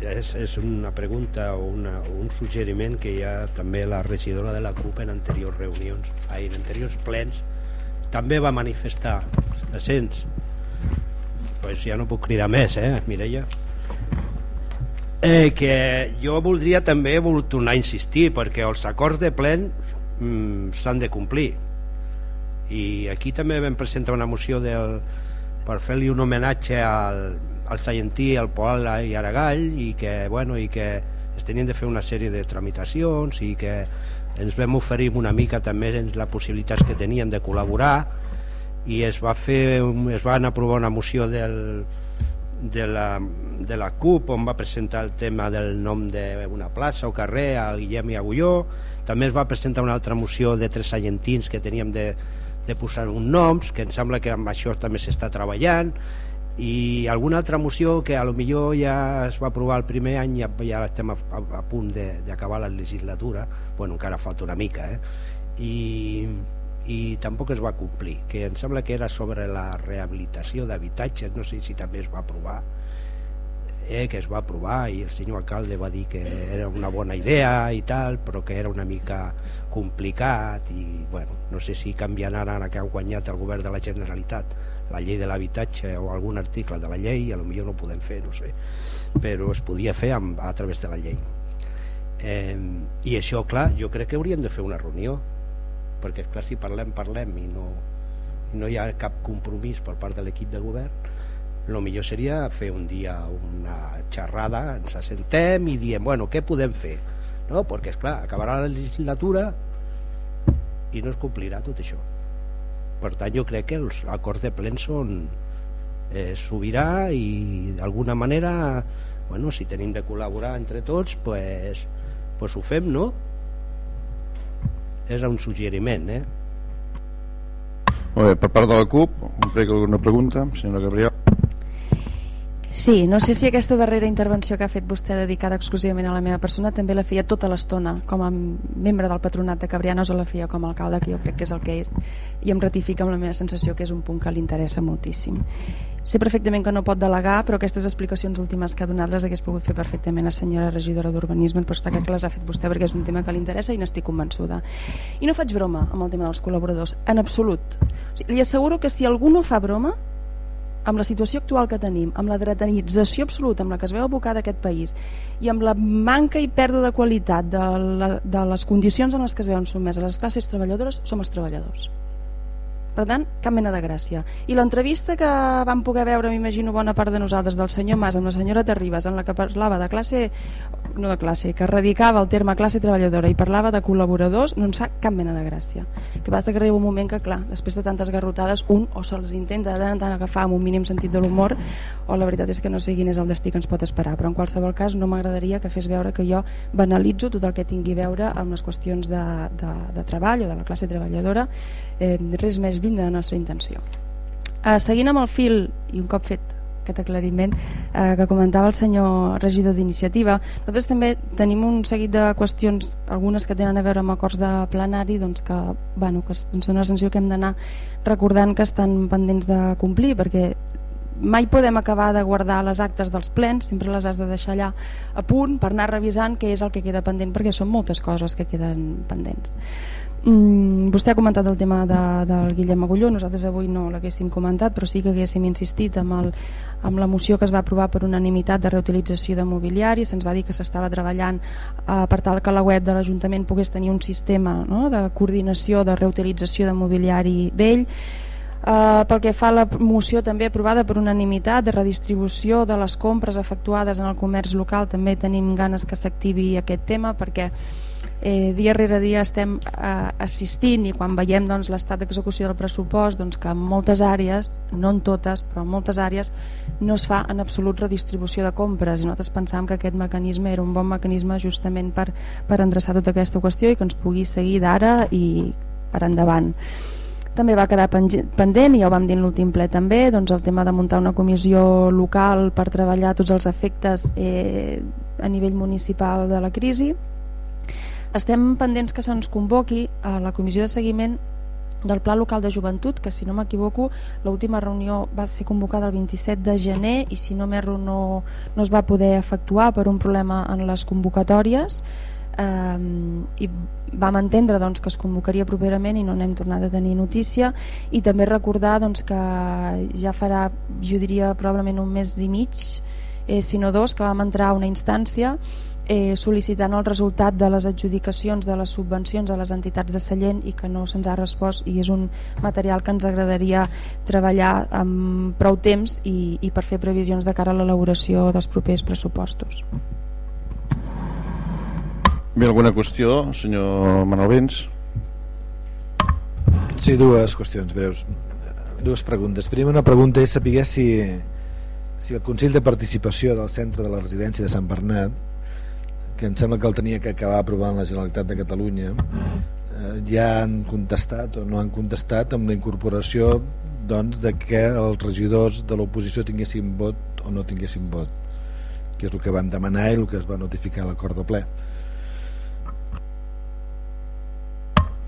és, és una pregunta o, una, un suggeriment que hi ha també la regidora de la CUP en anteriors reunions, ai, en anteriors plens, també va manifestar, sents? Pues ja no puc cridar més, eh, Mireia? Eh, que jo voldria també tornar a insistir perquè els acords de plen mm, s'han de complir i aquí també vam presentar una moció del, per fer-li un homenatge al, al Saientí, al Poal i Aragall i que, bueno, i que es tenien de fer una sèrie de tramitacions i que ens vam oferir una mica també en les possibilitats que tenien de col·laborar i es va fer es van aprovar una moció del, de, la, de la CUP on va presentar el tema del nom d'una plaça o carrer al Guillem i Agulló. També es va presentar una altra moció de tres sallentins que teníem de, de posar un noms, que em sembla que amb això també s'està treballant, i alguna altra moció que a lo millor ja es va aprovar el primer any i ja, ja estem a, a, a punt d'acabar la legislatura. Bueno, encara falta una mica eh? I, i tampoc es va complir que em sembla que era sobre la rehabilitació d'habitatges. No sé si també es va aprovar eh, que es va aprovar i el senyor alcalde va dir que era una bona idea i tal, però que era una mica complicat i bueno, no sé si canviant ara que ha guanyat el govern de la Generalitat la llei de l'habitatge o algun article de la llei, a lo millor no ho podem fer, no sé, però es podia fer amb, a través de la llei. Eh, I això, clar, jo crec que hauríem de fer una reunió, perquè, clar, si parlem, parlem i no, no hi ha cap compromís per part de l'equip de govern, el millor seria fer un dia una xerrada, ens assentem i diem, bueno, què podem fer? No? Perquè, és clar, acabarà la legislatura i no es complirà tot això. Per tant, jo crec que els acords de plen són eh, sobirà i d'alguna manera bueno, si tenim de col·laborar entre tots pues, pues ho fem, no? És un suggeriment, eh? Molt bé, per part de la CUP, un prec alguna pregunta, senyora Gabriel. Sí, no sé si aquesta darrera intervenció que ha fet vostè dedicada exclusivament a la meva persona també la feia tota l'estona com a membre del patronat de Cabrianos o la feia com a alcalde, que jo crec que és el que és i em ratifica amb la meva sensació que és un punt que li interessa moltíssim. Sé perfectament que no pot delegar, però aquestes explicacions últimes que ha donat les hagués pogut fer perfectament la senyora regidora d'Urbanisme, però està clar que les ha fet vostè perquè és un tema que li interessa i n'estic convençuda. I no faig broma amb el tema dels col·laboradors, en absolut. Li asseguro que si algú no fa broma, amb la situació actual que tenim, amb la dretanització absoluta amb la que es veu abocada aquest país i amb la manca i pèrdua de qualitat de, la, de les condicions en les que es veuen sotmeses les classes treballadores, som els treballadors. Per tant, cap mena de gràcia. I l'entrevista que vam poder veure, m'imagino bona part de nosaltres, del senyor Mas amb la senyora Terribas, en la que parlava de classe no de classe, que radicava el terme classe treballadora i parlava de col·laboradors, no ens fa cap mena de gràcia. Que passa que arriba un moment que, clar, després de tantes garrotades, un o se'ls intenta de tant tant agafar amb un mínim sentit de l'humor, o la veritat és que no sé quin és el destí que ens pot esperar. Però en qualsevol cas no m'agradaria que fes veure que jo banalitzo tot el que tingui a veure amb les qüestions de, de, de treball o de la classe treballadora, eh, res més lluny de la nostra intenció. Eh, seguint amb el fil, i un cop fet aquest aclariment eh, que comentava el senyor regidor d'iniciativa. Nosaltres també tenim un seguit de qüestions, algunes que tenen a veure amb acords de plenari, doncs que, bueno, que són una sanció que hem d'anar recordant que estan pendents de complir, perquè mai podem acabar de guardar les actes dels plens, sempre les has de deixar allà a punt per anar revisant què és el que queda pendent, perquè són moltes coses que queden pendents. Mm, vostè ha comentat el tema de, del Guillem Agulló, nosaltres avui no l'haguéssim comentat, però sí que haguéssim insistit amb, el, amb la moció que es va aprovar per unanimitat de reutilització de mobiliari, se'ns va dir que s'estava treballant eh, per tal que la web de l'Ajuntament pogués tenir un sistema no, de coordinació de reutilització de mobiliari vell, Uh, pel que fa a la moció també aprovada per unanimitat de redistribució de les compres efectuades en el comerç local també tenim ganes que s'activi aquest tema perquè eh, dia rere dia estem eh, assistint i quan veiem doncs, l'estat d'execució del pressupost doncs, que en moltes àrees, no en totes però en moltes àrees no es fa en absolut redistribució de compres. I nosaltres pensàvem que aquest mecanisme era un bon mecanisme justament per, per endreçar tota aquesta qüestió i que ens pugui seguir d'ara i per endavant. També va quedar pendent i ja ho vam dir en l'últim ple també doncs el tema de muntar una comissió local per treballar tots els efectes eh, a nivell municipal de la crisi estem pendents que se'ns convoqui a la comissió de seguiment del Pla Local de Joventut, que si no m'equivoco l'última reunió va ser convocada el 27 de gener i si no m'erro no, no es va poder efectuar per un problema en les convocatòries. Eh, i vam entendre doncs, que es convocaria properament i no n'hem tornat a tenir notícia. I també recordar doncs, que ja farà, jo diria probablement un mes i mig eh, si no dos, que vam entrar a una instància eh, sol·licitant el resultat de les adjudicacions de les subvencions a les entitats de Sallent i que no se'ns ha respost i és un material que ens agradaria treballar amb prou temps i, i per fer previsions de cara a l'elaboració dels propers pressupostos. Bé, alguna qüestió, senyor Manuel Vents? Sí, dues qüestions breus. Dues preguntes. Primer, una pregunta és saber si, si el Consell de Participació del Centre de la Residència de Sant Bernat que em sembla que el tenia que acabar aprovant la Generalitat de Catalunya eh, ja han contestat o no han contestat amb la incorporació doncs, de que els regidors de l'oposició tinguessin vot o no tinguessin vot que és el que vam demanar i el que es va notificar a l'acord de ple.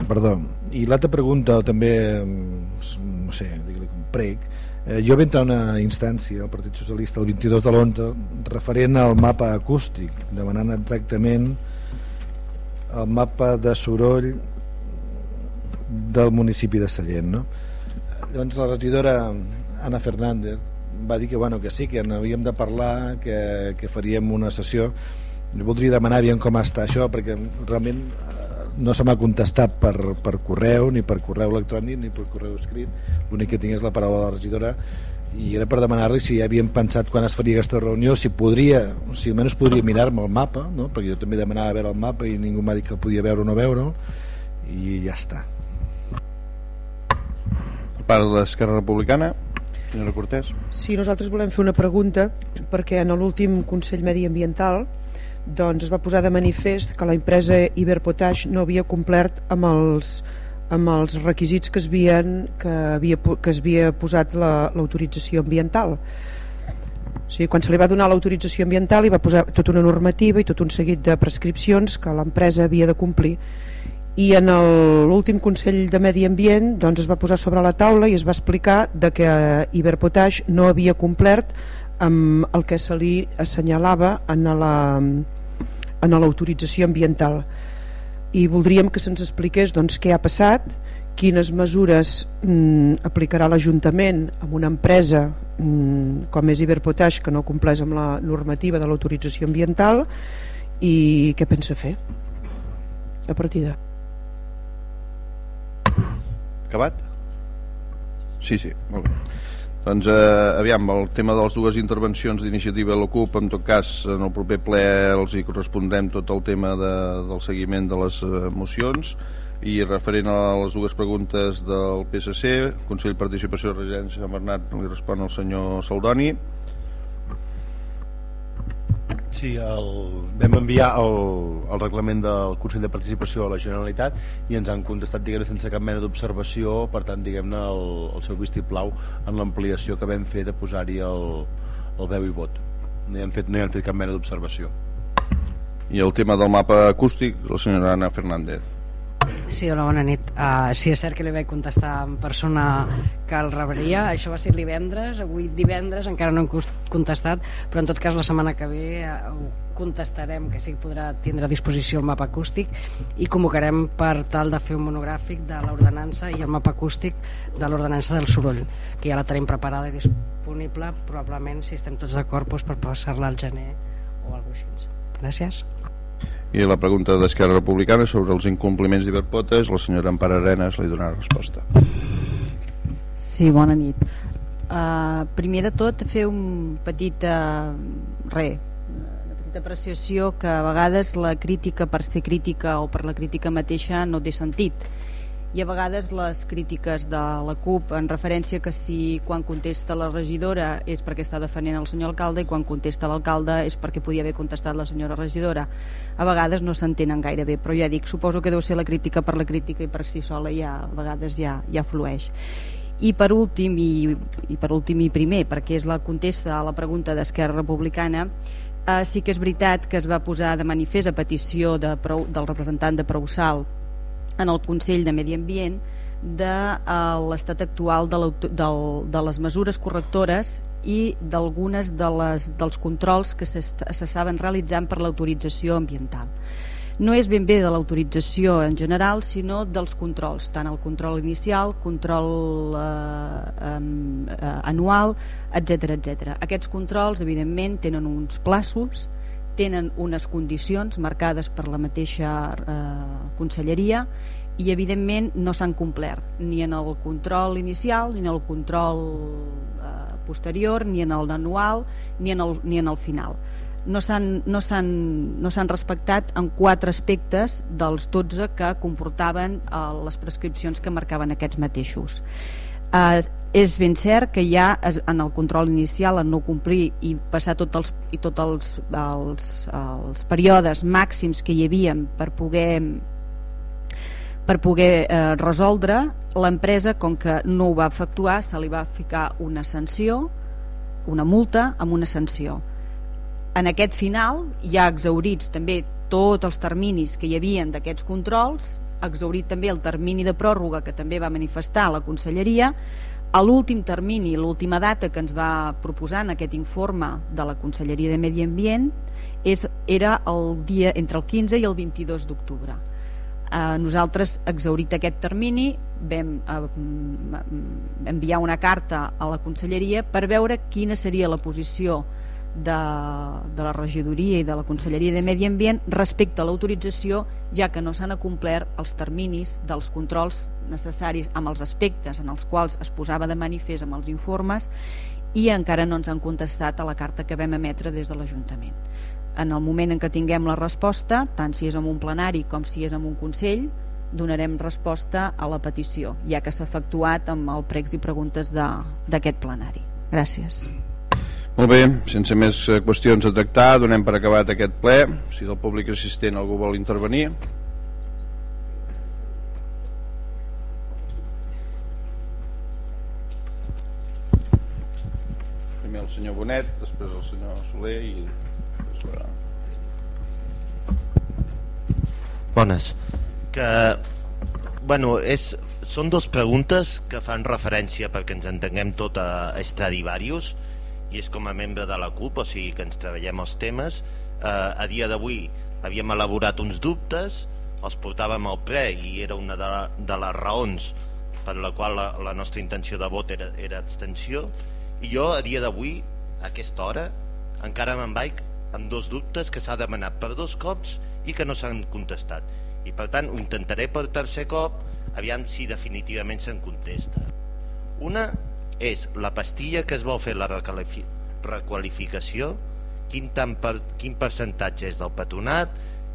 Perdó i l'altra pregunta també mm, no sé, digue-li com prec Eh, jo vaig entrar una instància al Partit Socialista el 22 de l'11 referent al mapa acústic, demanant exactament el mapa de soroll del municipi de Sallent. No? Llavors la regidora Anna Fernández va dir que, bueno, que sí, que n'havíem de parlar, que, que faríem una sessió. Jo voldria demanar aviam com està això, perquè realment no se m'ha contestat per, per correu ni per correu electrònic ni per correu escrit. L'únic que tinc és la paraula de la regidora i era per demanar-li si havien pensat quan es faria aquesta reunió si podria, si almenys podria mirar-me el mapa no? perquè jo també demanava veure el mapa i ningú m'ha dit que el podia veure o no veure i ja està. Per part de l'Esquerra Republicana senyora Cortés. Sí, nosaltres volem fer una pregunta perquè en l'últim Consell Mediambiental doncs es va posar de manifest que la empresa Iberpotash no havia complert amb els, amb els requisits que es havien, que havia, que es havia posat l'autorització la, ambiental. O sigui, quan se li va donar l'autorització ambiental hi va posar tota una normativa i tot un seguit de prescripcions que l'empresa havia de complir i en l'últim Consell de Medi Ambient doncs, es va posar sobre la taula i es va explicar de que Iberpotash no havia complert amb el que se li assenyalava en la en ambiental i voldríem que se'ns expliqués doncs, què ha passat, quines mesures mm, aplicarà l'Ajuntament amb una empresa mm, com és Iberpotash que no compleix amb la normativa de l'autorització ambiental i què pensa fer a partir de... Acabat? Sí, sí, molt bé. Doncs eh, aviam, el tema de les dues intervencions d'iniciativa l'OCUP, en tot cas en el proper ple els hi correspondrem tot el tema de, del seguiment de les eh, mocions. I referent a les dues preguntes del PSC, Consell de Participació de Residència de Bernat li respon el senyor Saldoni Sí, el, vam enviar el, el reglament del Consell de Participació a la Generalitat i ens han contestat diguem sense cap mena d'observació, per tant, diguem-ne, el, el seu vistiplau en l'ampliació que vam fer de posar-hi el, el veu i vot. No hi han fet, no hi han fet cap mena d'observació. I el tema del mapa acústic, la senyora Ana Fernández. Sí, hola, bona nit. Uh, sí, és cert que li vaig contestar en persona que el rebria. Això va ser divendres, avui divendres encara no hem contestat, però en tot cas la setmana que ve uh, contestarem que sí que podrà tindre a disposició el mapa acústic i convocarem per tal de fer un monogràfic de l'ordenança i el mapa acústic de l'ordenança del soroll, que ja la tenim preparada i disponible, probablement, si estem tots d'acord, doncs, per passar-la al gener o alguna cosa així. Gràcies. I la pregunta d'Esquerra Republicana sobre els incompliments d'Iberpotes, la senyora Ampara Arenas li donarà resposta. Sí, bona nit. Uh, primer de tot, fer un petit... Uh, re, apreciació que a vegades la crítica per ser crítica o per la crítica mateixa no té sentit i a vegades les crítiques de la CUP en referència que si quan contesta la regidora és perquè està defendent el senyor alcalde i quan contesta l'alcalde és perquè podia haver contestat la senyora regidora. A vegades no s'entenen gaire bé però ja dic, suposo que deu ser la crítica per la crítica i per si sola ja, a vegades ja, ja flueix. I per últim i, i per últim i primer perquè és la contesta a la pregunta d'Esquerra Republicana eh, sí que és veritat que es va posar de manifest a petició de, del representant de Prousal en el Consell de Medi Ambient de eh, l'estat actual de, de les mesures correctores i d'algunes de les, dels controls que s'estaven realitzant per l'autorització ambiental. No és ben bé de l'autorització en general, sinó dels controls, tant el control inicial, control eh, eh, anual, etc etc. Aquests controls, evidentment, tenen uns plaços, tenen unes condicions marcades per la mateixa eh, conselleria i evidentment no s'han complert ni en el control inicial ni en el control eh, posterior ni en el anual ni en el, ni en el final. No s'han no no respectat en quatre aspectes dels 12 que comportaven eh, les prescripcions que marcaven aquests mateixos eh, és ben cert que ja en el control inicial en no complir i passar tots els, i tots els, els, els períodes màxims que hi havia per poder per poder eh, resoldre l'empresa com que no ho va efectuar se li va ficar una sanció una multa amb una sanció. En aquest final ja exaurits també tots els terminis que hi havien d'aquests controls exaurit també el termini de pròrroga que també va manifestar la conselleria a l'últim termini, l'última data que ens va proposar en aquest informe de la Conselleria de Medi Ambient és, era el dia entre el 15 i el 22 d'octubre. Eh, nosaltres, exaurit aquest termini, vam eh, enviar una carta a la conselleria per veure quina seria la posició de, de la regidoria i de la Conselleria de Medi Ambient respecte a l'autorització, ja que no s'han acomplert els terminis dels controls necessaris amb els aspectes en els quals es posava de manifest amb els informes i encara no ens han contestat a la carta que vam emetre des de l'Ajuntament en el moment en què tinguem la resposta, tant si és en un plenari com si és en un Consell, donarem resposta a la petició, ja que s'ha efectuat amb el pregs i preguntes d'aquest plenari. Gràcies. Molt bé, sense més eh, qüestions a tractar, donem per acabat aquest ple. Si del públic assistent algú vol intervenir. Primer el senyor Bonet, després el senyor Soler i Bones. Que, bueno, és, són dos preguntes que fan referència perquè ens entenguem tot a Stradivarius i és com a membre de la CUP, o sigui que ens treballem els temes. Eh, a dia d'avui havíem elaborat uns dubtes, els portàvem al pre i era una de, la, de les raons per la qual la, la nostra intenció de vot era, era abstenció. I jo a dia d'avui, a aquesta hora, encara me'n vaig amb dos dubtes que s'ha demanat per dos cops i que no s'han contestat. I per tant ho intentaré per tercer cop aviam si definitivament se'n contesta. Una és la pastilla que es vol fer la requalificació quin, tant per, quin percentatge és del patronat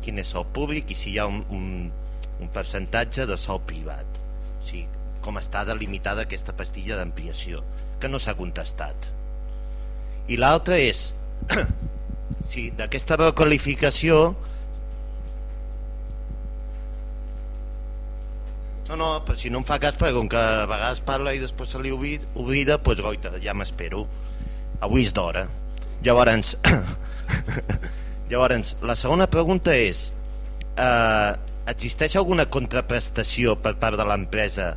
quin és el públic i si hi ha un, un, un percentatge de sol privat. O sigui, com està delimitada aquesta pastilla d'ampliació que no s'ha contestat. I l'altra és sí, d'aquesta requalificació no, no, però si no em fa cas perquè com que a vegades parla i després se li oblida, doncs goita, ja m'espero avui és d'hora llavors llavors la segona pregunta és eh, existeix alguna contraprestació per part de l'empresa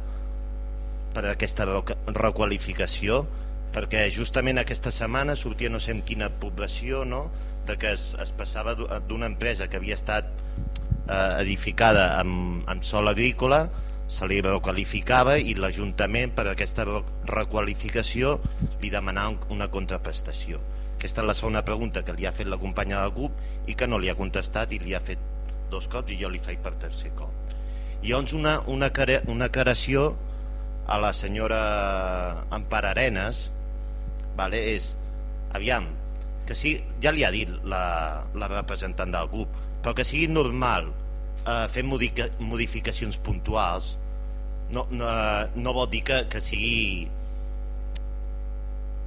per aquesta requalificació perquè justament aquesta setmana sortia no sé en quina població no? de que es, es passava d'una empresa que havia estat eh, edificada amb, amb sol agrícola se li requalificava i l'Ajuntament per aquesta requalificació li demanava una contraprestació. Aquesta és la segona pregunta que li ha fet la companya del grup i que no li ha contestat i li ha fet dos cops i jo li faig per tercer cop. I llavors una, una, una aclaració a la senyora Ampar Arenas vale, és, aviam, que sí, ja li ha dit la, la representant del grup, però que sigui normal eh, fer modificacions puntuals no, no, eh, no vol dir que, que sigui...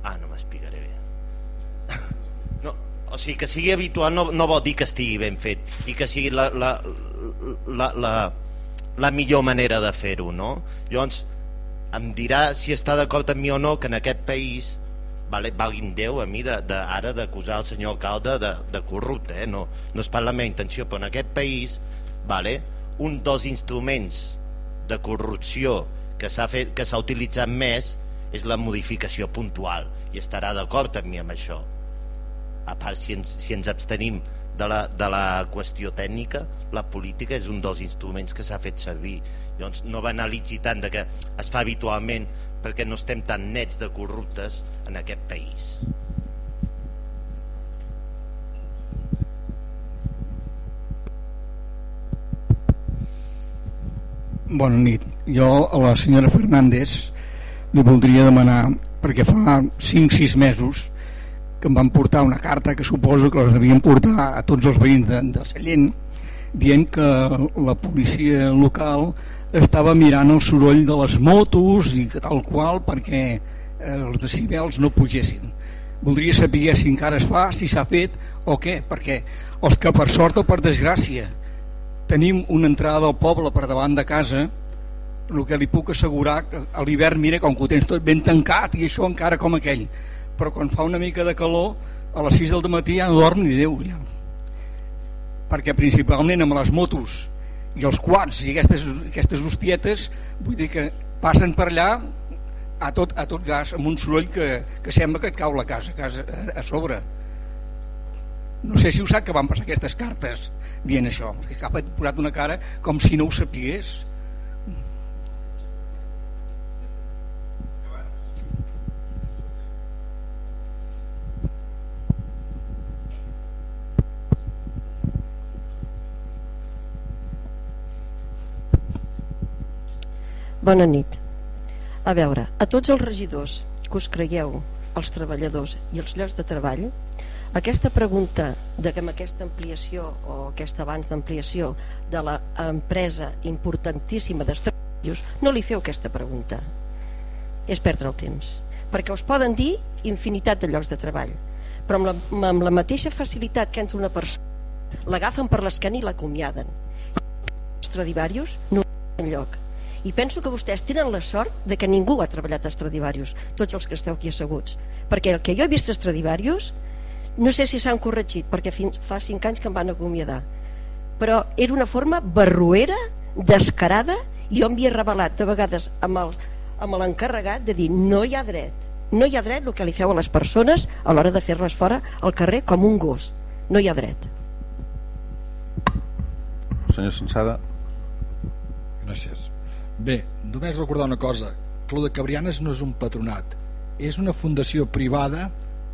Ah, no m'explicaré bé. No, o sigui, que sigui habitual no, no vol dir que estigui ben fet i que sigui la, la, la, la, la millor manera de fer-ho, no? Llavors, em dirà si està d'acord amb mi o no que en aquest país vale, valguin Déu a mi de, de, ara d'acusar el senyor alcalde de, de corrupte, eh? no, no és per la meva intenció, però en aquest país vale, un dels instruments de corrupció que s'ha que s'ha utilitzat més és la modificació puntual. I estarà d'acord amb mi amb això. A part si ens, si ens abstenim de la, de la qüestió tècnica la política és un dels instruments que s'ha fet servir. Llavors no banalitzi tant de que es fa habitualment perquè no estem tan nets de corruptes en aquest país Bona nit. Jo a la senyora Fernández li voldria demanar, perquè fa 5-6 mesos que em van portar una carta que suposo que les devien portar a tots els veïns de, de Sallent dient que la policia local estava mirant el soroll de les motos i tal qual perquè eh, els decibels no pugessin voldria saber si encara es fa, si s'ha fet o què, perquè els que per sort o per desgràcia tenim una entrada del poble per davant de casa el que li puc assegurar que a l'hivern mira com que ho tens tot ben tancat i això encara com aquell però quan fa una mica de calor a les 6 del matí ja no dorm ni Déu ja. perquè principalment amb les motos i els quads i aquestes, aquestes hostietes vull dir que passen per allà a tot, a tot gas amb un soroll que, que sembla que et cau la casa, casa a sobre no sé si ho sap que van passar aquestes cartes dient això, que ha posat una cara com si no ho sapigués Bona nit. A veure, a tots els regidors que us cregueu, els treballadors i els llocs de treball, aquesta pregunta de que amb aquesta ampliació o aquesta abans d'ampliació de l'empresa importantíssima d'estrellos no li feu aquesta pregunta. És perdre el temps. Perquè us poden dir infinitat de llocs de treball, però amb la, amb la mateixa facilitat que entra una persona l'agafen per l'escana i l'acomiaden. Els Stradivarius no en lloc i penso que vostès tenen la sort de que ningú ha treballat a Stradivarius tots els que esteu aquí asseguts perquè el que jo he vist a Stradivarius no sé si s'han corregit perquè fins fa 5 anys que em van acomiadar però era una forma barruera descarada i jo m'hi he revelat de vegades amb l'encarregat de dir no hi ha dret no hi ha dret el que li feu a les persones a l'hora de fer-les fora al carrer com un gos. No hi ha dret. Senyor Sensada. Gràcies. Bé, només recordar una cosa, que el de Cabrianes no és un patronat, és una fundació privada,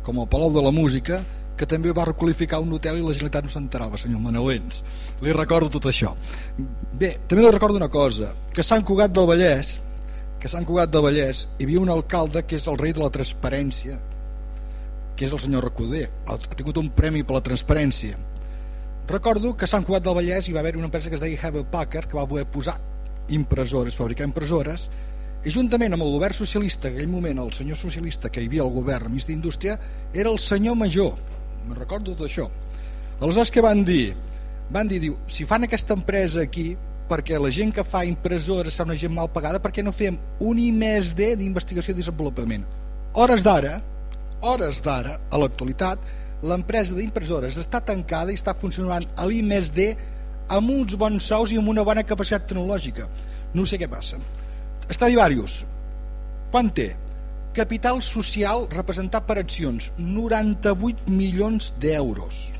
com el Palau de la Música, que també va requalificar un hotel i la Generalitat no s'enterava, senyor Manolens. Li recordo tot això. Bé, també li recordo una cosa, que Sant Cugat del Vallès, que Sant Cugat del Vallès hi havia un alcalde que és el rei de la transparència, que és el senyor Recoder, ha tingut un premi per la transparència. Recordo que a Sant Cugat del Vallès hi va haver una empresa que es deia Heber Packard que va poder posar impressores, fabricar impressores i juntament amb el govern socialista en aquell moment el senyor socialista que hi havia al govern mig d'indústria era el senyor Major. Me'n recordo tot això. Aleshores què van dir? van dir, diu, si fan aquesta empresa aquí perquè la gent que fa impressores és una gent mal pagada perquè no fem un I més D d'investigació i desenvolupament? Hores d'ara hores d'ara, a l'actualitat l'empresa d'impressores està tancada i està funcionant a l'I més amb uns bons sous i amb una bona capacitat tecnològica. No sé què passa Stradivarius quant té? capital social representat per accions 98 milions d'euros.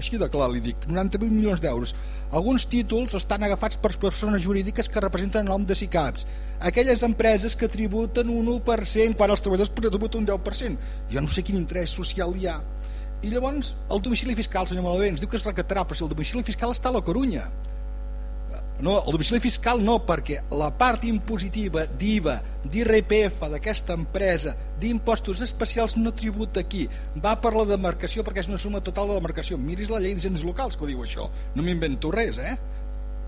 Així de clar li dic 98 milions d'euros. Alguns títols estan agafats per persones jurídiques que representen el nom de SICAPs. Aquelles empreses que tributen un 1% quan els treballadors tributen un 10% jo no sé quin interès social hi ha. I llavors el domicili fiscal, senyor ens diu que es recatarà, però si el domicili fiscal està a la Corunya. No, el domicili fiscal no, perquè la part impositiva d'IVA, d'IRPF d'aquesta empresa, d'impostos especials no tributa aquí. Va per la demarcació perquè és una suma total de demarcació. Miris la llei d'hisendes locals que ho diu això. No m'invento res, eh?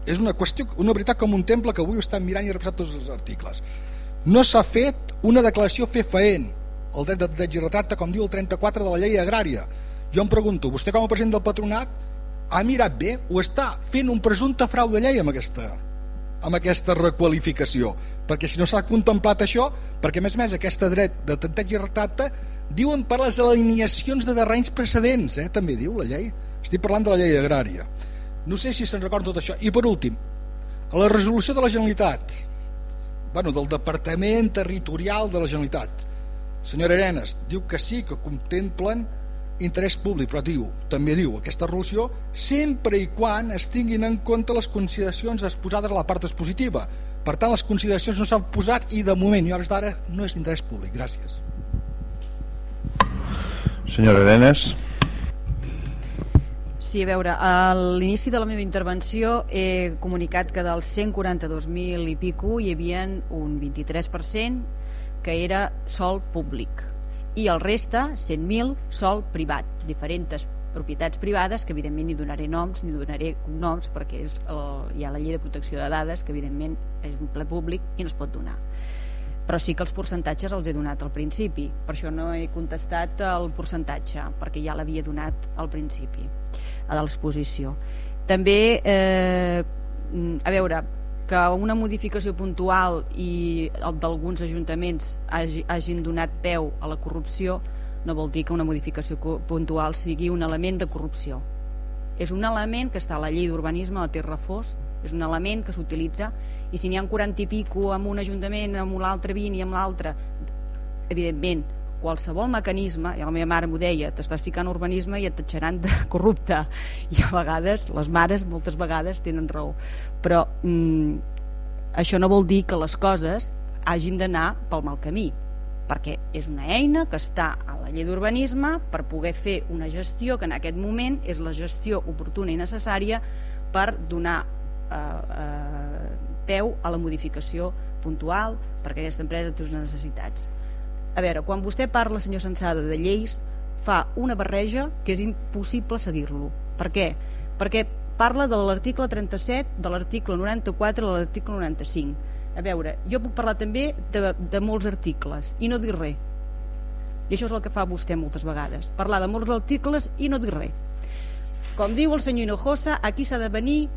És una qüestió, una veritat com un temple que avui ho estan mirant i he repassat tots els articles. No s'ha fet una declaració fefaent el dret de i retracte, com diu el 34 de la llei agrària. Jo em pregunto, vostè com a president del patronat ha mirat bé o està fent un presumpte frau de llei amb aquesta, amb aquesta requalificació? Perquè si no s'ha contemplat això, perquè a més a més aquesta dret de tanteig i retracte diuen per les alineacions de terrenys precedents, eh? també diu la llei. Estic parlant de la llei agrària. No sé si se'n recorda tot això. I per últim, a la resolució de la Generalitat bueno, del Departament Territorial de la Generalitat. Senyora Arenas, diu que sí, que contemplen interès públic, però diu, també diu aquesta resolució, sempre i quan es tinguin en compte les consideracions exposades a la part expositiva. Per tant, les consideracions no s'han posat i de moment i hores d'ara no és d'interès públic. Gràcies. Senyora Arenas. Sí, a veure, a l'inici de la meva intervenció he comunicat que dels 142.000 i pico hi havia un 23% que era sol públic i el reste, 100.000, sol privat, diferents propietats privades que evidentment ni donaré noms ni donaré cognoms perquè és, el, hi ha la llei de protecció de dades que evidentment és un ple públic i no es pot donar. Però sí que els percentatges els he donat al principi. Per això no he contestat el percentatge perquè ja l'havia donat al principi a l'exposició. També, eh, a veure, que una modificació puntual i d'alguns ajuntaments hagi, hagin donat peu a la corrupció no vol dir que una modificació puntual sigui un element de corrupció. És un element que està a la llei d'urbanisme a Terra Fos, és un element que s'utilitza i si n'hi ha 40 i pico amb un ajuntament, amb l'altre 20 i amb l'altre, evidentment qualsevol mecanisme, i la meva mare m'ho deia, t'estàs ficant urbanisme i et tatxaran de corrupte. I a vegades, les mares moltes vegades tenen raó. Però mm, això no vol dir que les coses hagin d'anar pel mal camí, perquè és una eina que està a la llei d'urbanisme per poder fer una gestió que en aquest moment és la gestió oportuna i necessària per donar eh, eh, peu a la modificació puntual perquè aquesta empresa té unes necessitats a veure, quan vostè parla, senyor Sensada, de lleis, fa una barreja que és impossible seguir-lo. Per què? Perquè parla de l'article 37, de l'article 94 de l'article 95. A veure, jo puc parlar també de, de molts articles i no dir res. I això és el que fa vostè moltes vegades. Parlar de molts articles i no dir res. Com diu el senyor Hinojosa, aquí s'ha de venir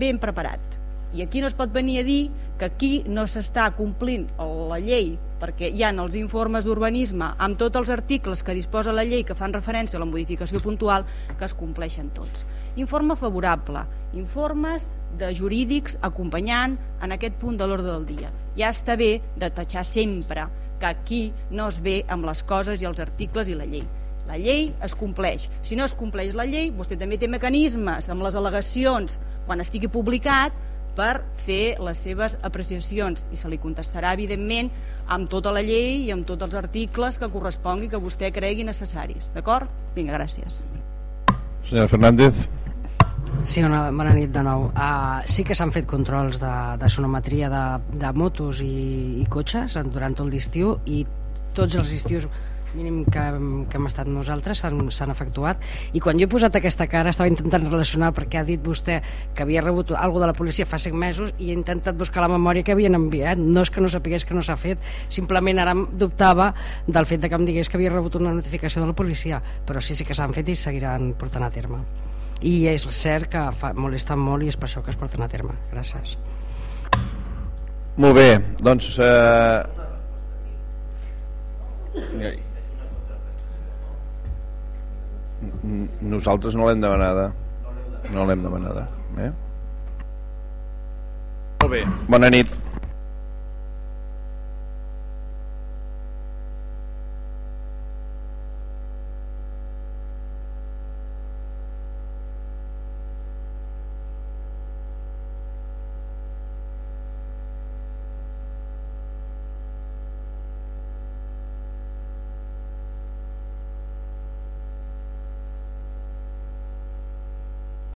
ben preparat. I aquí no es pot venir a dir que aquí no s'està complint la llei perquè hi ha els informes d'urbanisme amb tots els articles que disposa la llei que fan referència a la modificació puntual que es compleixen tots. Informe favorable, informes de jurídics acompanyant en aquest punt de l'ordre del dia. Ja està bé de tatxar sempre que aquí no es ve amb les coses i els articles i la llei. La llei es compleix. Si no es compleix la llei, vostè també té mecanismes amb les al·legacions quan estigui publicat per fer les seves apreciacions i se li contestarà evidentment amb tota la llei i amb tots els articles que correspongui que vostè cregui necessaris d'acord? Vinga, gràcies Senyora Fernández Sí, una bona nit de nou. Uh, sí que s'han fet controls de, de sonometria de, de motos i, i cotxes durant tot l'estiu i tots els estius mínim que, que hem estat nosaltres s'han efectuat. I quan jo he posat aquesta cara estava intentant relacionar perquè ha dit vostè que havia rebut alguna de la policia fa 5 mesos i he intentat buscar la memòria que havien enviat. No és que no sapigués que no s'ha fet simplement ara dubtava del fet de que em digués que havia rebut una notificació de la policia però sí, sí que s'han fet i seguiran portant a terme i és cert que fa, molesten molt i és per això que es porten a terme gràcies molt bé, doncs eh... Nosaltres no l'hem demanada. No l'hem demanada. Eh? Molt bé. Bona nit.